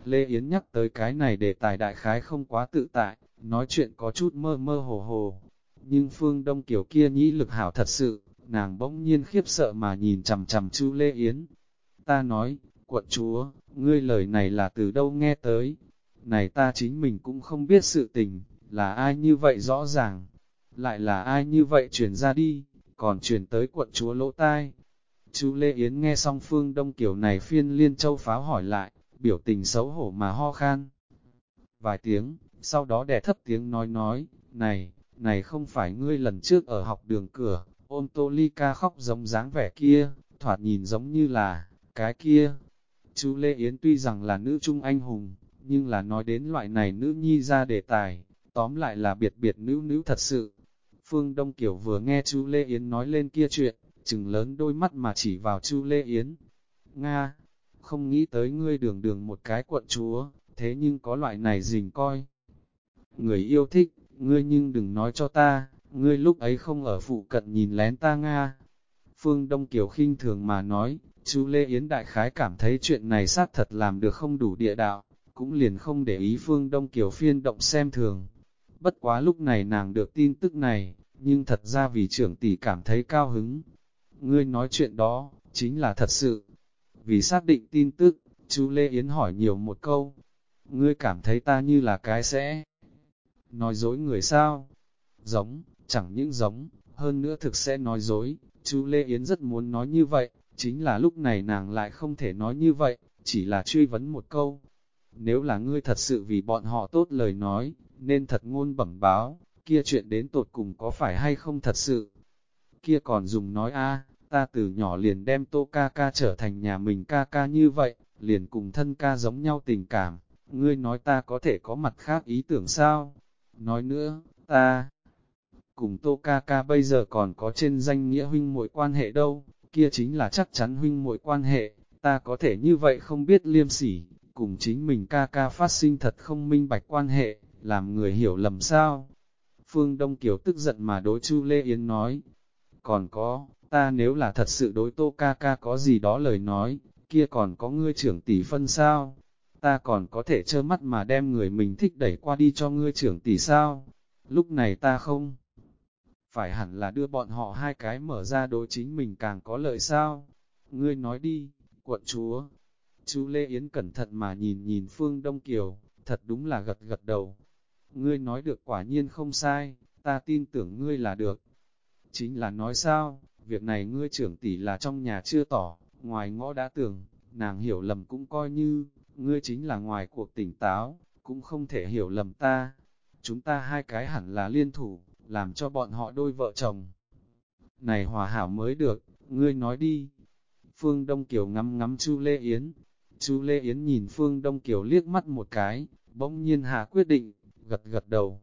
A: Lê Yến nhắc tới cái này để tài đại khái không quá tự tại, nói chuyện có chút mơ mơ hồ hồ. Nhưng Phương Đông Kiều kia nhĩ lực hảo thật sự, nàng bỗng nhiên khiếp sợ mà nhìn chằm chằm chú Lê Yến. Ta nói, Quận chúa, ngươi lời này là từ đâu nghe tới? Này ta chính mình cũng không biết sự tình, là ai như vậy rõ ràng, lại là ai như vậy truyền ra đi, còn truyền tới quận chúa lỗ tai. Chú Lê Yến nghe xong phương đông kiểu này phiên liên châu pháo hỏi lại, biểu tình xấu hổ mà ho khan. Vài tiếng, sau đó đẻ thấp tiếng nói nói, này, này không phải ngươi lần trước ở học đường cửa, ôm tô ly ca khóc giống dáng vẻ kia, thoạt nhìn giống như là, cái kia. Chú Lê Yến tuy rằng là nữ trung anh hùng, nhưng là nói đến loại này nữ nhi ra đề tài, tóm lại là biệt biệt nữ nữ thật sự. Phương Đông Kiều vừa nghe chú Lê Yến nói lên kia chuyện, chừng lớn đôi mắt mà chỉ vào chu Lê Yến. Nga, không nghĩ tới ngươi đường đường một cái quận chúa, thế nhưng có loại này dình coi. Người yêu thích, ngươi nhưng đừng nói cho ta, ngươi lúc ấy không ở phụ cận nhìn lén ta Nga. Phương Đông Kiều khinh thường mà nói, chú Lê Yến đại khái cảm thấy chuyện này sát thật làm được không đủ địa đạo, cũng liền không để ý Phương Đông Kiều phiên động xem thường. Bất quá lúc này nàng được tin tức này, nhưng thật ra vì trưởng tỷ cảm thấy cao hứng. Ngươi nói chuyện đó, chính là thật sự. Vì xác định tin tức, chú Lê Yến hỏi nhiều một câu. Ngươi cảm thấy ta như là cái sẽ nói dối người sao? Giống, chẳng những giống, hơn nữa thực sẽ nói dối. Chú Lê Yến rất muốn nói như vậy, chính là lúc này nàng lại không thể nói như vậy, chỉ là truy vấn một câu. Nếu là ngươi thật sự vì bọn họ tốt lời nói, nên thật ngôn bẩm báo, kia chuyện đến tột cùng có phải hay không thật sự. Kia còn dùng nói a ta từ nhỏ liền đem tô ca ca trở thành nhà mình ca ca như vậy, liền cùng thân ca giống nhau tình cảm, ngươi nói ta có thể có mặt khác ý tưởng sao? Nói nữa, ta cùng tô ca ca bây giờ còn có trên danh nghĩa huynh muội quan hệ đâu, kia chính là chắc chắn huynh muội quan hệ, ta có thể như vậy không biết liêm sỉ, cùng chính mình ca ca phát sinh thật không minh bạch quan hệ, làm người hiểu lầm sao. Phương Đông Kiều tức giận mà đối Chu Lê Yến nói, còn có, ta nếu là thật sự đối tô ca ca có gì đó lời nói, kia còn có ngươi trưởng tỷ phân sao? Ta còn có thể trơ mắt mà đem người mình thích đẩy qua đi cho ngươi trưởng tỷ sao? Lúc này ta không phải hẳn là đưa bọn họ hai cái mở ra đối chính mình càng có lợi sao? Ngươi nói đi, quận chúa. Chú Lê Yến cẩn thận mà nhìn nhìn Phương Đông Kiều, thật đúng là gật gật đầu. Ngươi nói được quả nhiên không sai, ta tin tưởng ngươi là được. Chính là nói sao, việc này ngươi trưởng tỷ là trong nhà chưa tỏ, ngoài ngõ đã tưởng, nàng hiểu lầm cũng coi như, ngươi chính là ngoài cuộc tỉnh táo, cũng không thể hiểu lầm ta. Chúng ta hai cái hẳn là liên thủ, làm cho bọn họ đôi vợ chồng. Này hòa hảo mới được, ngươi nói đi. Phương Đông Kiều ngắm ngắm Chu Lê Yến. Chu Lê Yến nhìn Phương Đông Kiều liếc mắt một cái, bỗng nhiên hạ quyết định, gật gật đầu.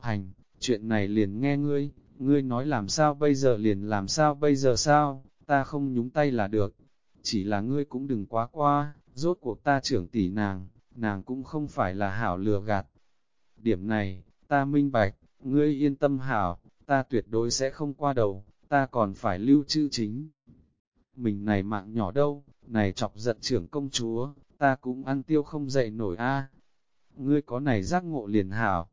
A: Hành, chuyện này liền nghe ngươi, ngươi nói làm sao bây giờ liền làm sao bây giờ sao, ta không nhúng tay là được. Chỉ là ngươi cũng đừng quá qua, rốt cuộc ta trưởng tỷ nàng, nàng cũng không phải là hảo lừa gạt. Điểm này, ta minh bạch, ngươi yên tâm hảo, ta tuyệt đối sẽ không qua đầu, ta còn phải lưu trữ chính. Mình này mạng nhỏ đâu, này chọc giận trưởng công chúa, ta cũng ăn tiêu không dậy nổi a. Ngươi có này giác ngộ liền hảo.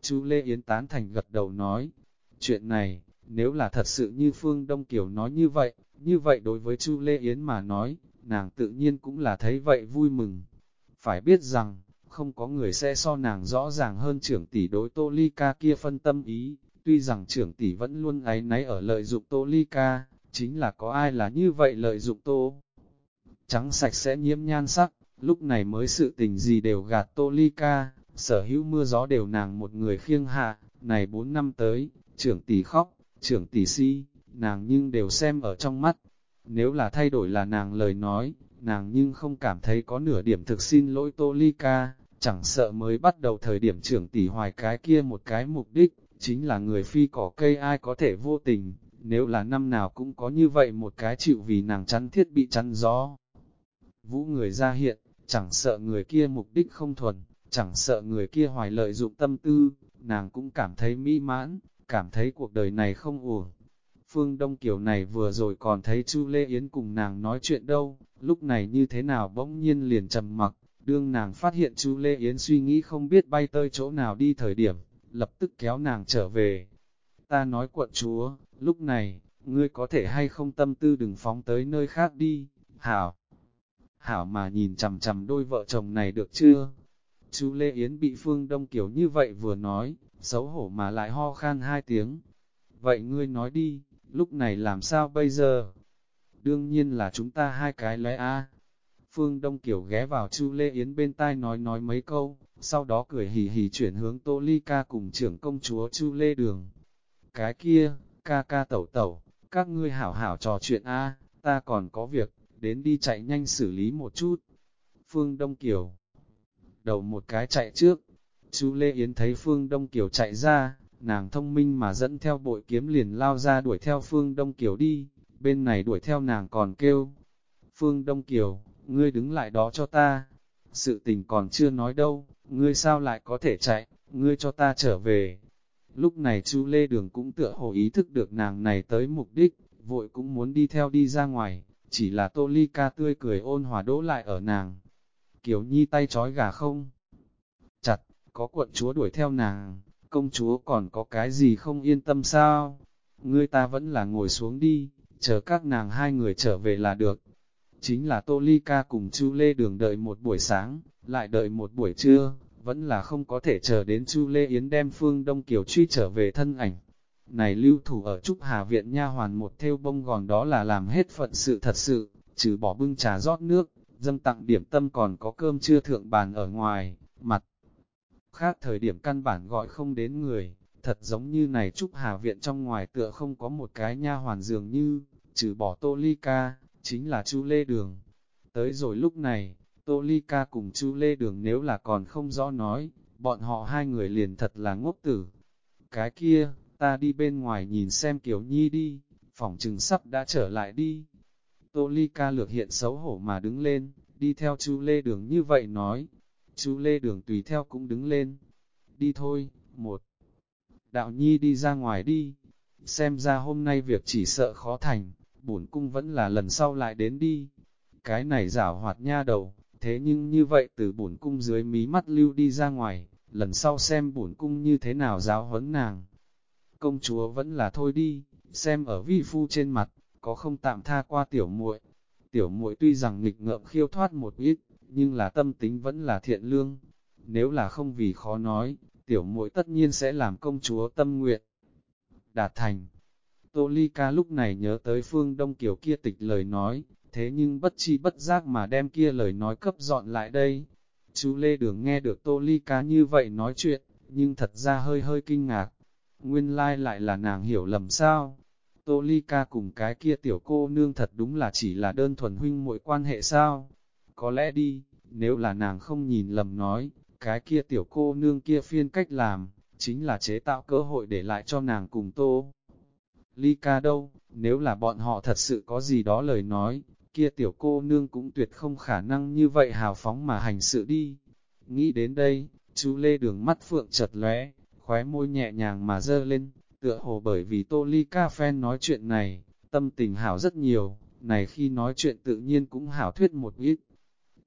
A: Chú Lê Yến tán thành gật đầu nói, chuyện này, nếu là thật sự như Phương Đông Kiều nói như vậy, như vậy đối với Chu Lê Yến mà nói, nàng tự nhiên cũng là thấy vậy vui mừng. Phải biết rằng, không có người sẽ so nàng rõ ràng hơn trưởng tỷ đối Tô Ly Ca kia phân tâm ý, tuy rằng trưởng tỷ vẫn luôn ấy náy ở lợi dụng Tô Ly Ca, chính là có ai là như vậy lợi dụng Tô. Trắng sạch sẽ nhiễm nhan sắc, lúc này mới sự tình gì đều gạt Tô Ly Ca, sở hữu mưa gió đều nàng một người khiêng hạ, này bốn năm tới, trưởng tỷ khóc, trưởng tỷ si, nàng nhưng đều xem ở trong mắt. Nếu là thay đổi là nàng lời nói, nàng nhưng không cảm thấy có nửa điểm thực xin lỗi Tô Ly Ca, chẳng sợ mới bắt đầu thời điểm trưởng tỷ hoài cái kia một cái mục đích, chính là người phi cỏ cây ai có thể vô tình, nếu là năm nào cũng có như vậy một cái chịu vì nàng chắn thiết bị chắn gió. Vũ người ra hiện, chẳng sợ người kia mục đích không thuần, chẳng sợ người kia hoài lợi dụng tâm tư, nàng cũng cảm thấy mỹ mãn, cảm thấy cuộc đời này không uổng. Phương Đông Kiều này vừa rồi còn thấy Chu Lê Yến cùng nàng nói chuyện đâu, lúc này như thế nào bỗng nhiên liền trầm mặc, đương nàng phát hiện Chu Lê Yến suy nghĩ không biết bay tới chỗ nào đi thời điểm, lập tức kéo nàng trở về. Ta nói quận chúa, lúc này, ngươi có thể hay không tâm tư đừng phóng tới nơi khác đi, hảo. hảo mà nhìn chằm chằm đôi vợ chồng này được chưa? Chú Lê Yến bị Phương Đông Kiều như vậy vừa nói, xấu hổ mà lại ho khan hai tiếng. Vậy ngươi nói đi, lúc này làm sao bây giờ? Đương nhiên là chúng ta hai cái lẽ a. Phương Đông Kiều ghé vào Chu Lê Yến bên tai nói nói mấy câu, sau đó cười hì hì chuyển hướng Tô Ly Ca cùng trưởng công chúa Chu Lê Đường. Cái kia, ca ca tẩu tẩu, các ngươi hảo hảo trò chuyện a, ta còn có việc, đến đi chạy nhanh xử lý một chút. Phương Đông Kiều đầu một cái chạy trước, chú Lê Yến thấy Phương Đông Kiều chạy ra, nàng thông minh mà dẫn theo bội kiếm liền lao ra đuổi theo Phương Đông Kiều đi, bên này đuổi theo nàng còn kêu. Phương Đông Kiều, ngươi đứng lại đó cho ta. Sự tình còn chưa nói đâu, ngươi sao lại có thể chạy, ngươi cho ta trở về. Lúc này chú Lê Đường cũng tựa hồ ý thức được nàng này tới mục đích, vội cũng muốn đi theo đi ra ngoài, chỉ là Tô Ly ca tươi cười ôn hòa đỗ lại ở nàng. Kiều Nhi tay trói gà không? Chặt, có quận chúa đuổi theo nàng, công chúa còn có cái gì không yên tâm sao? Ngươi ta vẫn là ngồi xuống đi, chờ các nàng hai người trở về là được. Chính là Tô Ly Ca cùng Chu Lê Đường đợi một buổi sáng, lại đợi một buổi trưa, vẫn là không có thể chờ đến Chu Lê Yến đem Phương Đông Kiều truy trở về thân ảnh. Này lưu thủ ở Trúc Hà Viện nha hoàn một theo bông gòn đó là làm hết phận sự thật sự, trừ bỏ bưng trà rót nước, dâng tặng điểm tâm còn có cơm chưa thượng bàn ở ngoài, mặt. Khác thời điểm căn bản gọi không đến người, thật giống như này Trúc Hà Viện trong ngoài tựa không có một cái nha hoàn dường như, trừ bỏ Tô Ly Ca, chính là Chu Lê Đường. Tới rồi lúc này, Tô Ly Ca cùng Chu Lê Đường nếu là còn không rõ nói, bọn họ hai người liền thật là ngốc tử. Cái kia, ta đi bên ngoài nhìn xem Kiều Nhi đi, phòng trừng sắp đã trở lại đi. Tô Ly Ca lược hiện xấu hổ mà đứng lên, đi theo Chu Lê Đường như vậy nói chú Lê Đường tùy theo cũng đứng lên. Đi thôi, một. Đạo Nhi đi ra ngoài đi. Xem ra hôm nay việc chỉ sợ khó thành, bổn cung vẫn là lần sau lại đến đi. Cái này giả hoạt nha đầu, thế nhưng như vậy từ bổn cung dưới mí mắt lưu đi ra ngoài, lần sau xem bổn cung như thế nào giáo huấn nàng. Công chúa vẫn là thôi đi, xem ở vi phu trên mặt, có không tạm tha qua tiểu muội. Tiểu muội tuy rằng nghịch ngợm khiêu thoát một ít, nhưng là tâm tính vẫn là thiện lương. Nếu là không vì khó nói, tiểu muội tất nhiên sẽ làm công chúa tâm nguyện. Đạt thành. Tô Ly Ca lúc này nhớ tới phương Đông Kiều kia tịch lời nói, thế nhưng bất chi bất giác mà đem kia lời nói cấp dọn lại đây. Chú Lê Đường nghe được Tô Ly Ca như vậy nói chuyện, nhưng thật ra hơi hơi kinh ngạc. Nguyên lai like lại là nàng hiểu lầm sao? Tô Ly Ca cùng cái kia tiểu cô nương thật đúng là chỉ là đơn thuần huynh muội quan hệ sao? Có lẽ đi, nếu là nàng không nhìn lầm nói, cái kia tiểu cô nương kia phiên cách làm, chính là chế tạo cơ hội để lại cho nàng cùng Tô. Ly Ca đâu, nếu là bọn họ thật sự có gì đó lời nói, kia tiểu cô nương cũng tuyệt không khả năng như vậy hào phóng mà hành sự đi. Nghĩ đến đây, chú Lê Đường mắt phượng chật lóe, khóe môi nhẹ nhàng mà dơ lên, tựa hồ bởi vì Tô Ly Ca Phen nói chuyện này, tâm tình hảo rất nhiều, này khi nói chuyện tự nhiên cũng hảo thuyết một ít.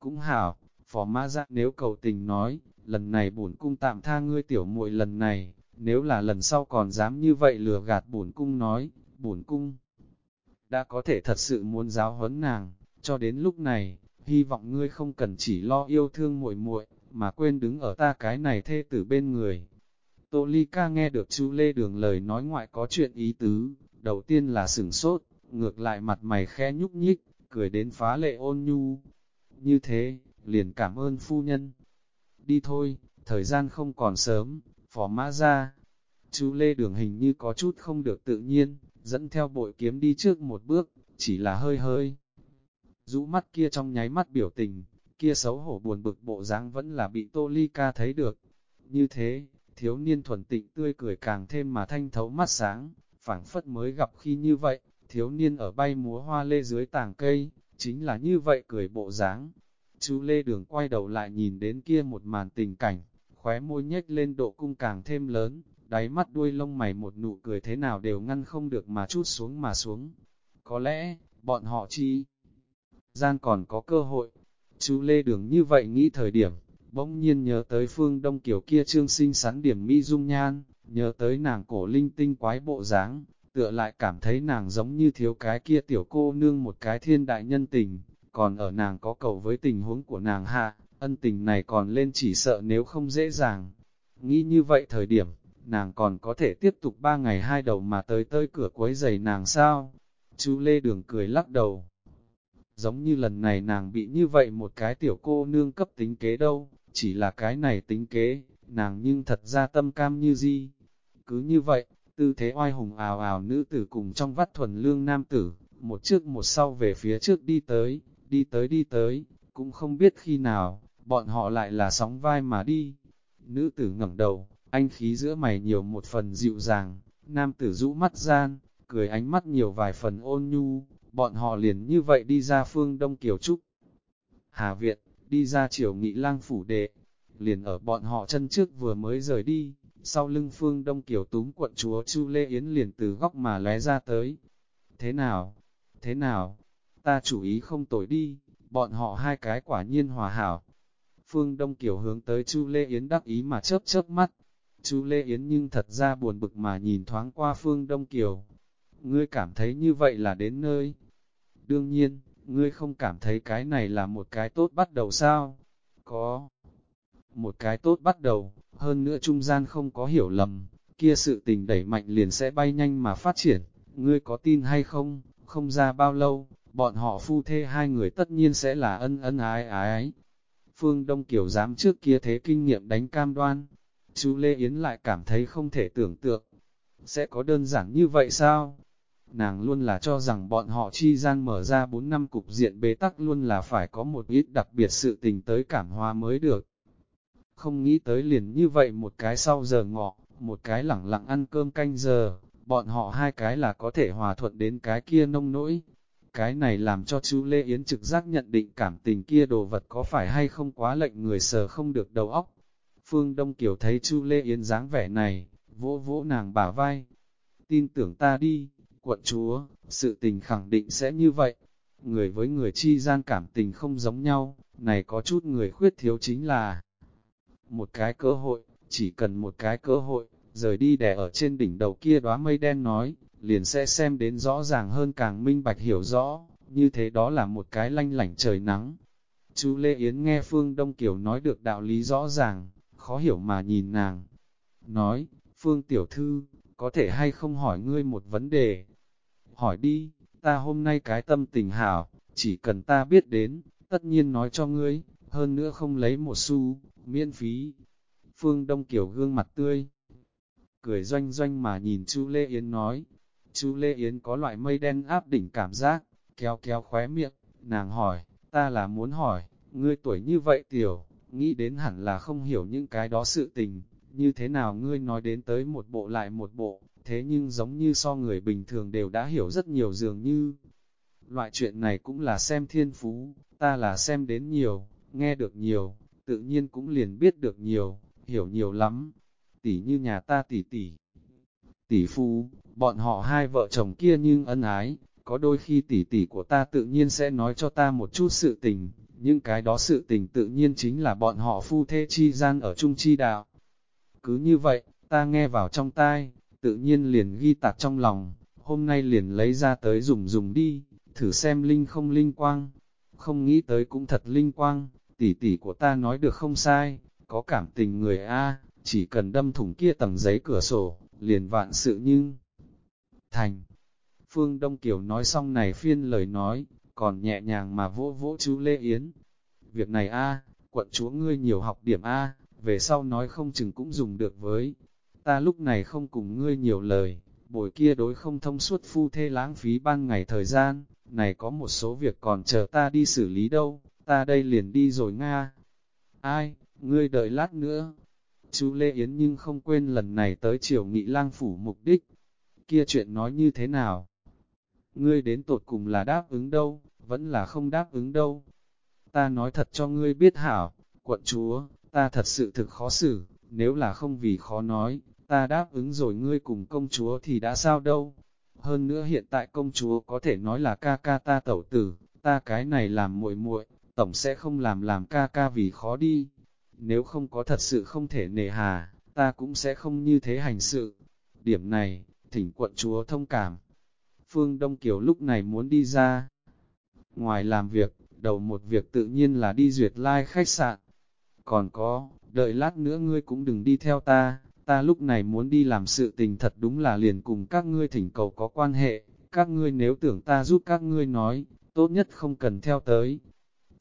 A: Cũng hảo, phó mã dạ nếu cầu tình nói, lần này bổn cung tạm tha ngươi tiểu muội lần này, nếu là lần sau còn dám như vậy lừa gạt bổn cung nói, bổn cung đã có thể thật sự muốn giáo huấn nàng, cho đến lúc này, hy vọng ngươi không cần chỉ lo yêu thương muội muội, mà quên đứng ở ta cái này thê tử bên người. Tô Ly Ca nghe được chú Lê Đường lời nói ngoại có chuyện ý tứ, đầu tiên là sửng sốt, ngược lại mặt mày khẽ nhúc nhích, cười đến phá lệ ôn nhu. Như thế, liền cảm ơn phu nhân. Đi thôi, thời gian không còn sớm, phó mã ra. Chú Lê Đường hình như có chút không được tự nhiên, dẫn theo bội kiếm đi trước một bước, chỉ là hơi hơi. Rũ mắt kia trong nháy mắt biểu tình, kia xấu hổ buồn bực bộ dáng vẫn là bị Tô Ly Ca thấy được. Như thế, thiếu niên thuần tịnh tươi cười càng thêm mà thanh thấu mắt sáng, phảng phất mới gặp khi như vậy, thiếu niên ở bay múa hoa lê dưới tàng cây, chính là như vậy cười bộ dáng. Chú Lê Đường quay đầu lại nhìn đến kia một màn tình cảnh, khóe môi nhếch lên độ cung càng thêm lớn, đáy mắt đuôi lông mày một nụ cười thế nào đều ngăn không được mà chút xuống mà xuống. Có lẽ, bọn họ chi gian còn có cơ hội. Chú Lê Đường như vậy nghĩ thời điểm, bỗng nhiên nhớ tới phương đông kiểu kia trương sinh sắn điểm mỹ dung nhan, nhớ tới nàng cổ linh tinh quái bộ dáng, tựa lại cảm thấy nàng giống như thiếu cái kia tiểu cô nương một cái thiên đại nhân tình, còn ở nàng có cầu với tình huống của nàng hạ, ân tình này còn lên chỉ sợ nếu không dễ dàng. Nghĩ như vậy thời điểm, nàng còn có thể tiếp tục ba ngày hai đầu mà tới tới cửa quấy giày nàng sao? Chú Lê Đường cười lắc đầu. Giống như lần này nàng bị như vậy một cái tiểu cô nương cấp tính kế đâu, chỉ là cái này tính kế, nàng nhưng thật ra tâm cam như gì. Cứ như vậy, tư thế oai hùng ào ào nữ tử cùng trong vắt thuần lương nam tử, một trước một sau về phía trước đi tới, đi tới đi tới, cũng không biết khi nào, bọn họ lại là sóng vai mà đi. Nữ tử ngẩng đầu, anh khí giữa mày nhiều một phần dịu dàng, nam tử rũ mắt gian, cười ánh mắt nhiều vài phần ôn nhu, bọn họ liền như vậy đi ra phương Đông Kiều Trúc. Hà Viện, đi ra triều nghị lang phủ đệ, liền ở bọn họ chân trước vừa mới rời đi, sau lưng phương Đông Kiều túm quận chúa Chu Lê Yến liền từ góc mà lóe ra tới. Thế nào? Thế nào? Ta chủ ý không tội đi, bọn họ hai cái quả nhiên hòa hảo. Phương Đông Kiều hướng tới Chu Lê Yến đắc ý mà chớp chớp mắt. Chu Lê Yến nhưng thật ra buồn bực mà nhìn thoáng qua Phương Đông Kiều. Ngươi cảm thấy như vậy là đến nơi. Đương nhiên, ngươi không cảm thấy cái này là một cái tốt bắt đầu sao? Có một cái tốt bắt đầu, hơn nữa trung gian không có hiểu lầm, kia sự tình đẩy mạnh liền sẽ bay nhanh mà phát triển, ngươi có tin hay không, không ra bao lâu, bọn họ phu thê hai người tất nhiên sẽ là ân ân ái ái. Phương Đông Kiều dám trước kia thế kinh nghiệm đánh cam đoan, chú Lê Yến lại cảm thấy không thể tưởng tượng. Sẽ có đơn giản như vậy sao? Nàng luôn là cho rằng bọn họ chi gian mở ra 4 năm cục diện bế tắc luôn là phải có một ít đặc biệt sự tình tới cảm hóa mới được. Không nghĩ tới liền như vậy một cái sau giờ ngọ, một cái lẳng lặng ăn cơm canh giờ, bọn họ hai cái là có thể hòa thuận đến cái kia nông nỗi. Cái này làm cho chú Lê Yến trực giác nhận định cảm tình kia đồ vật có phải hay không quá lệnh người sờ không được đầu óc. Phương Đông Kiều thấy chú Lê Yến dáng vẻ này, vỗ vỗ nàng bả vai. Tin tưởng ta đi, quận chúa, sự tình khẳng định sẽ như vậy. Người với người chi gian cảm tình không giống nhau, này có chút người khuyết thiếu chính là một cái cơ hội, chỉ cần một cái cơ hội, rời đi đè ở trên đỉnh đầu kia đóa mây đen nói, liền sẽ xem đến rõ ràng hơn càng minh bạch hiểu rõ, như thế đó là một cái lanh lảnh trời nắng. Chú Lê Yến nghe Phương Đông Kiều nói được đạo lý rõ ràng, khó hiểu mà nhìn nàng. Nói, Phương Tiểu Thư, có thể hay không hỏi ngươi một vấn đề? Hỏi đi, ta hôm nay cái tâm tình hảo, chỉ cần ta biết đến, tất nhiên nói cho ngươi, hơn nữa không lấy một xu, miễn phí. Phương Đông Kiều gương mặt tươi, cười doanh doanh mà nhìn Chu Lê Yến nói. Chu Lê Yến có loại mây đen áp đỉnh cảm giác, kéo kéo khóe miệng, nàng hỏi, ta là muốn hỏi, ngươi tuổi như vậy tiểu, nghĩ đến hẳn là không hiểu những cái đó sự tình, như thế nào ngươi nói đến tới một bộ lại một bộ, thế nhưng giống như so người bình thường đều đã hiểu rất nhiều dường như. Loại chuyện này cũng là xem thiên phú, ta là xem đến nhiều, nghe được nhiều, tự nhiên cũng liền biết được nhiều, hiểu nhiều lắm. Tỷ như nhà ta tỷ tỷ. Tỷ phu, bọn họ hai vợ chồng kia nhưng ân ái, có đôi khi tỷ tỷ của ta tự nhiên sẽ nói cho ta một chút sự tình, nhưng cái đó sự tình tự nhiên chính là bọn họ phu thê chi gian ở chung chi đạo. Cứ như vậy, ta nghe vào trong tai, tự nhiên liền ghi tạc trong lòng, hôm nay liền lấy ra tới dùng dùng đi, thử xem linh không linh quang. Không nghĩ tới cũng thật linh quang, tỷ tỷ của ta nói được không sai, có cảm tình người A, chỉ cần đâm thủng kia tầng giấy cửa sổ, liền vạn sự nhưng thành. Phương Đông Kiều nói xong này phiên lời nói, còn nhẹ nhàng mà vỗ vỗ chú Lê Yến. Việc này A, quận chúa ngươi nhiều học điểm A, về sau nói không chừng cũng dùng được với. Ta lúc này không cùng ngươi nhiều lời, buổi kia đối không thông suốt phu thê lãng phí ban ngày thời gian, này có một số việc còn chờ ta đi xử lý đâu ta đây liền đi rồi Nga. Ai, ngươi đợi lát nữa. Chú Lê Yến nhưng không quên lần này tới triều nghị lang phủ mục đích. Kia chuyện nói như thế nào? Ngươi đến tột cùng là đáp ứng đâu, vẫn là không đáp ứng đâu. Ta nói thật cho ngươi biết hảo, quận chúa, ta thật sự thực khó xử, nếu là không vì khó nói, ta đáp ứng rồi ngươi cùng công chúa thì đã sao đâu. Hơn nữa hiện tại công chúa có thể nói là ca ca ta tẩu tử, ta cái này làm muội muội, tổng sẽ không làm làm ca ca vì khó đi. Nếu không có thật sự không thể nề hà, ta cũng sẽ không như thế hành sự. Điểm này, thỉnh quận chúa thông cảm. Phương Đông Kiều lúc này muốn đi ra. Ngoài làm việc, đầu một việc tự nhiên là đi duyệt lai like khách sạn. Còn có, đợi lát nữa ngươi cũng đừng đi theo ta, ta lúc này muốn đi làm sự tình thật đúng là liền cùng các ngươi thỉnh cầu có quan hệ, các ngươi nếu tưởng ta giúp các ngươi nói, tốt nhất không cần theo tới.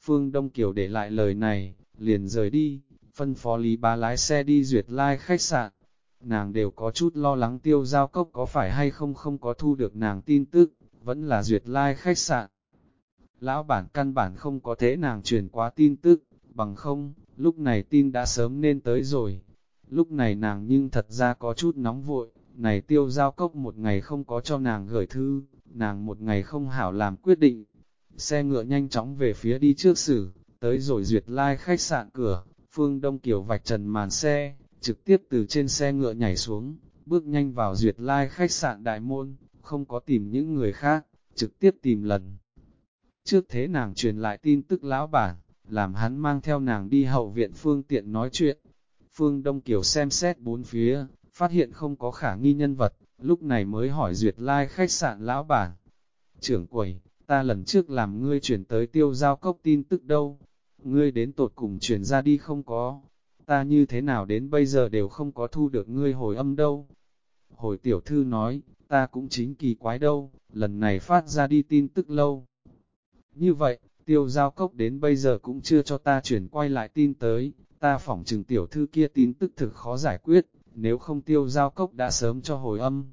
A: Phương Đông Kiều để lại lời này, liền rời đi, phân phó Lý Bá lái xe đi duyệt lai like khách sạn. Nàng đều có chút lo lắng tiêu giao cốc có phải hay không không có thu được nàng tin tức, vẫn là duyệt lai like khách sạn. Lão bản căn bản không có thế nàng truyền quá tin tức, bằng không, lúc này tin đã sớm nên tới rồi. Lúc này nàng nhưng thật ra có chút nóng vội, này tiêu giao cốc một ngày không có cho nàng gửi thư, nàng một ngày không hảo làm quyết định. Xe ngựa nhanh chóng về phía đi trước xử, tới rồi duyệt lai khách sạn cửa, phương đông kiểu vạch trần màn xe, trực tiếp từ trên xe ngựa nhảy xuống, bước nhanh vào duyệt lai khách sạn đại môn, không có tìm những người khác, trực tiếp tìm lần. Trước thế nàng truyền lại tin tức lão bản, làm hắn mang theo nàng đi hậu viện phương tiện nói chuyện. Phương Đông Kiều xem xét bốn phía, phát hiện không có khả nghi nhân vật, lúc này mới hỏi duyệt lai like khách sạn lão bản. Trưởng quầy, ta lần trước làm ngươi chuyển tới tiêu giao cốc tin tức đâu, ngươi đến tột cùng chuyển ra đi không có, ta như thế nào đến bây giờ đều không có thu được ngươi hồi âm đâu. Hồi tiểu thư nói, ta cũng chính kỳ quái đâu, lần này phát ra đi tin tức lâu. Như vậy, tiêu giao cốc đến bây giờ cũng chưa cho ta chuyển quay lại tin tới, ta phỏng chừng tiểu thư kia tin tức thực khó giải quyết, nếu không tiêu giao cốc đã sớm cho hồi âm.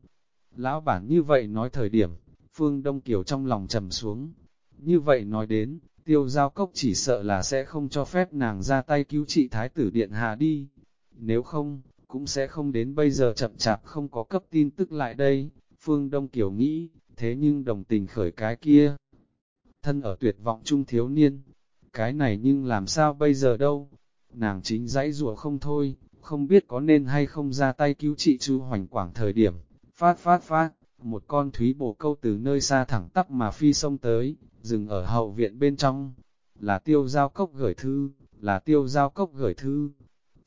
A: Lão bản như vậy nói thời điểm, Phương Đông Kiều trong lòng trầm xuống. Như vậy nói đến, tiêu giao cốc chỉ sợ là sẽ không cho phép nàng ra tay cứu trị thái tử điện hạ đi. Nếu không, cũng sẽ không đến bây giờ chậm chạp không có cấp tin tức lại đây. Phương Đông Kiều nghĩ, thế nhưng đồng tình khởi cái kia. Thân ở tuyệt vọng trung thiếu niên, cái này nhưng làm sao bây giờ đâu. Nàng chính dãy rùa không thôi, không biết có nên hay không ra tay cứu trị chú hoành quảng thời điểm. Phát phát phát, một con thúy bồ câu từ nơi xa thẳng tắp mà phi sông tới, dừng ở hậu viện bên trong. Là tiêu giao cốc gửi thư, là tiêu giao cốc gửi thư.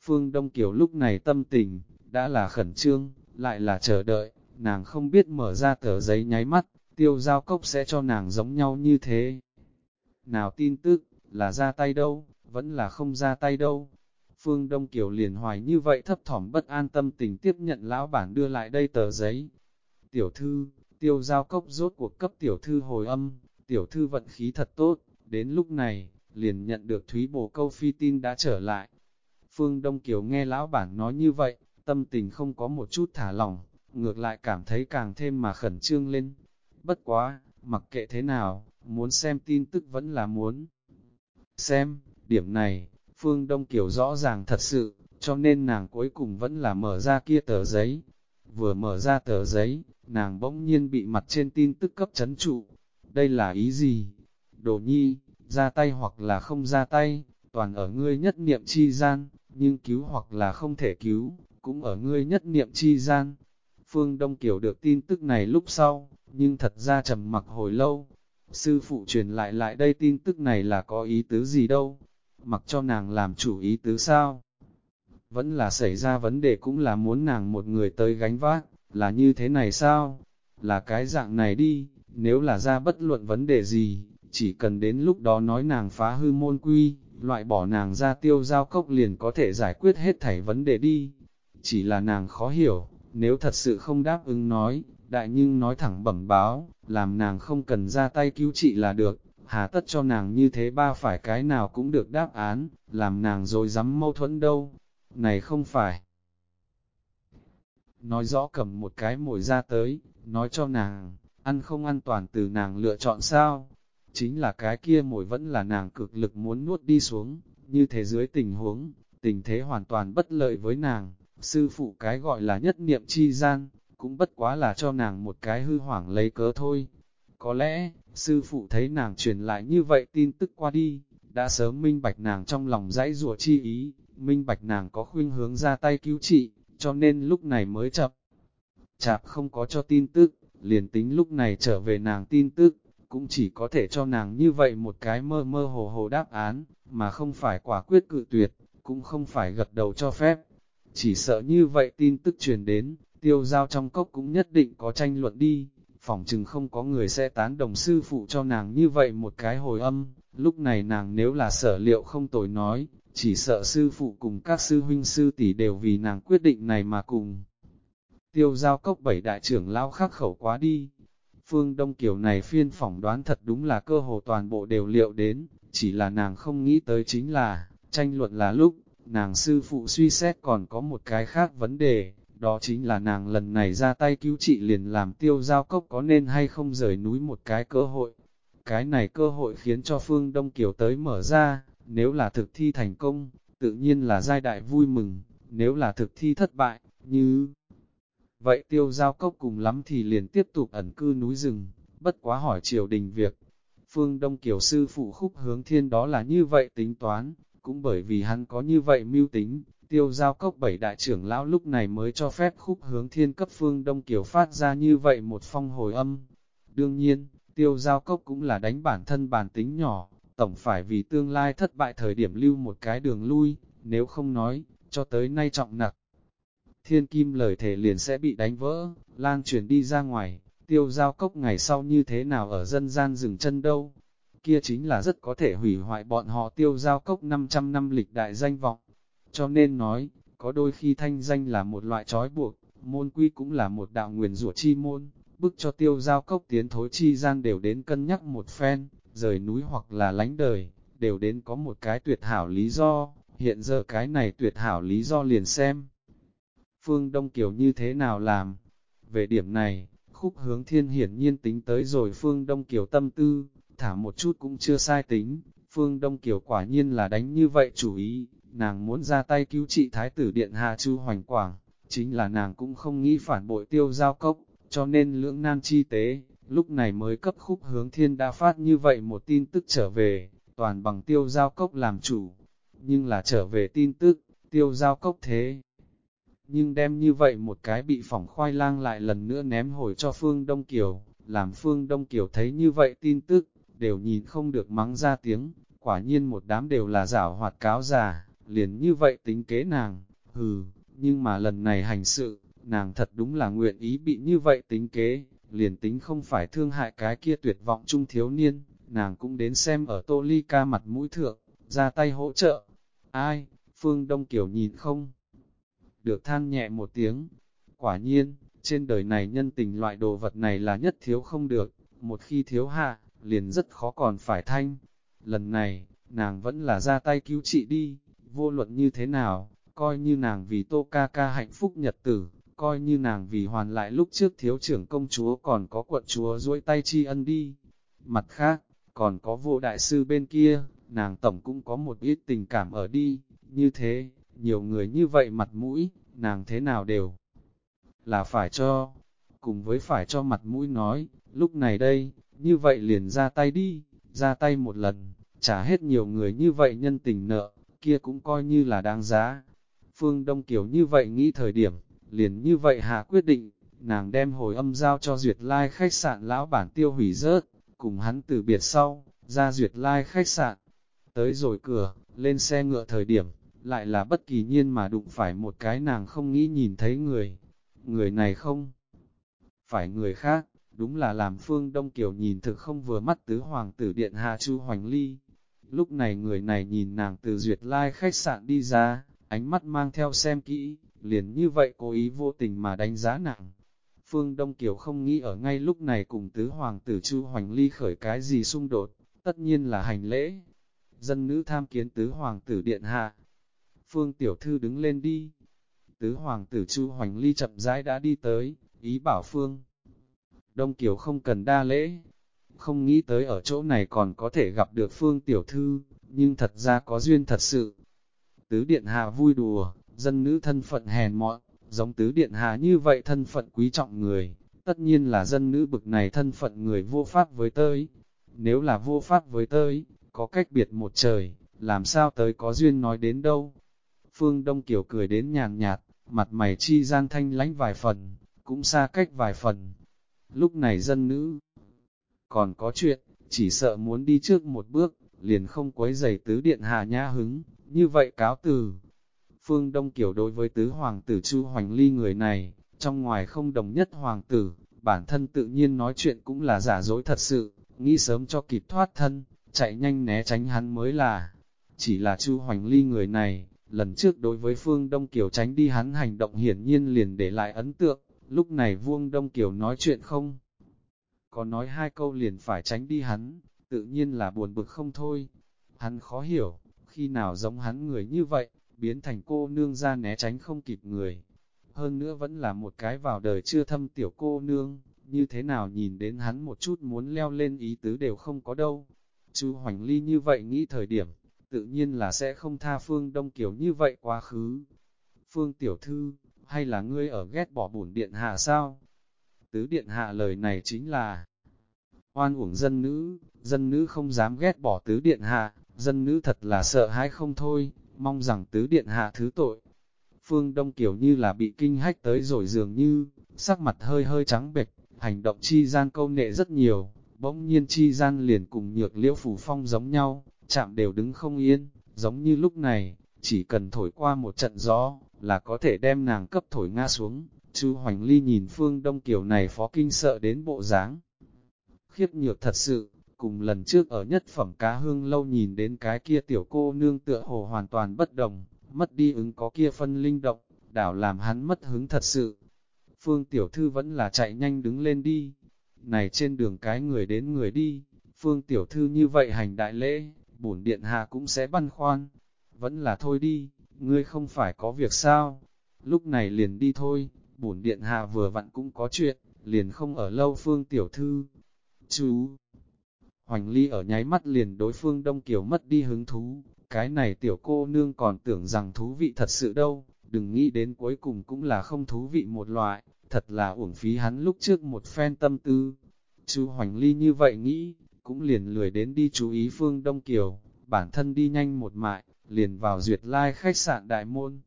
A: Phương Đông Kiều lúc này tâm tình, đã là khẩn trương, lại là chờ đợi, nàng không biết mở ra tờ giấy nháy mắt, tiêu giao cốc sẽ cho nàng giống nhau như thế. Nào tin tức, là ra tay đâu, vẫn là không ra tay đâu. Phương Đông Kiều liền hoài như vậy thấp thỏm bất an tâm tình tiếp nhận lão bản đưa lại đây tờ giấy. Tiểu thư, tiêu giao cốc rốt cuộc cấp tiểu thư hồi âm, tiểu thư vận khí thật tốt, đến lúc này, liền nhận được Thúy Bồ Câu phi tin đã trở lại. Phương Đông Kiều nghe lão bản nói như vậy, tâm tình không có một chút thả lỏng, ngược lại cảm thấy càng thêm mà khẩn trương lên. Bất quá, mặc kệ thế nào, muốn xem tin tức vẫn là muốn. Xem, điểm này, Phương Đông Kiều rõ ràng thật sự, cho nên nàng cuối cùng vẫn là mở ra kia tờ giấy. Vừa mở ra tờ giấy, nàng bỗng nhiên bị mặt trên tin tức cấp chấn trụ. Đây là ý gì? Đồ nhi, ra tay hoặc là không ra tay, toàn ở ngươi nhất niệm chi gian, nhưng cứu hoặc là không thể cứu, cũng ở ngươi nhất niệm chi gian. Phương Đông Kiều được tin tức này lúc sau, nhưng thật ra trầm mặc hồi lâu. Sư phụ truyền lại lại đây tin tức này là có ý tứ gì đâu, mặc cho nàng làm chủ ý tứ sao. Vẫn là xảy ra vấn đề cũng là muốn nàng một người tới gánh vác, là như thế này sao? Là cái dạng này đi, nếu là ra bất luận vấn đề gì, chỉ cần đến lúc đó nói nàng phá hư môn quy, loại bỏ nàng ra tiêu giao cốc liền có thể giải quyết hết thảy vấn đề đi. Chỉ là nàng khó hiểu, nếu thật sự không đáp ứng nói, đại nhưng nói thẳng bẩm báo, làm nàng không cần ra tay cứu trị là được, hà tất cho nàng như thế ba phải cái nào cũng được đáp án, làm nàng rồi dám mâu thuẫn đâu, này không phải. Nói rõ cầm một cái mồi ra tới, nói cho nàng, ăn không an toàn từ nàng lựa chọn sao, chính là cái kia mồi vẫn là nàng cực lực muốn nuốt đi xuống, như thế dưới tình huống, tình thế hoàn toàn bất lợi với nàng, sư phụ cái gọi là nhất niệm chi gian, cũng bất quá là cho nàng một cái hư hoảng lấy cớ thôi. Có lẽ, sư phụ thấy nàng truyền lại như vậy tin tức qua đi, đã sớm minh bạch nàng trong lòng dãy rùa chi ý, minh bạch nàng có khuyên hướng ra tay cứu trị, cho nên lúc này mới chậm. Chạp không có cho tin tức, liền tính lúc này trở về nàng tin tức, cũng chỉ có thể cho nàng như vậy một cái mơ mơ hồ hồ đáp án, mà không phải quả quyết cự tuyệt, cũng không phải gật đầu cho phép. Chỉ sợ như vậy tin tức truyền đến, tiêu giao trong cốc cũng nhất định có tranh luận đi, phỏng chừng không có người sẽ tán đồng sư phụ cho nàng như vậy một cái hồi âm, Lúc này nàng nếu là sở liệu không tồi nói, chỉ sợ sư phụ cùng các sư huynh sư tỷ đều vì nàng quyết định này mà cùng. Tiêu giao cốc bảy đại trưởng lao khắc khẩu quá đi. Phương Đông Kiều này phiên phỏng đoán thật đúng là cơ hồ toàn bộ đều liệu đến, chỉ là nàng không nghĩ tới chính là, tranh luận là lúc, nàng sư phụ suy xét còn có một cái khác vấn đề, đó chính là nàng lần này ra tay cứu trị liền làm tiêu giao cốc có nên hay không rời núi một cái cơ hội. Cái này cơ hội khiến cho Phương Đông Kiều tới mở ra, nếu là thực thi thành công, tự nhiên là giai đại vui mừng, nếu là thực thi thất bại, như... Vậy tiêu giao cốc cùng lắm thì liền tiếp tục ẩn cư núi rừng, bất quá hỏi triều đình việc. Phương Đông Kiều sư phụ khúc hướng thiên đó là như vậy tính toán, cũng bởi vì hắn có như vậy mưu tính, tiêu giao cốc bảy đại trưởng lão lúc này mới cho phép khúc hướng thiên cấp Phương Đông Kiều phát ra như vậy một phong hồi âm. Đương nhiên, tiêu giao cốc cũng là đánh bản thân bản tính nhỏ, tổng phải vì tương lai thất bại thời điểm lưu một cái đường lui, nếu không nói, cho tới nay trọng nặc. Thiên kim lời thể liền sẽ bị đánh vỡ, lan truyền đi ra ngoài, tiêu giao cốc ngày sau như thế nào ở dân gian dừng chân đâu. Kia chính là rất có thể hủy hoại bọn họ tiêu giao cốc 500 năm lịch đại danh vọng. Cho nên nói, có đôi khi thanh danh là một loại trói buộc, môn quy cũng là một đạo nguyền rủa chi môn, bức cho tiêu giao cốc tiến thối chi gian đều đến cân nhắc một phen, rời núi hoặc là lánh đời, đều đến có một cái tuyệt hảo lý do, hiện giờ cái này tuyệt hảo lý do liền xem. Phương Đông Kiều như thế nào làm? Về điểm này, khúc hướng thiên hiển nhiên tính tới rồi Phương Đông Kiều tâm tư, thả một chút cũng chưa sai tính, Phương Đông Kiều quả nhiên là đánh như vậy chủ ý, nàng muốn ra tay cứu trị Thái tử Điện Hạ Chu Hoành Quảng, chính là nàng cũng không nghĩ phản bội tiêu giao cốc, cho nên lưỡng nan chi tế, lúc này mới cấp khúc hướng thiên đã phát như vậy một tin tức trở về, toàn bằng tiêu giao cốc làm chủ, nhưng là trở về tin tức, tiêu giao cốc thế. Nhưng đem như vậy một cái bị phỏng khoai lang lại lần nữa ném hồi cho Phương Đông Kiều, làm Phương Đông Kiều thấy như vậy tin tức, đều nhìn không được mắng ra tiếng, quả nhiên một đám đều là giả hoạt cáo già, liền như vậy tính kế nàng, hừ, nhưng mà lần này hành sự, nàng thật đúng là nguyện ý bị như vậy tính kế, liền tính không phải thương hại cái kia tuyệt vọng trung thiếu niên, nàng cũng đến xem ở tô ly ca mặt mũi thượng, ra tay hỗ trợ. Ai, Phương Đông Kiều nhìn không? Được than nhẹ một tiếng. Quả nhiên, trên đời này nhân tình loại đồ vật này là nhất thiếu không được, một khi thiếu hạ, liền rất khó còn phải thanh. Lần này, nàng vẫn là ra tay cứu trị đi, vô luận như thế nào, coi như nàng vì tô ca ca hạnh phúc nhật tử, coi như nàng vì hoàn lại lúc trước thiếu trưởng công chúa còn có quận chúa duỗi tay tri ân đi. Mặt khác, còn có vô đại sư bên kia, nàng tổng cũng có một ít tình cảm ở đi, như thế, nhiều người như vậy mặt mũi, nàng thế nào đều là phải cho, cùng với phải cho mặt mũi nói, lúc này đây, như vậy liền ra tay đi, ra tay một lần, trả hết nhiều người như vậy nhân tình nợ, kia cũng coi như là đáng giá. Phương Đông Kiều như vậy nghĩ thời điểm, liền như vậy hạ quyết định, nàng đem hồi âm giao cho Duyệt Lai khách sạn lão bản tiêu hủy rớt, cùng hắn từ biệt sau, ra Duyệt Lai khách sạn. Tới rồi cửa, lên xe ngựa thời điểm, lại là bất kỳ nhiên mà đụng phải một cái nàng không nghĩ nhìn thấy người. Người này không phải người khác, đúng là làm phương Đông Kiều nhìn thực không vừa mắt tứ hoàng tử điện hạ Chu Hoành Ly. Lúc này người này nhìn nàng từ Duyệt Lai khách sạn đi ra, ánh mắt mang theo xem kỹ, liền như vậy cố ý vô tình mà đánh giá nặng. Phương Đông Kiều không nghĩ ở ngay lúc này cùng tứ hoàng tử Chu Hoành Ly khởi cái gì xung đột, tất nhiên là hành lễ. Dân nữ tham kiến tứ hoàng tử điện hạ. Phương Tiểu Thư đứng lên đi. Tứ hoàng tử Chu Hoành Ly chậm rãi đã đi tới, ý bảo Phương. Đông Kiều không cần đa lễ. Không nghĩ tới ở chỗ này còn có thể gặp được Phương Tiểu Thư, nhưng thật ra có duyên thật sự. Tứ Điện Hạ vui đùa, dân nữ thân phận hèn mọn, giống tứ điện hạ như vậy thân phận quý trọng người, tất nhiên là dân nữ bực này thân phận người vô pháp với tới. Nếu là vô pháp với tới, có cách biệt một trời, làm sao tới có duyên nói đến đâu. Phương Đông Kiều cười đến nhàn nhạt, mặt mày chi gian thanh lánh vài phần, cũng xa cách vài phần. Lúc này dân nữ còn có chuyện, chỉ sợ muốn đi trước một bước, liền không quấy giày tứ điện hạ nhã hứng, như vậy cáo từ. Phương Đông Kiều đối với tứ hoàng tử Chu Hoành Ly người này, trong ngoài không đồng nhất hoàng tử, bản thân tự nhiên nói chuyện cũng là giả dối thật sự, nghĩ sớm cho kịp thoát thân, chạy nhanh né tránh hắn mới là. Chỉ là Chu Hoành Ly người này, lần trước đối với Phương Đông Kiều tránh đi hắn hành động hiển nhiên liền để lại ấn tượng, lúc này Vuông Đông Kiều nói chuyện không? Có nói hai câu liền phải tránh đi hắn, tự nhiên là buồn bực không thôi. Hắn khó hiểu, khi nào giống hắn người như vậy, biến thành cô nương ra né tránh không kịp người. Hơn nữa vẫn là một cái vào đời chưa thâm tiểu cô nương, như thế nào nhìn đến hắn một chút muốn leo lên ý tứ đều không có đâu. chú Hoành Ly như vậy nghĩ thời điểm, tự nhiên là sẽ không tha Phương Đông Kiều như vậy quá khứ. Phương Tiểu Thư, hay là ngươi ở ghét bỏ bổn điện hạ sao? Tứ điện hạ lời này chính là oan uổng dân nữ, dân nữ không dám ghét bỏ tứ điện hạ, dân nữ thật là sợ hãi không thôi, mong rằng tứ điện hạ thứ tội. Phương Đông Kiều như là bị kinh hách tới rồi dường như, sắc mặt hơi hơi trắng bệch, hành động chi gian câu nệ rất nhiều, bỗng nhiên chi gian liền cùng nhược liễu phủ phong giống nhau, chạm đều đứng không yên, giống như lúc này, chỉ cần thổi qua một trận gió, là có thể đem nàng cấp thổi ngã xuống. Chu Hoành Ly nhìn Phương Đông Kiều này phó kinh sợ đến bộ dáng. Khiếp nhược thật sự, cùng lần trước ở nhất phẩm cá hương lâu nhìn đến cái kia tiểu cô nương tựa hồ hoàn toàn bất đồng, mất đi ứng có kia phân linh động, đảo làm hắn mất hứng thật sự. Phương Tiểu Thư vẫn là chạy nhanh đứng lên đi, này trên đường cái người đến người đi, Phương Tiểu Thư như vậy hành đại lễ, bổn điện hạ cũng sẽ băn khoăn, vẫn là thôi đi, ngươi không phải có việc sao, lúc này liền đi thôi, bổn điện hạ vừa vặn cũng có chuyện, liền không ở lâu Phương Tiểu Thư. Chú! Hoành Ly ở nháy mắt liền đối phương Đông Kiều mất đi hứng thú, cái này tiểu cô nương còn tưởng rằng thú vị thật sự đâu, đừng nghĩ đến cuối cùng cũng là không thú vị một loại, thật là uổng phí hắn lúc trước một phen tâm tư. Chú Hoành Ly như vậy nghĩ, cũng liền lười đến đi chú ý phương Đông Kiều, bản thân đi nhanh một mại, liền vào duyệt lai khách sạn đại môn.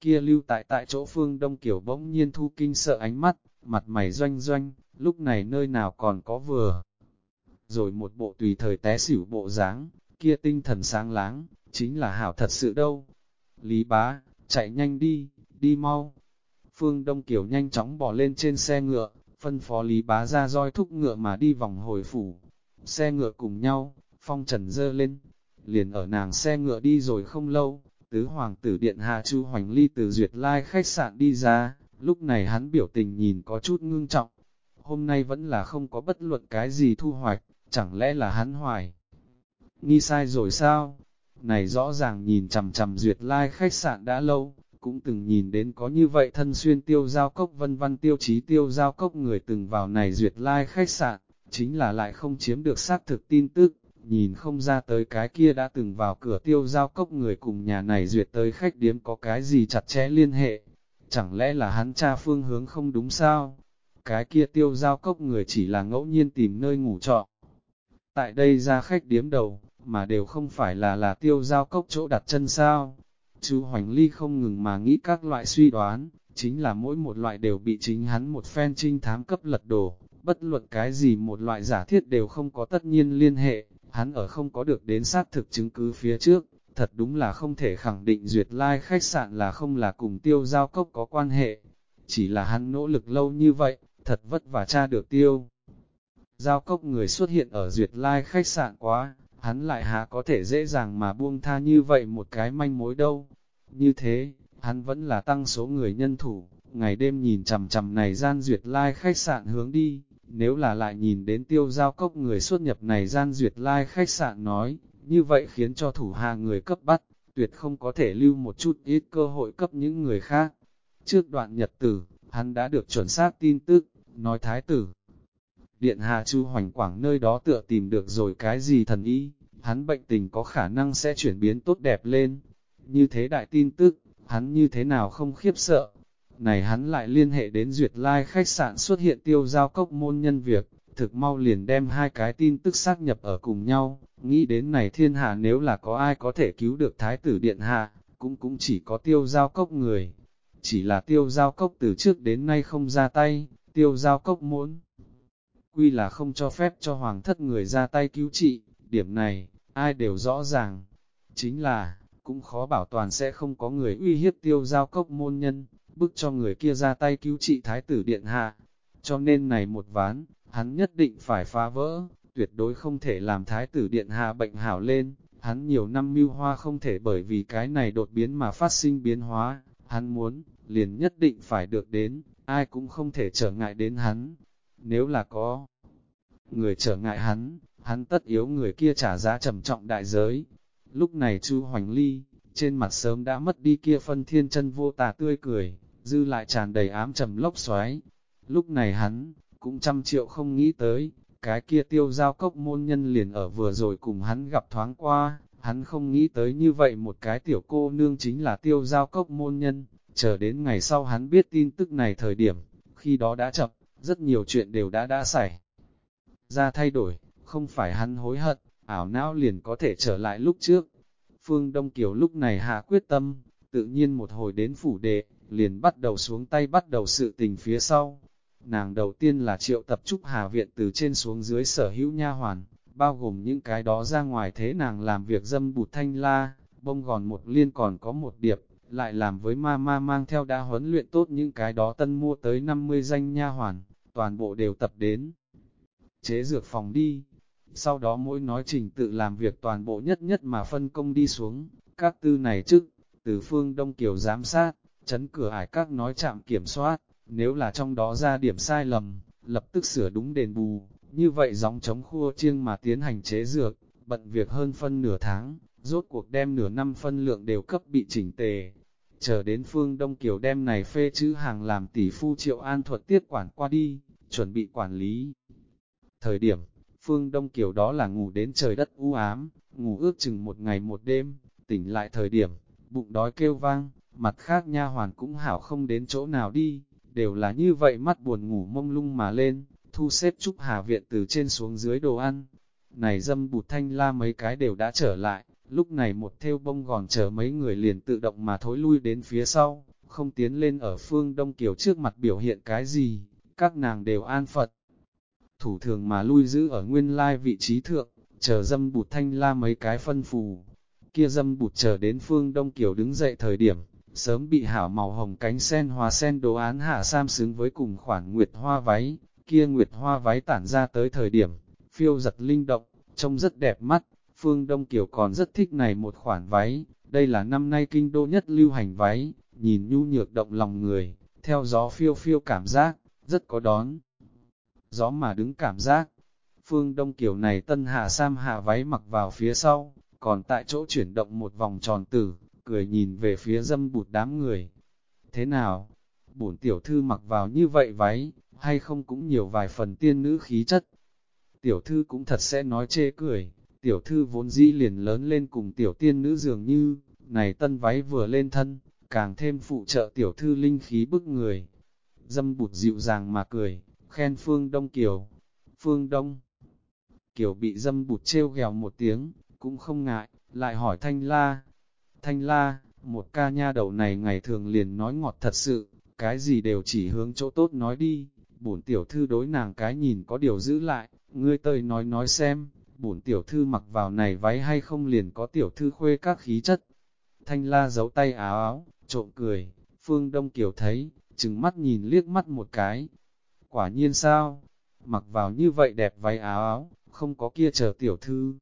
A: Kia lưu tại tại chỗ phương Đông Kiều bỗng nhiên thu kinh sợ ánh mắt, mặt mày doanh doanh, lúc này nơi nào còn có vừa. Rồi một bộ tùy thời té xỉu bộ dáng, kia tinh thần sáng láng, chính là hảo thật sự đâu. Lý bá, chạy nhanh đi, đi mau. Phương Đông Kiều nhanh chóng bỏ lên trên xe ngựa, phân phó Lý bá ra roi thúc ngựa mà đi vòng hồi phủ. Xe ngựa cùng nhau, phong trần dơ lên, liền ở nàng xe ngựa đi rồi không lâu, tứ hoàng tử điện hạ chu hoành ly từ duyệt lai khách sạn đi ra, lúc này hắn biểu tình nhìn có chút ngưng trọng. Hôm nay vẫn là không có bất luận cái gì thu hoạch, chẳng lẽ là hắn hoài. Nghi sai rồi sao? Này rõ ràng nhìn chằm chằm duyệt lai khách sạn đã lâu, cũng từng nhìn đến có như vậy thân xuyên tiêu giao cốc vân văn tiêu chí tiêu giao cốc người từng vào này duyệt lai khách sạn, chính là lại không chiếm được xác thực tin tức, nhìn không ra tới cái kia đã từng vào cửa tiêu giao cốc người cùng nhà này duyệt tới khách điếm có cái gì chặt chẽ liên hệ. Chẳng lẽ là hắn cha phương hướng không đúng sao? Cái kia tiêu giao cốc người chỉ là ngẫu nhiên tìm nơi ngủ trọ. Tại đây ra khách điếm đầu, mà đều không phải là là tiêu giao cốc chỗ đặt chân sao. Chú Hoành Ly không ngừng mà nghĩ các loại suy đoán, chính là mỗi một loại đều bị chính hắn một phen trinh thám cấp lật đổ, bất luận cái gì một loại giả thiết đều không có tất nhiên liên hệ, hắn ở không có được đến xác thực chứng cứ phía trước, thật đúng là không thể khẳng định duyệt lai like khách sạn là không là cùng tiêu giao cốc có quan hệ. Chỉ là hắn nỗ lực lâu như vậy, thật vất vả tra được tiêu. Giao cốc người xuất hiện ở duyệt lai khách sạn quá, hắn lại há có thể dễ dàng mà buông tha như vậy một cái manh mối đâu. Như thế, hắn vẫn là tăng số người nhân thủ, ngày đêm nhìn chằm chằm này gian duyệt lai khách sạn hướng đi, nếu là lại nhìn đến tiêu giao cốc người xuất nhập này gian duyệt lai khách sạn nói, như vậy khiến cho thủ hạ người cấp bắt, tuyệt không có thể lưu một chút ít cơ hội cấp những người khác. Trước đoạn nhật tử, hắn đã được chuẩn xác tin tức, nói thái tử. Điện hạ chu hoành quảng nơi đó tựa tìm được rồi cái gì thần ý, hắn bệnh tình có khả năng sẽ chuyển biến tốt đẹp lên. Như thế đại tin tức, hắn như thế nào không khiếp sợ, này hắn lại liên hệ đến duyệt lai like khách sạn xuất hiện tiêu giao cốc môn nhân việc, thực mau liền đem hai cái tin tức xác nhập ở cùng nhau, nghĩ đến này thiên hạ nếu là có ai có thể cứu được thái tử điện hạ, cũng cũng chỉ có tiêu giao cốc người. Chỉ là tiêu giao cốc từ trước đến nay không ra tay, tiêu giao cốc muốn. Quy là không cho phép cho hoàng thất người ra tay cứu trị, điểm này, ai đều rõ ràng. Chính là, cũng khó bảo toàn sẽ không có người uy hiếp tiêu giao cốc môn nhân, bức cho người kia ra tay cứu trị thái tử điện hạ. Cho nên này một ván, hắn nhất định phải phá vỡ, tuyệt đối không thể làm thái tử điện hạ bệnh hảo lên, hắn nhiều năm mưu hoa không thể bởi vì cái này đột biến mà phát sinh biến hóa, hắn muốn, liền nhất định phải được đến, ai cũng không thể trở ngại đến hắn, nếu là có người trở ngại hắn, hắn tất yếu người kia trả giá trầm trọng đại giới. Lúc này Chu Hoành Ly, trên mặt sớm đã mất đi kia phân thiên chân vô tà tươi cười, dư lại tràn đầy ám trầm lốc xoáy. Lúc này hắn, cũng trăm triệu không nghĩ tới, cái kia tiêu giao cốc môn nhân liền ở vừa rồi cùng hắn gặp thoáng qua, hắn không nghĩ tới như vậy một cái tiểu cô nương chính là tiêu giao cốc môn nhân, chờ đến ngày sau hắn biết tin tức này thời điểm, khi đó đã chậm, rất nhiều chuyện đều đã đã xảy ra thay đổi, không phải hắn hối hận, ảo não liền có thể trở lại lúc trước. Phương Đông Kiều lúc này hạ quyết tâm, tự nhiên một hồi đến phủ đệ, liền bắt đầu xuống tay bắt đầu sự tình phía sau. Nàng đầu tiên là triệu tập trúc Hà Viện từ trên xuống dưới sở hữu nha hoàn, bao gồm những cái đó ra ngoài thế nàng làm việc dâm bụt thanh la, bông gòn một liên còn có một điệp, lại làm với ma ma mang theo đã huấn luyện tốt những cái đó tân mua tới 50 danh nha hoàn, toàn bộ đều tập đến. Chế dược phòng đi, sau đó mỗi nói trình tự làm việc toàn bộ nhất nhất mà phân công đi xuống, các tư này chức, từ phương Đông Kiều giám sát, chấn cửa ải các nói chạm kiểm soát, nếu là trong đó ra điểm sai lầm, lập tức sửa đúng đền bù, như vậy gióng chống khua chiêng mà tiến hành chế dược, bận việc hơn phân nửa tháng, rốt cuộc đem nửa năm phân lượng đều cấp bị chỉnh tề. Chờ đến phương Đông Kiều đem này phê chữ hàng làm tỷ phu triệu an thuật tiết quản qua đi, chuẩn bị quản lý. Thời điểm, phương Đông Kiều đó là ngủ đến trời đất u ám, ngủ ước chừng một ngày một đêm, tỉnh lại thời điểm, bụng đói kêu vang, mặt khác nha hoàn cũng hảo không đến chỗ nào đi, đều là như vậy mắt buồn ngủ mông lung mà lên, thu xếp Trúc Hà Viện từ trên xuống dưới đồ ăn. Này dâm bụt thanh la mấy cái đều đã trở lại, lúc này một theo bông gòn chờ mấy người liền tự động mà thối lui đến phía sau, không tiến lên ở phương Đông Kiều trước mặt biểu hiện cái gì, các nàng đều an Phật. Thủ thường mà lui giữ ở nguyên lai vị trí thượng, chờ dâm bụt thanh la mấy cái phân phù. Kia dâm bụt chờ đến phương Đông Kiều đứng dậy thời điểm, sớm bị hảo màu hồng cánh sen hoa sen đồ án hạ sam xứng với cùng khoản nguyệt hoa váy, kia nguyệt hoa váy tản ra tới thời điểm, phiêu giật linh động, trông rất đẹp mắt, Phương Đông Kiều còn rất thích này một khoản váy, đây là năm nay kinh đô nhất lưu hành váy, nhìn nhu nhược động lòng người, theo gió phiêu phiêu cảm giác, rất có đón. Gió mà đứng cảm giác, Phương Đông Kiều này tân hạ sam hạ váy mặc vào phía sau, còn tại chỗ chuyển động một vòng tròn tử, cười nhìn về phía dâm bụt đám người. Thế nào? Bổn tiểu thư mặc vào như vậy váy, hay không cũng nhiều vài phần tiên nữ khí chất. Tiểu thư cũng thật sẽ nói chê cười, tiểu thư vốn dĩ liền lớn lên cùng tiểu tiên nữ dường như, này tân váy vừa lên thân, càng thêm phụ trợ tiểu thư linh khí bức người. Dâm bụt dịu dàng mà cười, khen Phương Đông Kiều. Phương Đông Kiều bị dâm bụt trêu ghèo một tiếng, cũng không ngại, lại hỏi Thanh La. Thanh La, một ca nha đầu này ngày thường liền nói ngọt thật sự, cái gì đều chỉ hướng chỗ tốt nói đi bổn tiểu thư đối nàng cái nhìn có điều giữ lại, ngươi tơi nói nói xem, bổn tiểu thư mặc vào này váy hay không liền có tiểu thư khuê các khí chất. Thanh la giấu tay áo áo, trộm cười, phương đông kiều thấy, chừng mắt nhìn liếc mắt một cái. Quả nhiên sao, mặc vào như vậy đẹp váy áo áo, không có kia chờ tiểu thư.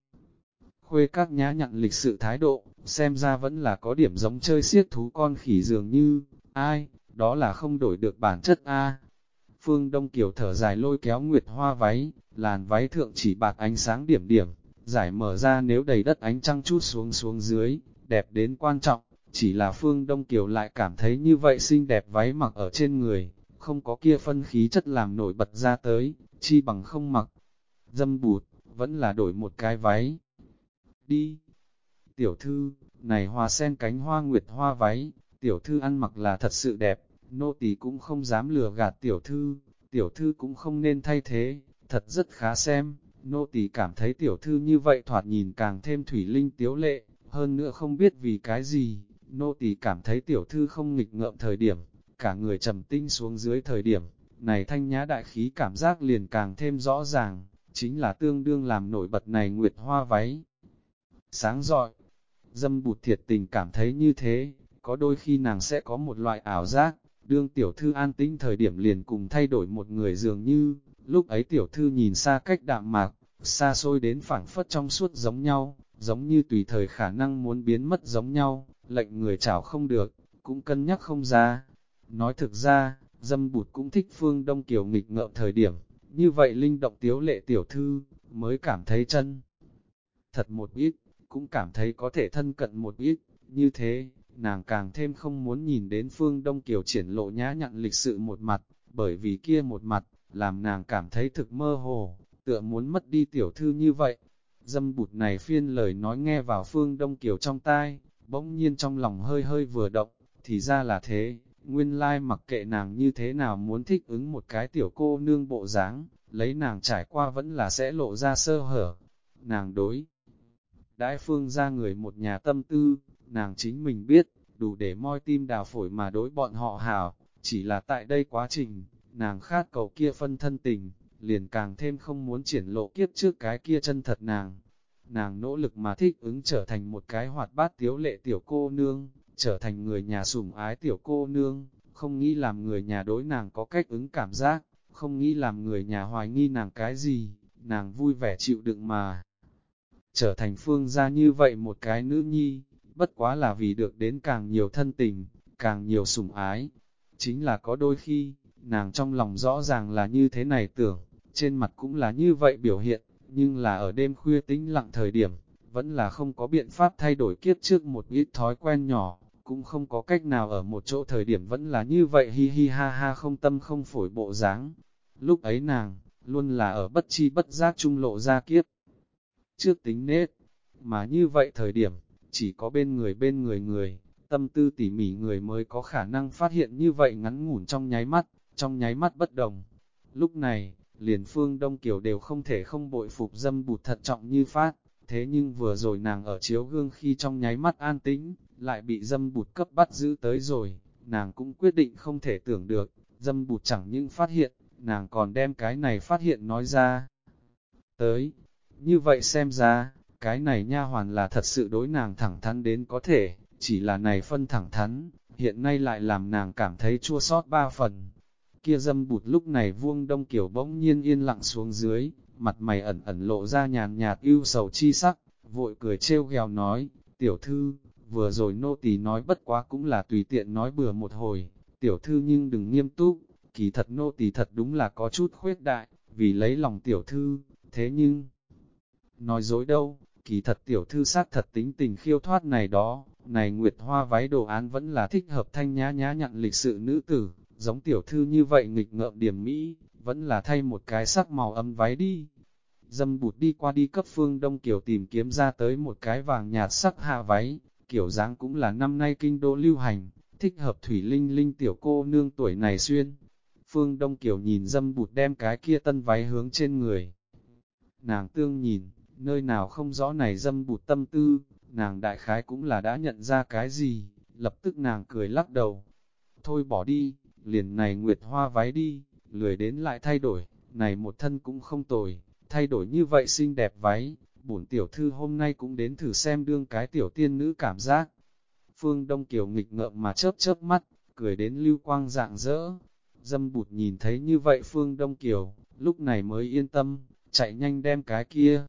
A: Khuê các nhã nhặn lịch sự thái độ, xem ra vẫn là có điểm giống chơi siết thú con khỉ dường như, ai, đó là không đổi được bản chất A, Phương Đông Kiều thở dài lôi kéo nguyệt hoa váy, làn váy thượng chỉ bạc ánh sáng điểm điểm, giải mở ra nếu đầy đất ánh trăng chút xuống xuống dưới, đẹp đến quan trọng, chỉ là Phương Đông Kiều lại cảm thấy như vậy xinh đẹp váy mặc ở trên người, không có kia phân khí chất làm nổi bật ra tới, chi bằng không mặc. Dâm bụt, vẫn là đổi một cái váy. Đi! Tiểu thư, này hoa sen cánh hoa nguyệt hoa váy, tiểu thư ăn mặc là thật sự đẹp, nô tỳ cũng không dám lừa gạt tiểu thư, tiểu thư cũng không nên thay thế, thật rất khá xem, nô tỳ cảm thấy tiểu thư như vậy thoạt nhìn càng thêm thủy linh tiếu lệ, hơn nữa không biết vì cái gì, nô tỳ cảm thấy tiểu thư không nghịch ngợm thời điểm, cả người trầm tinh xuống dưới thời điểm, này thanh nhã đại khí cảm giác liền càng thêm rõ ràng, chính là tương đương làm nổi bật này nguyệt hoa váy. Sáng rọi, dâm bụt thiệt tình cảm thấy như thế, có đôi khi nàng sẽ có một loại ảo giác, Đương tiểu thư an tĩnh thời điểm liền cùng thay đổi một người dường như, lúc ấy tiểu thư nhìn xa cách đạm mạc, xa xôi đến phảng phất trong suốt giống nhau, giống như tùy thời khả năng muốn biến mất giống nhau, lệnh người chảo không được, cũng cân nhắc không ra. Nói thực ra, dâm bụt cũng thích phương Đông Kiều nghịch ngợm thời điểm, như vậy linh động tiếu lệ tiểu thư, mới cảm thấy chân. Thật một ít, cũng cảm thấy có thể thân cận một ít, như thế, nàng càng thêm không muốn nhìn đến phương Đông Kiều triển lộ nhã nhặn lịch sự một mặt, bởi vì kia một mặt, làm nàng cảm thấy thực mơ hồ, tựa muốn mất đi tiểu thư như vậy. Dâm bụt này phiên lời nói nghe vào phương Đông Kiều trong tai, bỗng nhiên trong lòng hơi hơi vừa động, thì ra là thế, nguyên lai mặc kệ nàng như thế nào muốn thích ứng một cái tiểu cô nương bộ dáng, lấy nàng trải qua vẫn là sẽ lộ ra sơ hở. Nàng đối, đại phương ra người một nhà tâm tư, nàng chính mình biết, đủ để moi tim đào phổi mà đối bọn họ hảo, chỉ là tại đây quá trình, nàng khát cầu kia phân thân tình, liền càng thêm không muốn triển lộ kiếp trước cái kia chân thật nàng. Nàng nỗ lực mà thích ứng trở thành một cái hoạt bát tiếu lệ tiểu cô nương, trở thành người nhà sủng ái tiểu cô nương, không nghĩ làm người nhà đối nàng có cách ứng cảm giác, không nghĩ làm người nhà hoài nghi nàng cái gì, nàng vui vẻ chịu đựng mà. Trở thành phương gia như vậy một cái nữ nhi, bất quá là vì được đến càng nhiều thân tình, càng nhiều sủng ái. Chính là có đôi khi, nàng trong lòng rõ ràng là như thế này tưởng, trên mặt cũng là như vậy biểu hiện, nhưng là ở đêm khuya tĩnh lặng thời điểm, vẫn là không có biện pháp thay đổi kiếp trước một ít thói quen nhỏ, cũng không có cách nào ở một chỗ thời điểm vẫn là như vậy hi hi ha ha không tâm không phổi bộ dáng. Lúc ấy nàng, luôn là ở bất chi bất giác trung lộ ra kiếp. Trước tính nết, mà như vậy thời điểm, chỉ có bên người bên người người, tâm tư tỉ mỉ người mới có khả năng phát hiện như vậy ngắn ngủn trong nháy mắt, trong nháy mắt bất đồng. Lúc này, liền phương Đông Kiều đều không thể không bội phục dâm bụt thật trọng như phát, thế nhưng vừa rồi nàng ở chiếu gương khi trong nháy mắt an tĩnh, lại bị dâm bụt cấp bắt giữ tới rồi, nàng cũng quyết định không thể tưởng được, dâm bụt chẳng những phát hiện, nàng còn đem cái này phát hiện nói ra. Tới, như vậy xem ra, cái này nha hoàn là thật sự đối nàng thẳng thắn đến có thể, chỉ là này phân thẳng thắn, hiện nay lại làm nàng cảm thấy chua sót ba phần. Kia dâm bụt lúc này vuông đông kiểu bỗng nhiên yên lặng xuống dưới, mặt mày ẩn ẩn lộ ra nhàn nhạt ưu sầu chi sắc, vội cười trêu ghèo nói, tiểu thư, vừa rồi nô tỳ nói bất quá cũng là tùy tiện nói bừa một hồi, tiểu thư nhưng đừng nghiêm túc, kỳ thật nô tỳ thật đúng là có chút khuyết đại, vì lấy lòng tiểu thư, thế nhưng, nói dối đâu, kỳ thật tiểu thư sát thật tính tình khiêu thoát này đó, này nguyệt hoa váy đồ án vẫn là thích hợp thanh nhã nhã nhận lịch sự nữ tử, giống tiểu thư như vậy nghịch ngợm điểm mỹ, vẫn là thay một cái sắc màu ấm váy đi. Dâm bụt đi qua đi cấp phương đông kiểu tìm kiếm ra tới một cái vàng nhạt sắc hạ váy, kiểu dáng cũng là năm nay kinh đô lưu hành, thích hợp thủy linh linh tiểu cô nương tuổi này xuyên. Phương Đông Kiều nhìn dâm bụt đem cái kia tân váy hướng trên người. Nàng tương nhìn, nơi nào không rõ này dâm bụt tâm tư, nàng đại khái cũng là đã nhận ra cái gì, lập tức nàng cười lắc đầu. Thôi bỏ đi, liền này nguyệt hoa váy đi, lười đến lại thay đổi, này một thân cũng không tồi, thay đổi như vậy xinh đẹp váy, bổn tiểu thư hôm nay cũng đến thử xem đương cái tiểu tiên nữ cảm giác. Phương Đông Kiều nghịch ngợm mà chớp chớp mắt, cười đến lưu quang dạng dỡ. Dâm bụt nhìn thấy như vậy Phương Đông Kiều, lúc này mới yên tâm, chạy nhanh đem cái kia.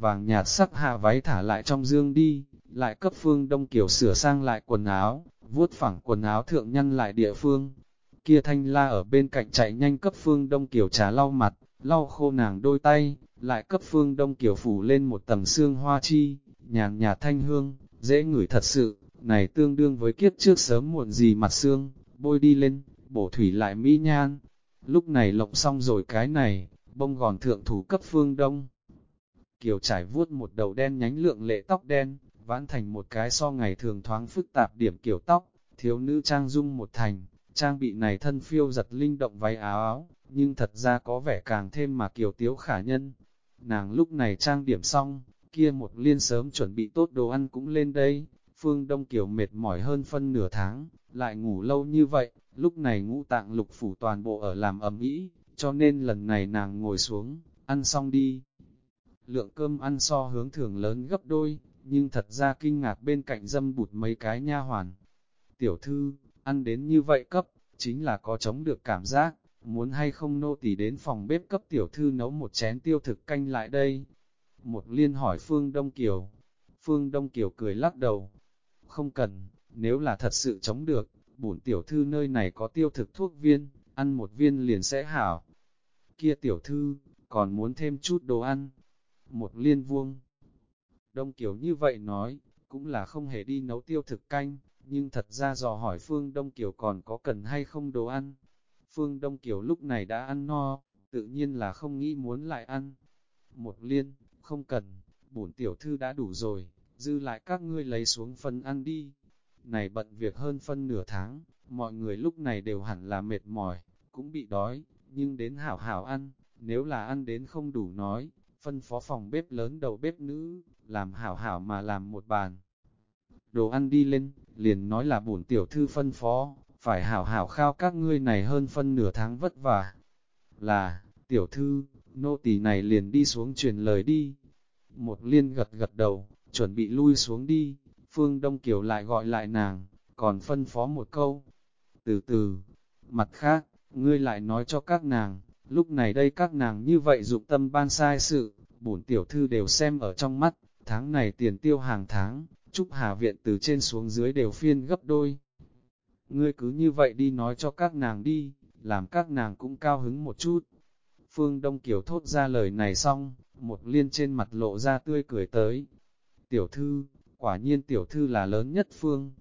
A: Vàng nhạt sắc hạ váy thả lại trong dương đi, lại cấp Phương Đông Kiều sửa sang lại quần áo, vuốt phẳng quần áo thượng nhân lại địa phương. Kia thanh la ở bên cạnh chạy nhanh cấp Phương Đông Kiều trà lau mặt, lau khô nàng đôi tay, lại cấp phương đông kiểu phủ lên một tầng xương hoa chi, nhàn nhạt thanh hương, dễ ngửi thật sự, này tương đương với kiếp trước sớm muộn gì mặt xương, bôi đi lên, bổ thủy lại mỹ nhan. Lúc này lộng xong rồi cái này, bông gòn thượng thủ cấp phương đông. Kiều trải vuốt một đầu đen nhánh lượng lệ tóc đen, vãn thành một cái so ngày thường thoáng phức tạp điểm kiểu tóc, thiếu nữ trang dung một thành, trang bị này thân phiêu giật linh động váy áo áo, nhưng thật ra có vẻ càng thêm mà kiều tiếu khả nhân. Nàng lúc này trang điểm xong, kia một liên sớm chuẩn bị tốt đồ ăn cũng lên đây, phương Đông Kiều mệt mỏi hơn phân nửa tháng, lại ngủ lâu như vậy, lúc này ngũ tạng lục phủ toàn bộ ở làm ẩm ý, cho nên lần này nàng ngồi xuống, ăn xong đi. Lượng cơm ăn so hướng thường lớn gấp đôi, nhưng thật ra kinh ngạc bên cạnh dâm bụt mấy cái nha hoàn. Tiểu thư, ăn đến như vậy cấp, chính là có chống được cảm giác, muốn hay không nô tỳ đến phòng bếp cấp tiểu thư nấu một chén tiêu thực canh lại đây. Một liên hỏi Phương Đông Kiều. Phương Đông Kiều cười lắc đầu. Không cần, nếu là thật sự chống được, bổn tiểu thư nơi này có tiêu thực thuốc viên, ăn một viên liền sẽ hảo. Kia tiểu thư, còn muốn thêm chút đồ ăn. Một liên vuông. Đông Kiều như vậy nói, cũng là không hề đi nấu tiêu thực canh, nhưng thật ra dò hỏi Phương Đông Kiều còn có cần hay không đồ ăn. Phương Đông Kiều lúc này đã ăn no, tự nhiên là không nghĩ muốn lại ăn. Một liên, không cần, bổn tiểu thư đã đủ rồi, dư lại các ngươi lấy xuống phân ăn đi. Này bận việc hơn phân nửa tháng, mọi người lúc này đều hẳn là mệt mỏi, cũng bị đói, nhưng đến hảo hảo ăn, nếu là ăn đến không đủ nói, phân phó phòng bếp lớn đầu bếp nữ, làm hảo hảo mà làm một bàn. Đồ ăn đi lên, liền nói là bổn tiểu thư phân phó, phải hảo hảo khao các ngươi này hơn phân nửa tháng vất vả. Là, tiểu thư, nô tỳ này liền đi xuống truyền lời đi. Một liên gật gật đầu, chuẩn bị lui xuống đi, Phương Đông Kiều lại gọi lại nàng, còn phân phó một câu. Từ từ, mặt khác, ngươi lại nói cho các nàng, lúc này đây các nàng như vậy dụng tâm ban sai sự, bổn tiểu thư đều xem ở trong mắt, tháng này tiền tiêu hàng tháng, Trúc Hà Viện từ trên xuống dưới đều phiên gấp đôi. Ngươi cứ như vậy đi nói cho các nàng đi, làm các nàng cũng cao hứng một chút. Phương Đông Kiều thốt ra lời này xong, một liên trên mặt lộ ra tươi cười tới. Tiểu thư, quả nhiên tiểu thư là lớn nhất Phương.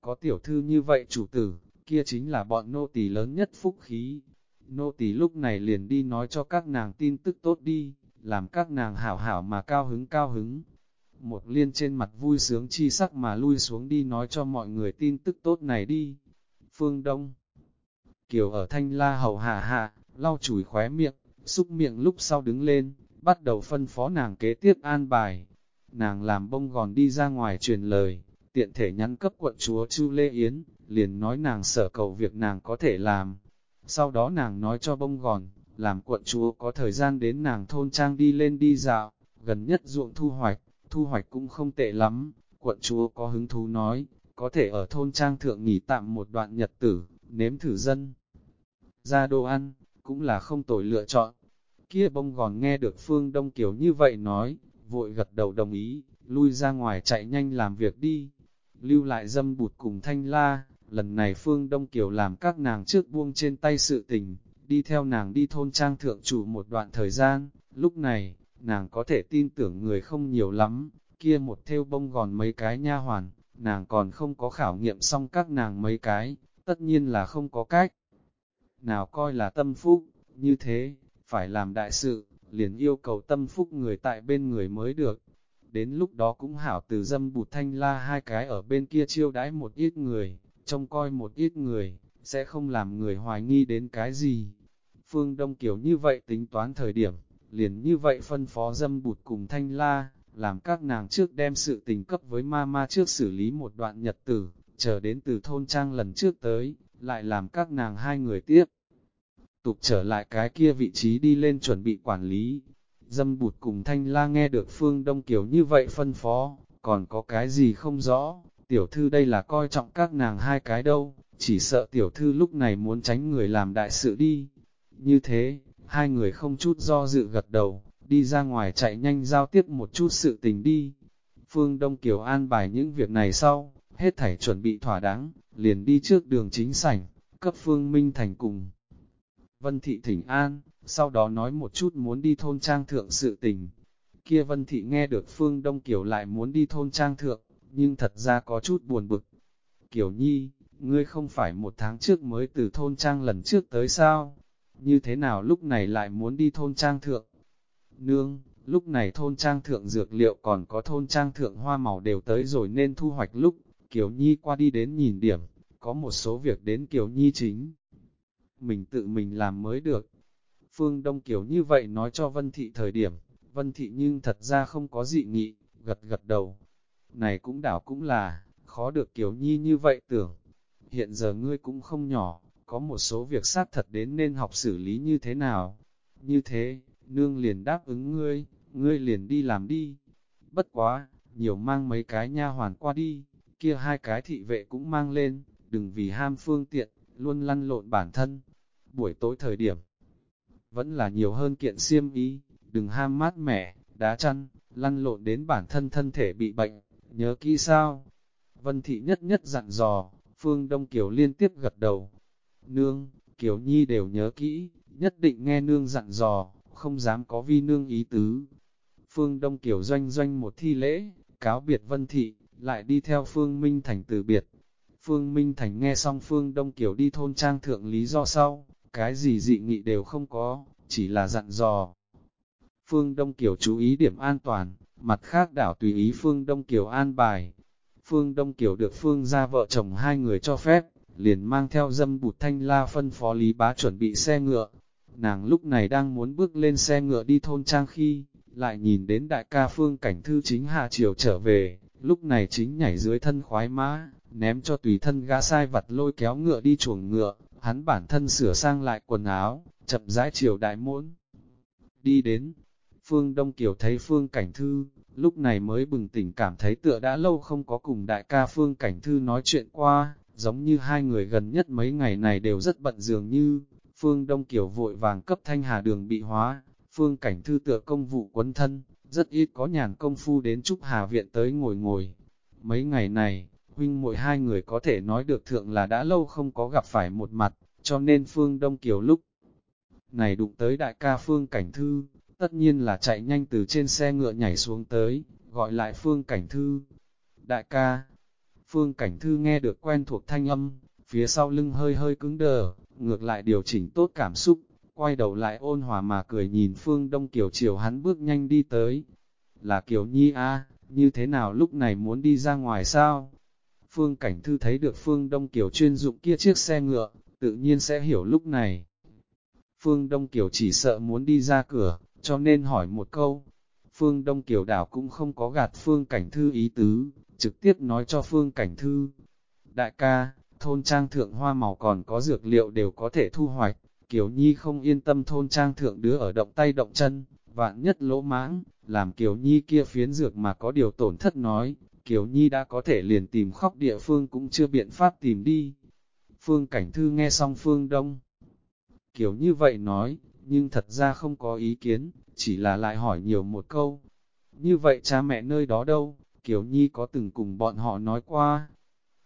A: Có tiểu thư như vậy chủ tử, kia chính là bọn nô tỳ lớn nhất phúc khí. Nô tỳ lúc này liền đi nói cho các nàng tin tức tốt đi, làm các nàng hảo hảo mà cao hứng cao hứng. Một liên trên mặt vui sướng chi sắc mà lui xuống đi nói cho mọi người tin tức tốt này đi. Phương Đông Kiều ở thanh la hầu hạ hạ, lau chùi khóe miệng, xúc miệng lúc sau đứng lên, bắt đầu phân phó nàng kế tiếp an bài. Nàng làm bông gòn đi ra ngoài truyền lời, tiện thể nhắn cấp quận chúa Chu Lê Yến, liền nói nàng sở cầu việc nàng có thể làm. Sau đó nàng nói cho bông gòn, làm quận chúa có thời gian đến nàng thôn trang đi lên đi dạo, gần nhất ruộng thu hoạch, thu hoạch cũng không tệ lắm, quận chúa có hứng thú nói, có thể ở thôn trang thượng nghỉ tạm một đoạn nhật tử, nếm thử dân. Ra đồ ăn, cũng là không tồi lựa chọn. Kia bông gòn nghe được Phương Đông Kiều như vậy nói, vội gật đầu đồng ý, lui ra ngoài chạy nhanh làm việc đi. Lưu lại dâm bụt cùng thanh la, lần này Phương Đông Kiều làm các nàng trước buông trên tay sự tình, đi theo nàng đi thôn trang thượng chủ một đoạn thời gian, lúc này, nàng có thể tin tưởng người không nhiều lắm, kia một theo bông gòn mấy cái nha hoàn, nàng còn không có khảo nghiệm xong các nàng mấy cái, tất nhiên là không có cách. Nào coi là tâm phúc, như thế, phải làm đại sự, liền yêu cầu tâm phúc người tại bên người mới được. Đến lúc đó cũng hảo từ dâm bụt thanh la hai cái ở bên kia chiêu đãi một ít người, trông coi một ít người, sẽ không làm người hoài nghi đến cái gì. Phương Đông Kiều như vậy tính toán thời điểm, liền như vậy phân phó dâm bụt cùng thanh la, làm các nàng trước đem sự tình cấp với ma ma trước xử lý một đoạn nhật tử, chờ đến từ thôn trang lần trước tới, lại làm các nàng hai người tiếp. Tục trở lại cái kia vị trí đi lên chuẩn bị quản lý. Dâm bụt cùng thanh la nghe được phương Đông Kiều như vậy phân phó, còn có cái gì không rõ, tiểu thư đây là coi trọng các nàng hai cái đâu, chỉ sợ tiểu thư lúc này muốn tránh người làm đại sự đi. Như thế, hai người không chút do dự gật đầu, đi ra ngoài chạy nhanh giao tiếp một chút sự tình đi. Phương Đông Kiều an bài những việc này sau, hết thảy chuẩn bị thỏa đáng, liền đi trước đường chính sảnh, cấp Phương Minh Thành cùng. Vân Thị thỉnh an, sau đó nói một chút muốn đi thôn trang thượng sự tình. Kia Vân Thị nghe được Phương Đông Kiều lại muốn đi thôn trang thượng, nhưng thật ra có chút buồn bực. Kiều Nhi, ngươi không phải một tháng trước mới từ thôn trang lần trước tới sao? Như thế nào lúc này lại muốn đi thôn trang thượng? Nương, lúc này thôn trang thượng dược liệu còn có thôn trang thượng hoa màu đều tới rồi nên thu hoạch lúc, Kiều Nhi qua đi đến nhìn điểm, có một số việc đến Kiều Nhi chính. Mình tự mình làm mới được. Phương Đông Kiều như vậy nói cho Vân Thị thời điểm, Vân Thị nhưng thật ra không có dị nghị, gật gật đầu. Này cũng đảo cũng là, khó được Kiều Nhi như vậy tưởng. Hiện giờ ngươi cũng không nhỏ, có một số việc sát thật đến nên học xử lý như thế nào. Như thế, nương liền đáp ứng ngươi, ngươi liền đi làm đi. Bất quá, nhiều mang mấy cái nha hoàn qua đi, kia hai cái thị vệ cũng mang lên, đừng vì ham phương tiện, luôn lăn lộn bản thân. buổi tối thời điểm. Vẫn là nhiều hơn kiện xiêm ý đừng ham mát mẻ, đá chăn, lăn lộn đến bản thân thân thể bị bệnh, nhớ kỹ sao? Vân Thị nhất nhất dặn dò, Phương Đông Kiều liên tiếp gật đầu. Nương, Kiều Nhi đều nhớ kỹ, nhất định nghe nương dặn dò, không dám có vi nương ý tứ. Phương Đông Kiều doanh doanh một thi lễ, cáo biệt Vân Thị, lại đi theo Phương Minh Thành từ biệt. Phương Minh Thành nghe xong Phương Đông Kiều đi thôn trang thượng lý do sau, cái gì dị nghị đều không có, chỉ là dặn dò. Phương Đông Kiều chú ý điểm an toàn, mặt khác đảo tùy ý Phương Đông Kiều an bài. Phương Đông Kiều được Phương ra vợ chồng hai người cho phép, liền mang theo dâm bụt thanh la phân phó Lý Bá chuẩn bị xe ngựa. Nàng lúc này đang muốn bước lên xe ngựa đi thôn trang khi, lại nhìn đến đại ca Phương Cảnh Thư chính hạ chiều trở về, lúc này chính nhảy dưới thân khoái mã, ném cho tùy thân gã sai vặt lôi kéo ngựa đi chuồng ngựa, hắn bản thân sửa sang lại quần áo, chậm rãi chiều đại môn. Đi đến, Phương Đông Kiều thấy Phương Cảnh Thư, lúc này mới bừng tỉnh cảm thấy tựa đã lâu không có cùng đại ca Phương Cảnh Thư nói chuyện qua, giống như hai người gần nhất mấy ngày này đều rất bận dường như, Phương Đông Kiều vội vàng cấp thanh hà đường bị hóa, Phương Cảnh Thư tựa công vụ quấn thân, rất ít có nhàn công phu đến Trúc Hà Viện tới ngồi ngồi. Mấy ngày này, huynh muội hai người có thể nói được thượng là đã lâu không có gặp phải một mặt, cho nên Phương Đông Kiều lúc này đụng tới đại ca Phương Cảnh Thư, tất nhiên là chạy nhanh từ trên xe ngựa nhảy xuống tới, gọi lại Phương Cảnh Thư. Đại ca, Phương Cảnh Thư nghe được quen thuộc thanh âm, phía sau lưng hơi hơi cứng đờ, ngược lại điều chỉnh tốt cảm xúc, quay đầu lại ôn hòa mà cười nhìn Phương Đông Kiều chiều hắn bước nhanh đi tới. Là Kiều Nhi a như thế nào lúc này muốn đi ra ngoài sao? Phương Cảnh Thư thấy được Phương Đông Kiều chuyên dụng kia chiếc xe ngựa, tự nhiên sẽ hiểu lúc này. Phương Đông Kiều chỉ sợ muốn đi ra cửa, cho nên hỏi một câu. Phương Đông Kiều Đảo cũng không có gạt Phương Cảnh Thư ý tứ, trực tiếp nói cho Phương Cảnh Thư. Đại ca, thôn trang thượng hoa màu còn có dược liệu đều có thể thu hoạch, Kiều Nhi không yên tâm thôn trang thượng đứa ở động tay động chân, vạn nhất lỗ mãng, làm Kiều Nhi kia phiến dược mà có điều tổn thất nói, Kiều Nhi đã có thể liền tìm khóc địa phương cũng chưa biện pháp tìm đi. Phương Cảnh Thư nghe xong Phương Đông. Kiều như vậy nói, nhưng thật ra không có ý kiến, chỉ là lại hỏi nhiều một câu. Như vậy cha mẹ nơi đó đâu, Kiều Nhi có từng cùng bọn họ nói qua.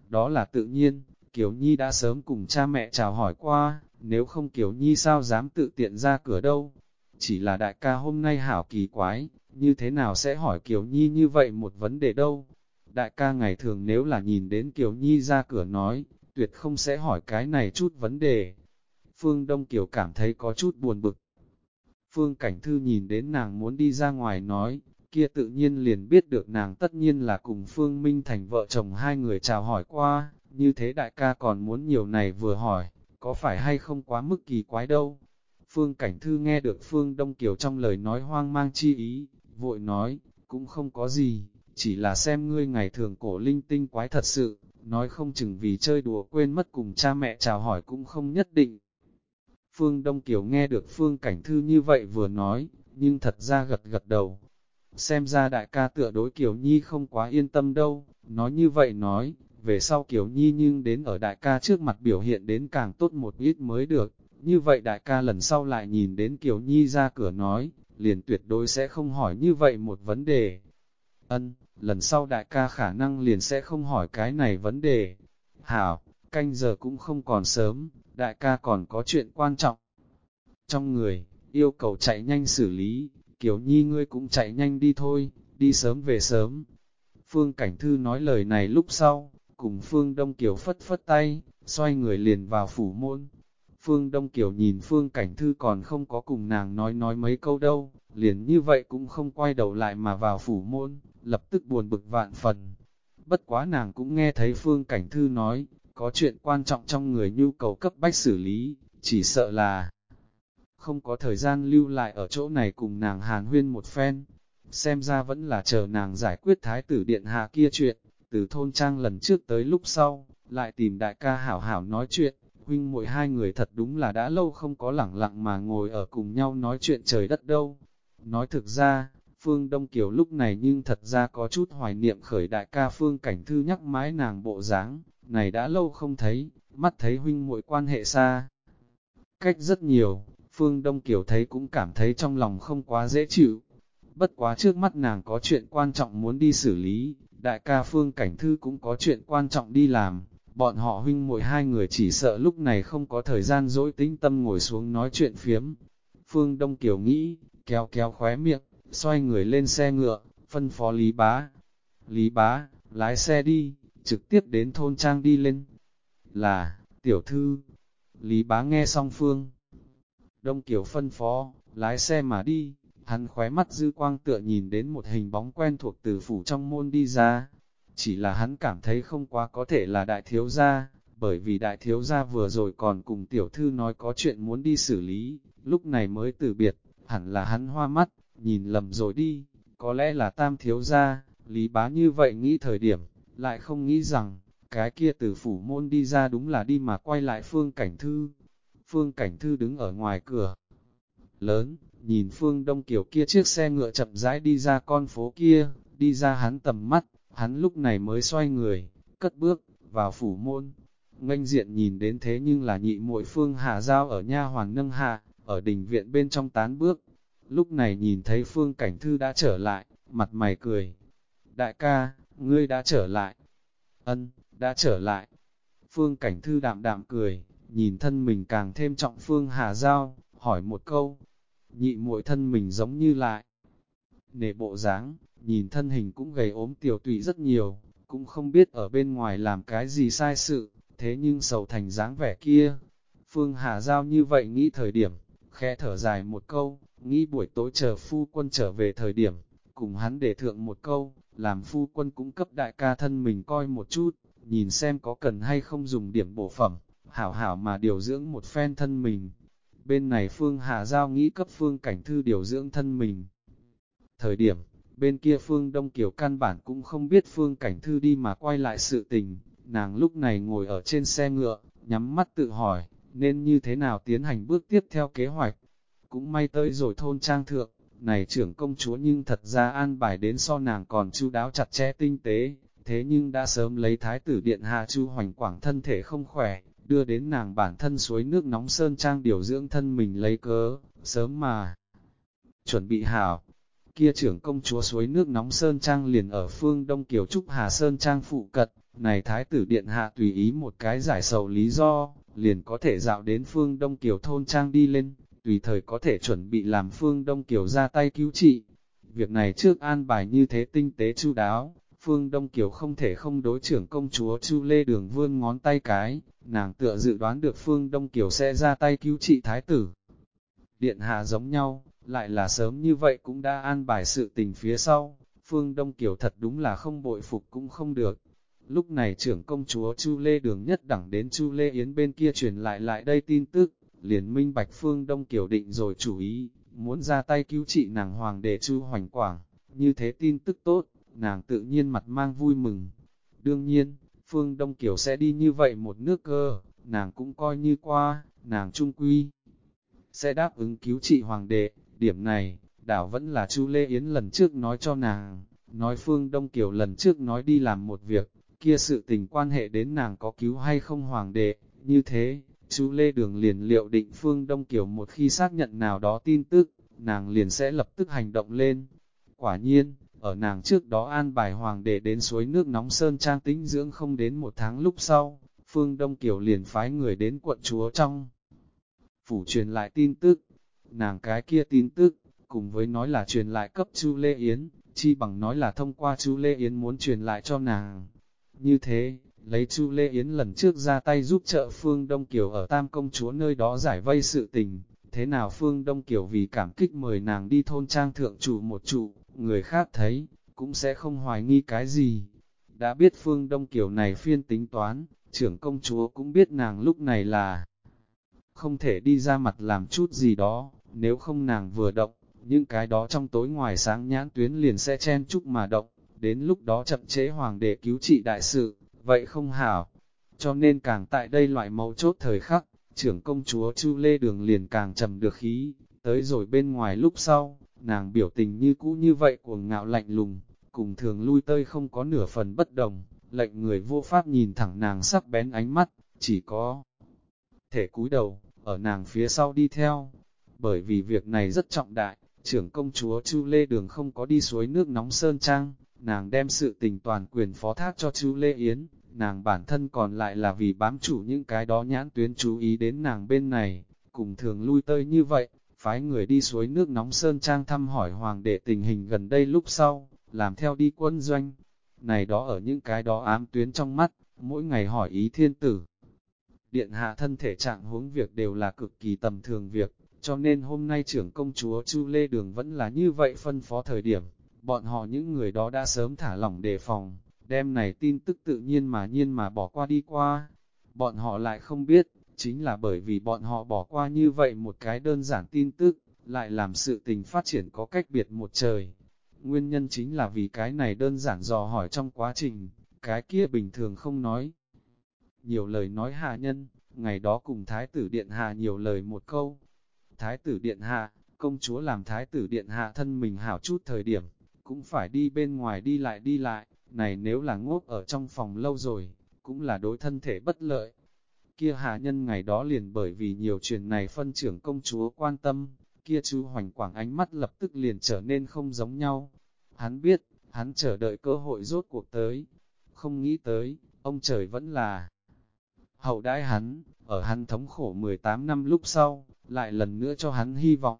A: Đó là tự nhiên, Kiều Nhi đã sớm cùng cha mẹ chào hỏi qua, nếu không Kiều Nhi sao dám tự tiện ra cửa đâu. Chỉ là đại ca hôm nay hảo kỳ quái, như thế nào sẽ hỏi Kiều Nhi như vậy một vấn đề đâu. Đại ca ngày thường nếu là nhìn đến Kiều Nhi ra cửa nói, tuyệt không sẽ hỏi cái này chút vấn đề. Phương Đông Kiều cảm thấy có chút buồn bực. Phương Cảnh Thư nhìn đến nàng muốn đi ra ngoài nói, kia tự nhiên liền biết được nàng tất nhiên là cùng Phương Minh thành vợ chồng hai người chào hỏi qua, như thế đại ca còn muốn nhiều này vừa hỏi, có phải hay không quá mức kỳ quái đâu. Phương Cảnh Thư nghe được Phương Đông Kiều trong lời nói hoang mang chi ý, vội nói, cũng không có gì, chỉ là xem ngươi ngày thường cổ linh tinh quái thật sự, nói không chừng vì chơi đùa quên mất cùng cha mẹ chào hỏi cũng không nhất định. Phương Đông Kiều nghe được Phương Cảnh Thư như vậy vừa nói, nhưng thật ra gật gật đầu. Xem ra đại ca tựa đối Kiều Nhi không quá yên tâm đâu, nói như vậy nói, về sau Kiều Nhi nhưng đến ở đại ca trước mặt biểu hiện đến càng tốt một ít mới được. Như vậy đại ca lần sau lại nhìn đến Kiều Nhi ra cửa nói, liền tuyệt đối sẽ không hỏi như vậy một vấn đề. Ân, lần sau đại ca khả năng liền sẽ không hỏi cái này vấn đề. Hảo, canh giờ cũng không còn sớm, đại ca còn có chuyện quan trọng. Trong người, yêu cầu chạy nhanh xử lý, kiểu Nhi ngươi cũng chạy nhanh đi thôi, đi sớm về sớm. Phương Cảnh Thư nói lời này lúc sau, cùng Phương Đông Kiều phất phất tay, xoay người liền vào phủ môn. Phương Đông Kiều nhìn Phương Cảnh Thư còn không có cùng nàng nói nói mấy câu đâu, liền như vậy cũng không quay đầu lại mà vào phủ môn, lập tức buồn bực vạn phần. Bất quá nàng cũng nghe thấy Phương Cảnh Thư nói, có chuyện quan trọng trong người nhu cầu cấp bách xử lý, chỉ sợ là không có thời gian lưu lại ở chỗ này cùng nàng hàn huyên một phen. Xem ra vẫn là chờ nàng giải quyết thái tử điện hạ kia chuyện, từ thôn trang lần trước tới lúc sau, lại tìm đại ca hảo hảo nói chuyện, huynh muội hai người thật đúng là đã lâu không có lẳng lặng mà ngồi ở cùng nhau nói chuyện trời đất đâu. Nói thực ra, Phương Đông Kiều lúc này nhưng thật ra có chút hoài niệm khởi đại ca Phương Cảnh Thư nhắc mãi nàng bộ dáng này đã lâu không thấy, mắt thấy huynh muội quan hệ xa. cách rất nhiều, Phương Đông Kiều thấy cũng cảm thấy trong lòng không quá dễ chịu. Bất quá trước mắt nàng có chuyện quan trọng muốn đi xử lý, đại ca Phương Cảnh Thư cũng có chuyện quan trọng đi làm, bọn họ huynh muội hai người chỉ sợ lúc này không có thời gian dỗi tĩnh tâm ngồi xuống nói chuyện phiếm. Phương Đông Kiều nghĩ, kéo kéo khóe miệng, xoay người lên xe ngựa, phân phó Lý Bá. Lý Bá, lái xe đi, trực tiếp đến thôn trang đi lên. Là, tiểu thư. Lý Bá nghe xong Phương. Đông Kiều phân phó, lái xe mà đi, hắn khóe mắt dư quang tựa nhìn đến một hình bóng quen thuộc từ phủ trong môn đi ra. Chỉ là hắn cảm thấy không quá có thể là đại thiếu gia, bởi vì đại thiếu gia vừa rồi còn cùng tiểu thư nói có chuyện muốn đi xử lý, lúc này mới từ biệt, hẳn là hắn hoa mắt, nhìn lầm rồi đi, có lẽ là tam thiếu gia, lý bá như vậy nghĩ thời điểm, lại không nghĩ rằng, cái kia từ phủ môn đi ra đúng là đi mà quay lại phương cảnh thư. Phương cảnh thư đứng ở ngoài cửa, lớn, nhìn phương đông kiều kia chiếc xe ngựa chậm rãi đi ra con phố kia, đi ra hắn tầm mắt, hắn lúc này mới xoay người, cất bước, vào phủ môn. Nganh diện nhìn đến thế nhưng là nhị muội phương hà giao ở nha hoàng nâng hạ, ở đình viện bên trong tán bước. Lúc này nhìn thấy phương cảnh thư đã trở lại, mặt mày cười. Đại ca, ngươi đã trở lại. Ân, đã trở lại. Phương cảnh thư đạm đạm cười, nhìn thân mình càng thêm trọng phương hà giao, hỏi một câu. Nhị muội thân mình giống như lại. Nề bộ dáng, nhìn thân hình cũng gầy ốm tiểu tụy rất nhiều, cũng không biết ở bên ngoài làm cái gì sai sự, thế nhưng sầu thành dáng vẻ kia. Phương Hà Giao như vậy nghĩ thời điểm, khẽ thở dài một câu, nghĩ buổi tối chờ phu quân trở về thời điểm, cùng hắn để thượng một câu, làm phu quân cũng cấp đại ca thân mình coi một chút, nhìn xem có cần hay không dùng điểm bổ phẩm, hảo hảo mà điều dưỡng một phen thân mình. Bên này Phương Hà Giao nghĩ cấp Phương Cảnh Thư điều dưỡng thân mình. Thời điểm, bên kia Phương Đông Kiều căn bản cũng không biết Phương Cảnh Thư đi mà quay lại sự tình, nàng lúc này ngồi ở trên xe ngựa, nhắm mắt tự hỏi, nên như thế nào tiến hành bước tiếp theo kế hoạch. Cũng may tới rồi thôn trang thượng, này trưởng công chúa nhưng thật ra an bài đến so nàng còn chu đáo chặt chẽ tinh tế, thế nhưng đã sớm lấy thái tử điện hạ chu hoành quảng thân thể không khỏe, đưa đến nàng bản thân suối nước nóng sơn trang điều dưỡng thân mình lấy cớ, sớm mà. Chuẩn bị hảo, kia trưởng công chúa suối nước nóng sơn trang liền ở phương Đông Kiều Trúc Hà Sơn trang phụ cật, này thái tử điện hạ tùy ý một cái giải sầu lý do, liền có thể dạo đến phương Đông Kiều thôn trang đi lên, tùy thời có thể chuẩn bị làm phương Đông Kiều ra tay cứu trị. Việc này trước an bài như thế tinh tế chu đáo, phương Đông Kiều không thể không đối trưởng công chúa Chu Lê Đường vươn ngón tay cái, nàng tựa dự đoán được phương Đông Kiều sẽ ra tay cứu trị thái tử. Điện hạ giống nhau, lại là sớm như vậy cũng đã an bài sự tình phía sau, phương Đông Kiều thật đúng là không bội phục cũng không được. Lúc này trưởng công chúa Chu Lê Đường nhất đẳng đến Chu Lê Yến bên kia truyền lại lại đây tin tức, liền minh bạch phương Đông Kiều định rồi chủ ý, muốn ra tay cứu trị nàng hoàng đệ Chu Hoành Quảng, như thế tin tức tốt, nàng tự nhiên mặt mang vui mừng. Đương nhiên, phương Đông Kiều sẽ đi như vậy một nước cơ, nàng cũng coi như qua, nàng trung quy. Sẽ đáp ứng cứu trị hoàng đệ, điểm này, đảo vẫn là Chu Lê Yến lần trước nói cho nàng, nói phương Đông Kiều lần trước nói đi làm một việc, kia sự tình quan hệ đến nàng có cứu hay không hoàng đệ, như thế, chú Lê Đường liền liệu định Phương Đông Kiều một khi xác nhận nào đó tin tức, nàng liền sẽ lập tức hành động lên. Quả nhiên, ở nàng trước đó an bài hoàng đệ đến suối nước nóng sơn trang tĩnh dưỡng không đến một tháng lúc sau, Phương Đông Kiều liền phái người đến quận chúa trong. Phủ truyền lại tin tức, nàng cái kia tin tức, cùng với nói là truyền lại cấp Chu Lê Yến, chi bằng nói là thông qua Chu Lê Yến muốn truyền lại cho nàng. Như thế, lấy Chu Lê Yến lần trước ra tay giúp trợ Phương Đông Kiều ở Tam Công Chúa nơi đó giải vây sự tình, thế nào Phương Đông Kiều vì cảm kích mời nàng đi thôn trang thượng trụ một trụ, người khác thấy, cũng sẽ không hoài nghi cái gì. Đã biết Phương Đông Kiều này phiên tính toán, trưởng công chúa cũng biết nàng lúc này là không thể đi ra mặt làm chút gì đó, nếu không nàng vừa động, những cái đó trong tối ngoài sáng nhãn tuyến liền sẽ chen chúc mà động, đến lúc đó chậm chế hoàng đệ cứu trị đại sự, vậy không hảo. Cho nên càng tại đây loại mấu chốt thời khắc, trưởng công chúa Chu Lê Đường liền càng trầm được khí, tới rồi bên ngoài lúc sau, nàng biểu tình như cũ như vậy cuồng ngạo lạnh lùng, cùng thường lui tơi không có nửa phần bất đồng, lệnh người vô pháp nhìn thẳng nàng sắc bén ánh mắt, chỉ có thể cúi đầu, ở nàng phía sau đi theo. Bởi vì việc này rất trọng đại, trưởng công chúa Chu Lê Đường không có đi suối nước nóng Sơn Trang, nàng đem sự tình toàn quyền phó thác cho chú Lê Yến, nàng bản thân còn lại là vì bám chủ những cái đó nhãn tuyến chú ý đến nàng bên này, cùng thường lui tơi như vậy, phái người đi suối nước nóng Sơn Trang thăm hỏi hoàng đệ tình hình gần đây lúc sau, làm theo đi quân doanh. Này đó ở những cái đó ám tuyến trong mắt, mỗi ngày hỏi ý thiên tử. Điện hạ thân thể trạng huống việc đều là cực kỳ tầm thường việc, cho nên hôm nay trưởng công chúa Chu Lê Đường vẫn là như vậy phân phó thời điểm, bọn họ những người đó đã sớm thả lỏng đề phòng, đem này tin tức tự nhiên mà nhiên mà bỏ qua đi qua. Bọn họ lại không biết, chính là bởi vì bọn họ bỏ qua như vậy một cái đơn giản tin tức, lại làm sự tình phát triển có cách biệt một trời. Nguyên nhân chính là vì cái này đơn giản dò hỏi trong quá trình, cái kia bình thường không nói. Nhiều lời nói hạ nhân, ngày đó cùng Thái tử Điện Hạ nhiều lời một câu. Thái tử Điện Hạ, công chúa làm Thái tử Điện Hạ thân mình hảo chút thời điểm, cũng phải đi bên ngoài đi lại đi lại, này nếu là ngốc ở trong phòng lâu rồi, cũng là đối thân thể bất lợi. Kia hạ nhân ngày đó liền bởi vì nhiều chuyện này phân trưởng công chúa quan tâm, kia chú hoành quảng ánh mắt lập tức liền trở nên không giống nhau. Hắn biết, hắn chờ đợi cơ hội rốt cuộc tới, không nghĩ tới, ông trời vẫn là hậu đãi hắn, ở hắn thống khổ 18 năm lúc sau, lại lần nữa cho hắn hy vọng.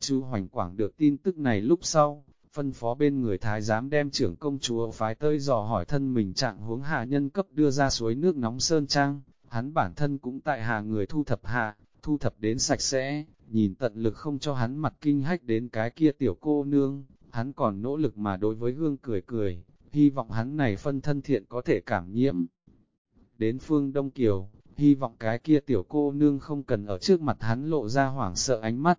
A: Chú Hoành Quảng được tin tức này lúc sau, phân phó bên người thái giám đem trưởng công chúa phái tơi dò hỏi thân mình trạng huống hạ nhân cấp đưa ra suối nước nóng sơn trang, hắn bản thân cũng tại hạ người thu thập hạ, thu thập đến sạch sẽ, nhìn tận lực không cho hắn mặt kinh hách đến cái kia tiểu cô nương, hắn còn nỗ lực mà đối với gương cười cười, hy vọng hắn này phân thân thiện có thể cảm nhiễm. Đến phương Đông Kiều, hy vọng cái kia tiểu cô nương không cần ở trước mặt hắn lộ ra hoảng sợ ánh mắt.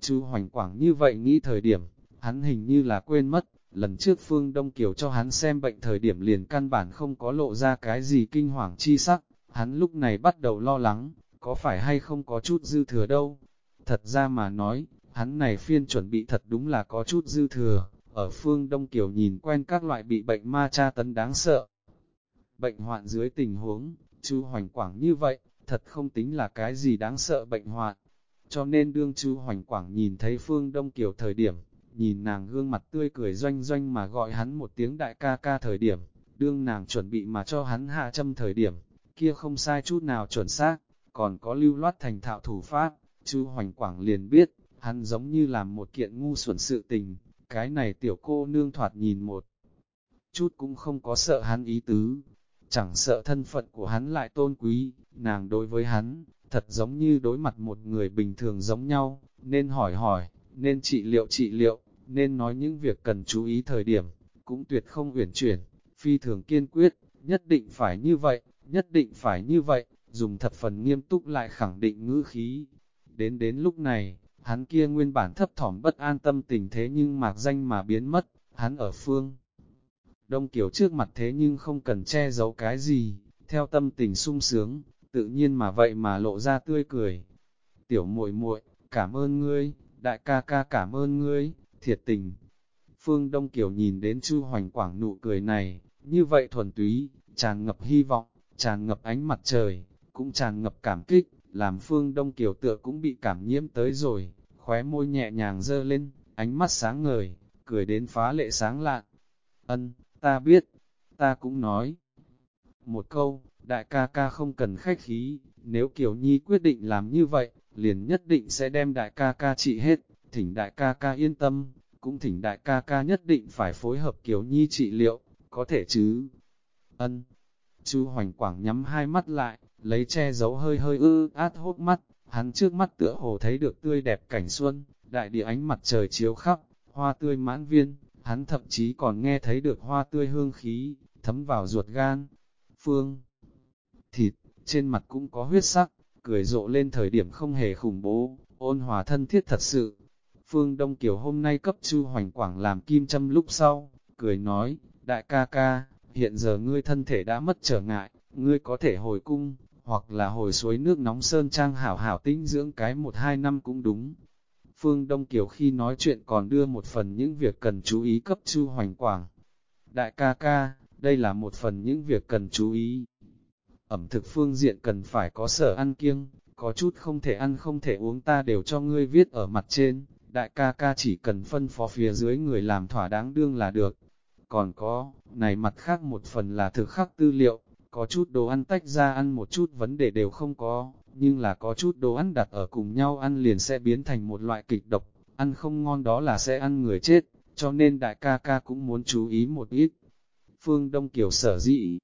A: Chú Hoành Quảng như vậy nghĩ thời điểm, hắn hình như là quên mất, lần trước Phương Đông Kiều cho hắn xem bệnh thời điểm liền căn bản không có lộ ra cái gì kinh hoàng chi sắc, hắn lúc này bắt đầu lo lắng, có phải hay không có chút dư thừa đâu. Thật ra mà nói, hắn này phiên chuẩn bị thật đúng là có chút dư thừa, ở Phương Đông Kiều nhìn quen các loại bị bệnh ma tra tấn đáng sợ. Bệnh hoạn dưới tình huống, chú hoành quảng như vậy, thật không tính là cái gì đáng sợ bệnh hoạn. Cho nên đương chú hoành quảng nhìn thấy Phương Đông Kiều thời điểm, nhìn nàng gương mặt tươi cười doanh doanh mà gọi hắn một tiếng đại ca ca thời điểm, đương nàng chuẩn bị mà cho hắn hạ châm thời điểm, kia không sai chút nào chuẩn xác, còn có lưu loát thành thạo thủ pháp, chu hoành quảng liền biết, hắn giống như làm một kiện ngu xuẩn sự tình, cái này tiểu cô nương thoạt nhìn một chút cũng không có sợ hắn ý tứ, chẳng sợ thân phận của hắn lại tôn quý, nàng đối với hắn, thật giống như đối mặt một người bình thường giống nhau, nên hỏi hỏi, nên trị liệu trị liệu, nên nói những việc cần chú ý thời điểm, cũng tuyệt không uyển chuyển, phi thường kiên quyết, nhất định phải như vậy, nhất định phải như vậy, dùng thập phần nghiêm túc lại khẳng định ngữ khí. Đến đến lúc này, hắn kia nguyên bản thấp thỏm bất an tâm tình thế nhưng mạc danh mà biến mất, hắn ở phương. Đông Kiều trước mặt thế nhưng không cần che giấu cái gì, theo tâm tình sung sướng, tự nhiên mà vậy mà lộ ra tươi cười. Tiểu muội muội, cảm ơn ngươi, đại ca ca cảm ơn ngươi, thiệt tình. Phương Đông Kiều nhìn đến Chu Hoành Quảng nụ cười này, như vậy thuần túy, tràn ngập hy vọng, tràn ngập ánh mặt trời, cũng tràn ngập cảm kích, làm Phương Đông Kiều tựa cũng bị cảm nhiễm tới rồi, khóe môi nhẹ nhàng dơ lên, ánh mắt sáng ngời, cười đến phá lệ sáng lạn. Ân, ta biết, ta cũng nói. Một câu, đại ca ca không cần khách khí, nếu Kiều Nhi quyết định làm như vậy, liền nhất định sẽ đem đại ca ca trị hết, thỉnh đại ca ca yên tâm, cũng thỉnh đại ca ca nhất định phải phối hợp Kiều Nhi trị liệu, có thể chứ? Ân. Chu Hoành Quảng nhắm hai mắt lại, lấy che giấu hơi hơi ư át hốt mắt, hắn trước mắt tựa hồ thấy được tươi đẹp cảnh xuân, đại địa ánh mặt trời chiếu khắp, hoa tươi mãn viên, hắn thậm chí còn nghe thấy được hoa tươi hương khí, thấm vào ruột gan. Phương, thịt, trên mặt cũng có huyết sắc, cười rộ lên thời điểm không hề khủng bố, ôn hòa thân thiết thật sự. Phương Đông Kiều hôm nay cấp Chu Hoành Quảng làm kim châm lúc sau, cười nói, đại ca ca, hiện giờ ngươi thân thể đã mất trở ngại, ngươi có thể hồi cung, hoặc là hồi suối nước nóng sơn trang hảo hảo tinh dưỡng cái một hai năm cũng đúng. Phương Đông Kiều khi nói chuyện còn đưa một phần những việc cần chú ý cấp Chu Hoành Quảng. Đại ca ca, đây là một phần những việc cần chú ý. Ẩm thực phương diện cần phải có sở ăn kiêng, có chút không thể ăn không thể uống ta đều cho ngươi viết ở mặt trên, đại ca ca chỉ cần phân phó phía dưới người làm thỏa đáng đương là được. Còn có, này mặt khác một phần là thực khắc tư liệu, có chút đồ ăn tách ra ăn một chút vấn đề đều không có, nhưng là có chút đồ ăn đặt ở cùng nhau ăn liền sẽ biến thành một loại kịch độc, ăn không ngon đó là sẽ ăn người chết, cho nên đại ca ca cũng muốn chú ý một ít. Phương Đông Kiều sở dị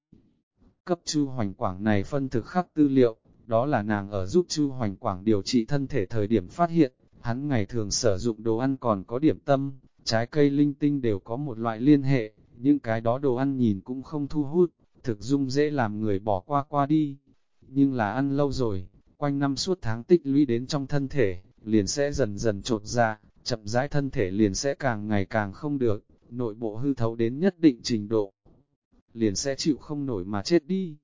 A: cấp Chu Hoành Quảng này phân thực khắc tư liệu, đó là nàng ở giúp Chu Hoành Quảng điều trị thân thể thời điểm phát hiện, hắn ngày thường sử dụng đồ ăn còn có điểm tâm, trái cây linh tinh đều có một loại liên hệ, những cái đó đồ ăn nhìn cũng không thu hút, thực dung dễ làm người bỏ qua qua đi. Nhưng là ăn lâu rồi, quanh năm suốt tháng tích lũy đến trong thân thể, liền sẽ dần dần trột ra, chậm rãi thân thể liền sẽ càng ngày càng không được, nội bộ hư thấu đến nhất định trình độ. Liền sẽ chịu không nổi mà chết đi.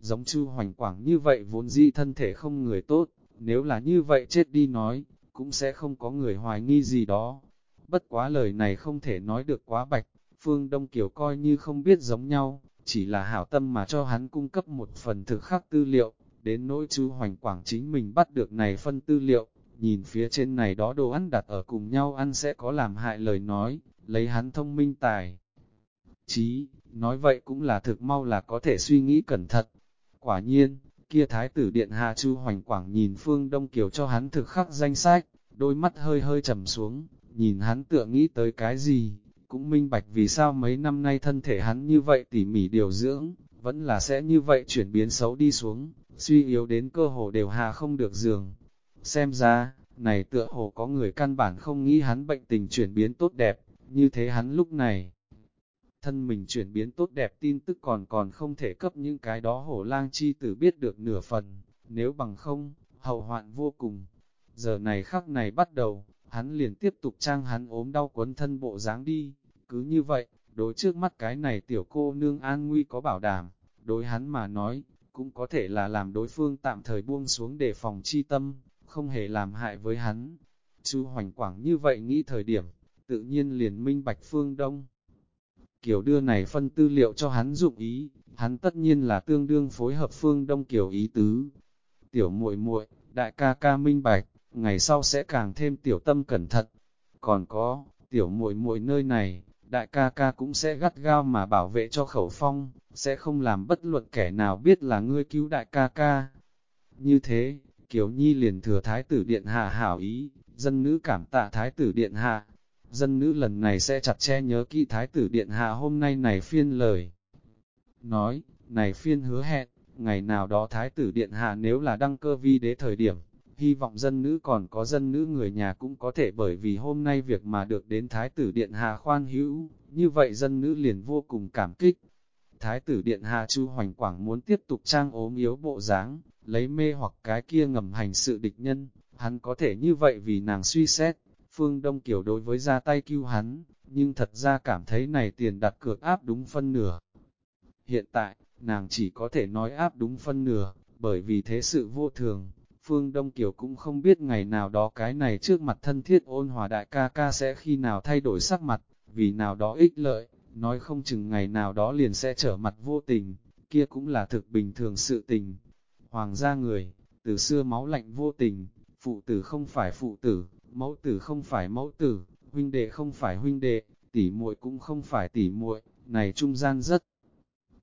A: Giống chu hoành quảng như vậy vốn dĩ thân thể không người tốt, nếu là như vậy chết đi nói, cũng sẽ không có người hoài nghi gì đó. Bất quá lời này không thể nói được quá bạch, Phương Đông Kiều coi như không biết giống nhau, chỉ là hảo tâm mà cho hắn cung cấp một phần thực khắc tư liệu, đến nỗi chú Hoành Quảng chính mình bắt được này phân tư liệu, nhìn phía trên này đó đồ ăn đặt ở cùng nhau ăn sẽ có làm hại lời nói, lấy hắn thông minh tài. Chí, nói vậy cũng là thực mau là có thể suy nghĩ cẩn thận. Quả nhiên, kia thái tử điện hạ chu hoành quảng nhìn phương đông kiều cho hắn thực khắc danh sách, đôi mắt hơi hơi trầm xuống, nhìn hắn tựa nghĩ tới cái gì, cũng minh bạch vì sao mấy năm nay thân thể hắn như vậy tỉ mỉ điều dưỡng, vẫn là sẽ như vậy chuyển biến xấu đi xuống, suy yếu đến cơ hồ đều hà không được giường. Xem ra, này tựa hồ có người căn bản không nghĩ hắn bệnh tình chuyển biến tốt đẹp, như thế hắn lúc này. Thân mình chuyển biến tốt đẹp tin tức còn còn không thể cấp những cái đó hổ lang chi tử biết được nửa phần, nếu bằng không, hậu hoạn vô cùng. Giờ này khắc này bắt đầu, hắn liền tiếp tục trang hắn ốm đau quấn thân bộ dáng đi, cứ như vậy, đối trước mắt cái này tiểu cô nương an nguy có bảo đảm, đối hắn mà nói, cũng có thể là làm đối phương tạm thời buông xuống để phòng chi tâm, không hề làm hại với hắn. Chu Hoành Quảng như vậy nghĩ thời điểm, tự nhiên liền minh bạch phương đông. Kiều đưa này phân tư liệu cho hắn dụng ý, hắn tất nhiên là tương đương phối hợp phương đông Kiều ý tứ. Tiểu muội muội, đại ca ca minh bạch, ngày sau sẽ càng thêm tiểu tâm cẩn thận. Còn có, tiểu muội muội nơi này, đại ca ca cũng sẽ gắt gao mà bảo vệ cho khẩu phong, sẽ không làm bất luận kẻ nào biết là ngươi cứu đại ca ca. Như thế, Kiều Nhi liền thừa Thái tử Điện Hạ hảo ý, dân nữ cảm tạ Thái tử Điện Hạ. Dân nữ lần này sẽ chặt che nhớ kỹ Thái tử Điện Hạ hôm nay này phiên lời. Nói, này phiên hứa hẹn, ngày nào đó Thái tử Điện Hạ nếu là đăng cơ vi đế thời điểm, hy vọng dân nữ còn có dân nữ người nhà cũng có thể bởi vì hôm nay việc mà được đến Thái tử Điện Hạ khoan hữu, như vậy dân nữ liền vô cùng cảm kích. Thái tử Điện Hạ Chu Hoành Quảng muốn tiếp tục trang ốm yếu bộ dáng, lấy mê hoặc cái kia ngầm hành sự địch nhân, hắn có thể như vậy vì nàng suy xét, Phương Đông Kiều đối với ra tay cứu hắn, nhưng thật ra cảm thấy này tiền đặt cược áp đúng phân nửa. Hiện tại, nàng chỉ có thể nói áp đúng phân nửa, bởi vì thế sự vô thường, Phương Đông Kiều cũng không biết ngày nào đó cái này trước mặt thân thiết ôn hòa đại ca ca sẽ khi nào thay đổi sắc mặt, vì nào đó ích lợi, nói không chừng ngày nào đó liền sẽ trở mặt vô tình, kia cũng là thực bình thường sự tình. Hoàng gia người, từ xưa máu lạnh vô tình, phụ tử không phải phụ tử, mẫu tử không phải mẫu tử, huynh đệ không phải huynh đệ, tỷ muội cũng không phải tỷ muội, này trung gian rất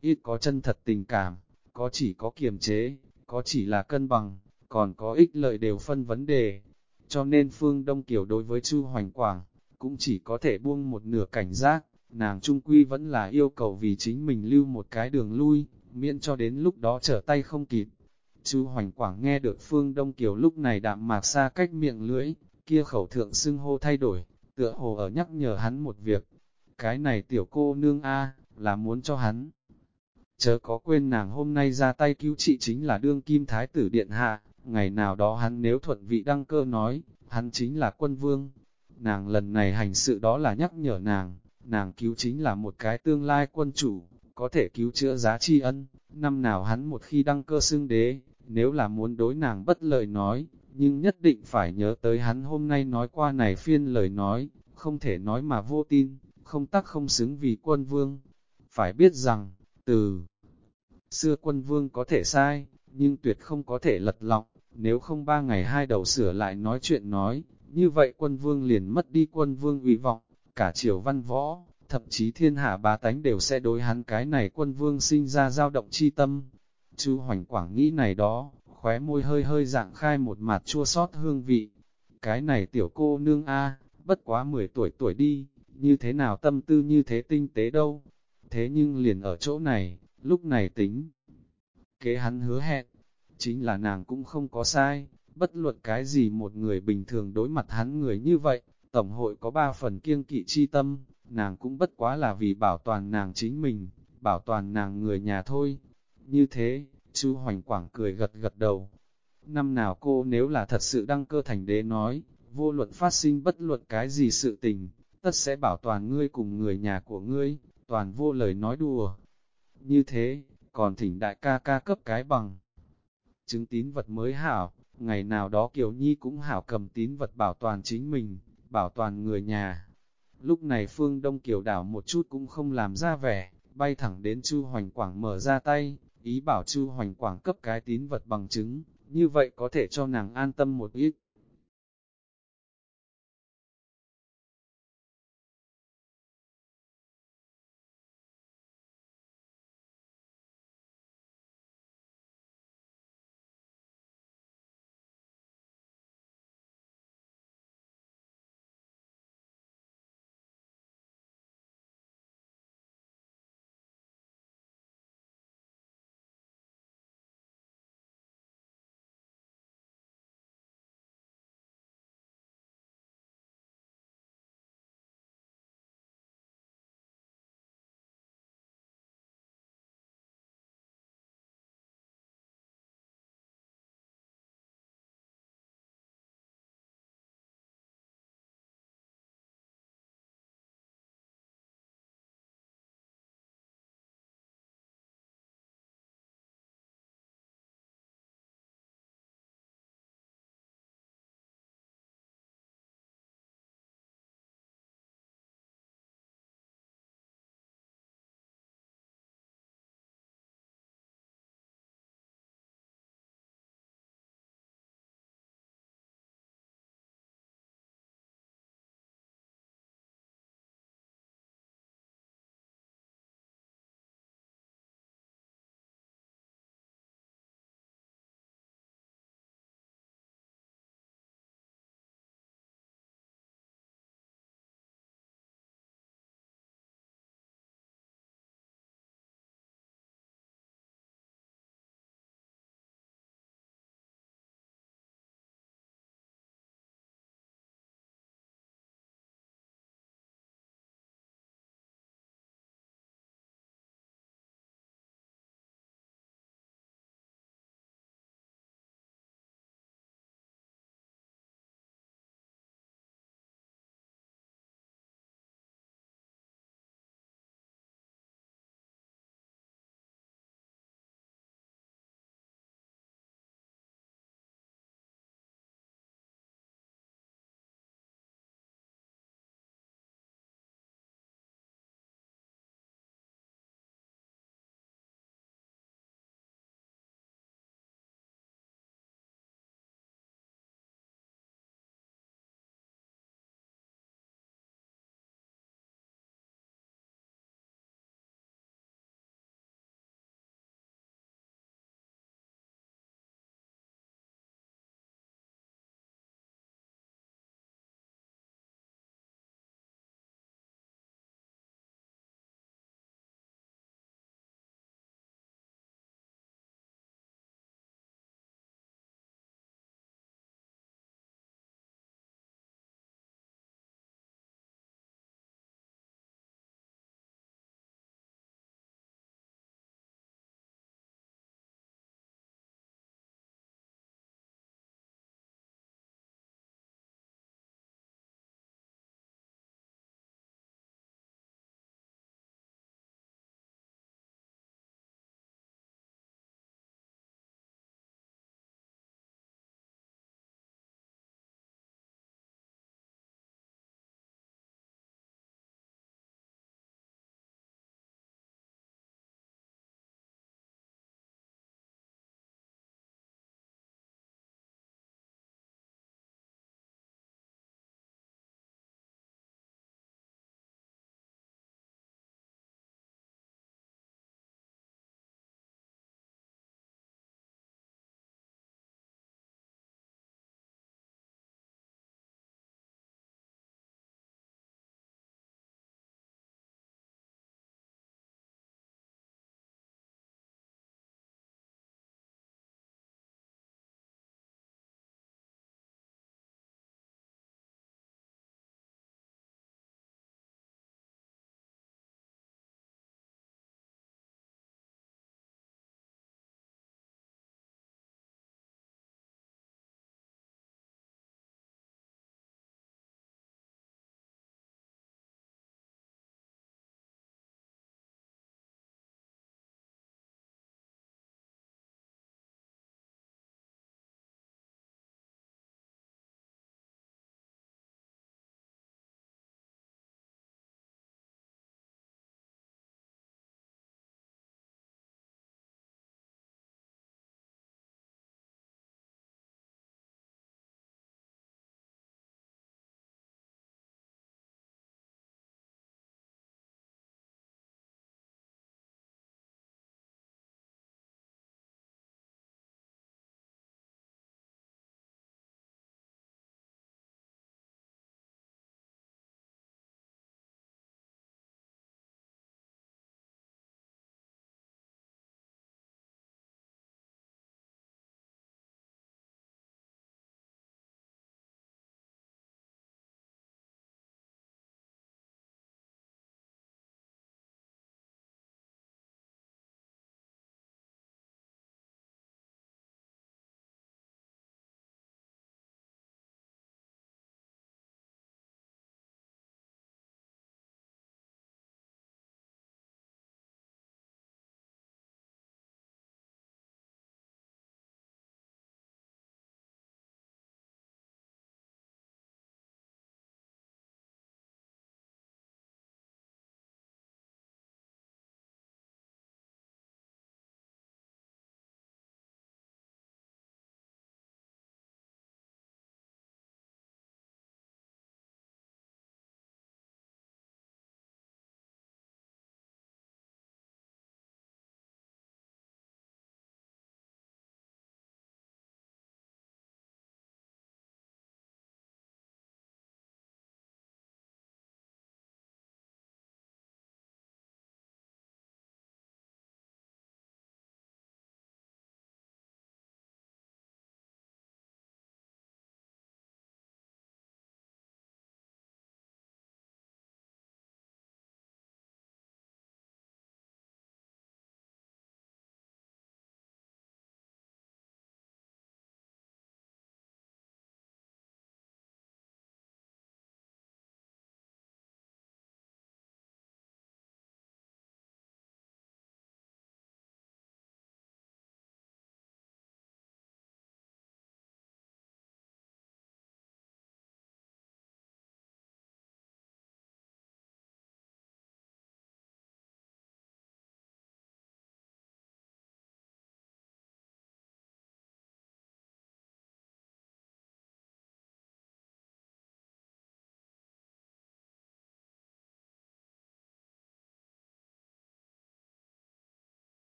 A: ít có chân thật tình cảm, có chỉ có kiềm chế, có chỉ là cân bằng, còn có ích lợi đều phân vấn đề. Cho nên Phương Đông Kiều đối với Chu Hoành Quảng, cũng chỉ có thể buông một nửa cảnh giác, nàng trung quy vẫn là yêu cầu vì chính mình lưu một cái đường lui, miễn cho đến lúc đó trở tay không kịp. Chu Hoành Quảng nghe được Phương Đông Kiều lúc này đạm mạc xa cách miệng lưỡi, kia khẩu thượng xưng hô thay đổi, tựa hồ ở nhắc nhở hắn một việc. Cái này tiểu cô nương A, là muốn cho hắn. Chớ có quên nàng hôm nay ra tay cứu trị chính là đương kim thái tử điện hạ, ngày nào đó hắn nếu thuận vị đăng cơ nói, hắn chính là quân vương. Nàng lần này hành sự đó là nhắc nhở nàng, nàng cứu chính là một cái tương lai quân chủ, có thể cứu chữa giá tri ân, năm nào hắn một khi đăng cơ xưng đế, nếu là muốn đối nàng bất lợi nói, nhưng nhất định phải nhớ tới hắn hôm nay nói qua này phiên lời nói, không thể nói mà vô tin, không tắc không xứng vì quân vương. Phải biết rằng, từ xưa quân vương có thể sai, nhưng tuyệt không có thể lật lọng, nếu không ba ngày hai đầu sửa lại nói chuyện nói, như vậy quân vương liền mất đi quân vương uy vọng, cả triều văn võ, thậm chí thiên hạ bá tánh đều sẽ đối hắn cái này quân vương sinh ra dao động chi tâm. Chú Hoành Quảng nghĩ này đó, khóe môi hơi hơi dạng khai một mặt chua sót hương vị. Cái này tiểu cô nương A, bất quá 10 tuổi tuổi đi, như thế nào tâm tư như thế tinh tế đâu. Thế nhưng liền ở chỗ này, lúc này tính. Kế hắn hứa hẹn, chính là nàng cũng không có sai, bất luận cái gì một người bình thường đối mặt hắn người như vậy, Tổng hội có ba phần kiêng kỵ chi tâm, nàng cũng bất quá là vì bảo toàn nàng chính mình, bảo toàn nàng người nhà thôi. Như thế, Chu Hoành Quảng cười gật gật đầu. Năm nào cô nếu là thật sự đăng cơ thành đế nói, vô luận phát sinh bất luận cái gì sự tình, tất sẽ bảo toàn ngươi cùng người nhà của ngươi, toàn vô lời nói đùa. Như thế, còn thỉnh đại ca ca cấp cái bằng. Chứng tín vật mới hảo, ngày nào đó Kiều Nhi cũng hảo cầm tín vật bảo toàn chính mình, bảo toàn người nhà. Lúc này phương Đông Kiều đảo một chút cũng không làm ra vẻ, bay thẳng đến Chu Hoành Quảng mở ra tay, ý bảo Chu Hoành Quảng cấp cái tín vật bằng chứng, như vậy có thể cho nàng an tâm một ít.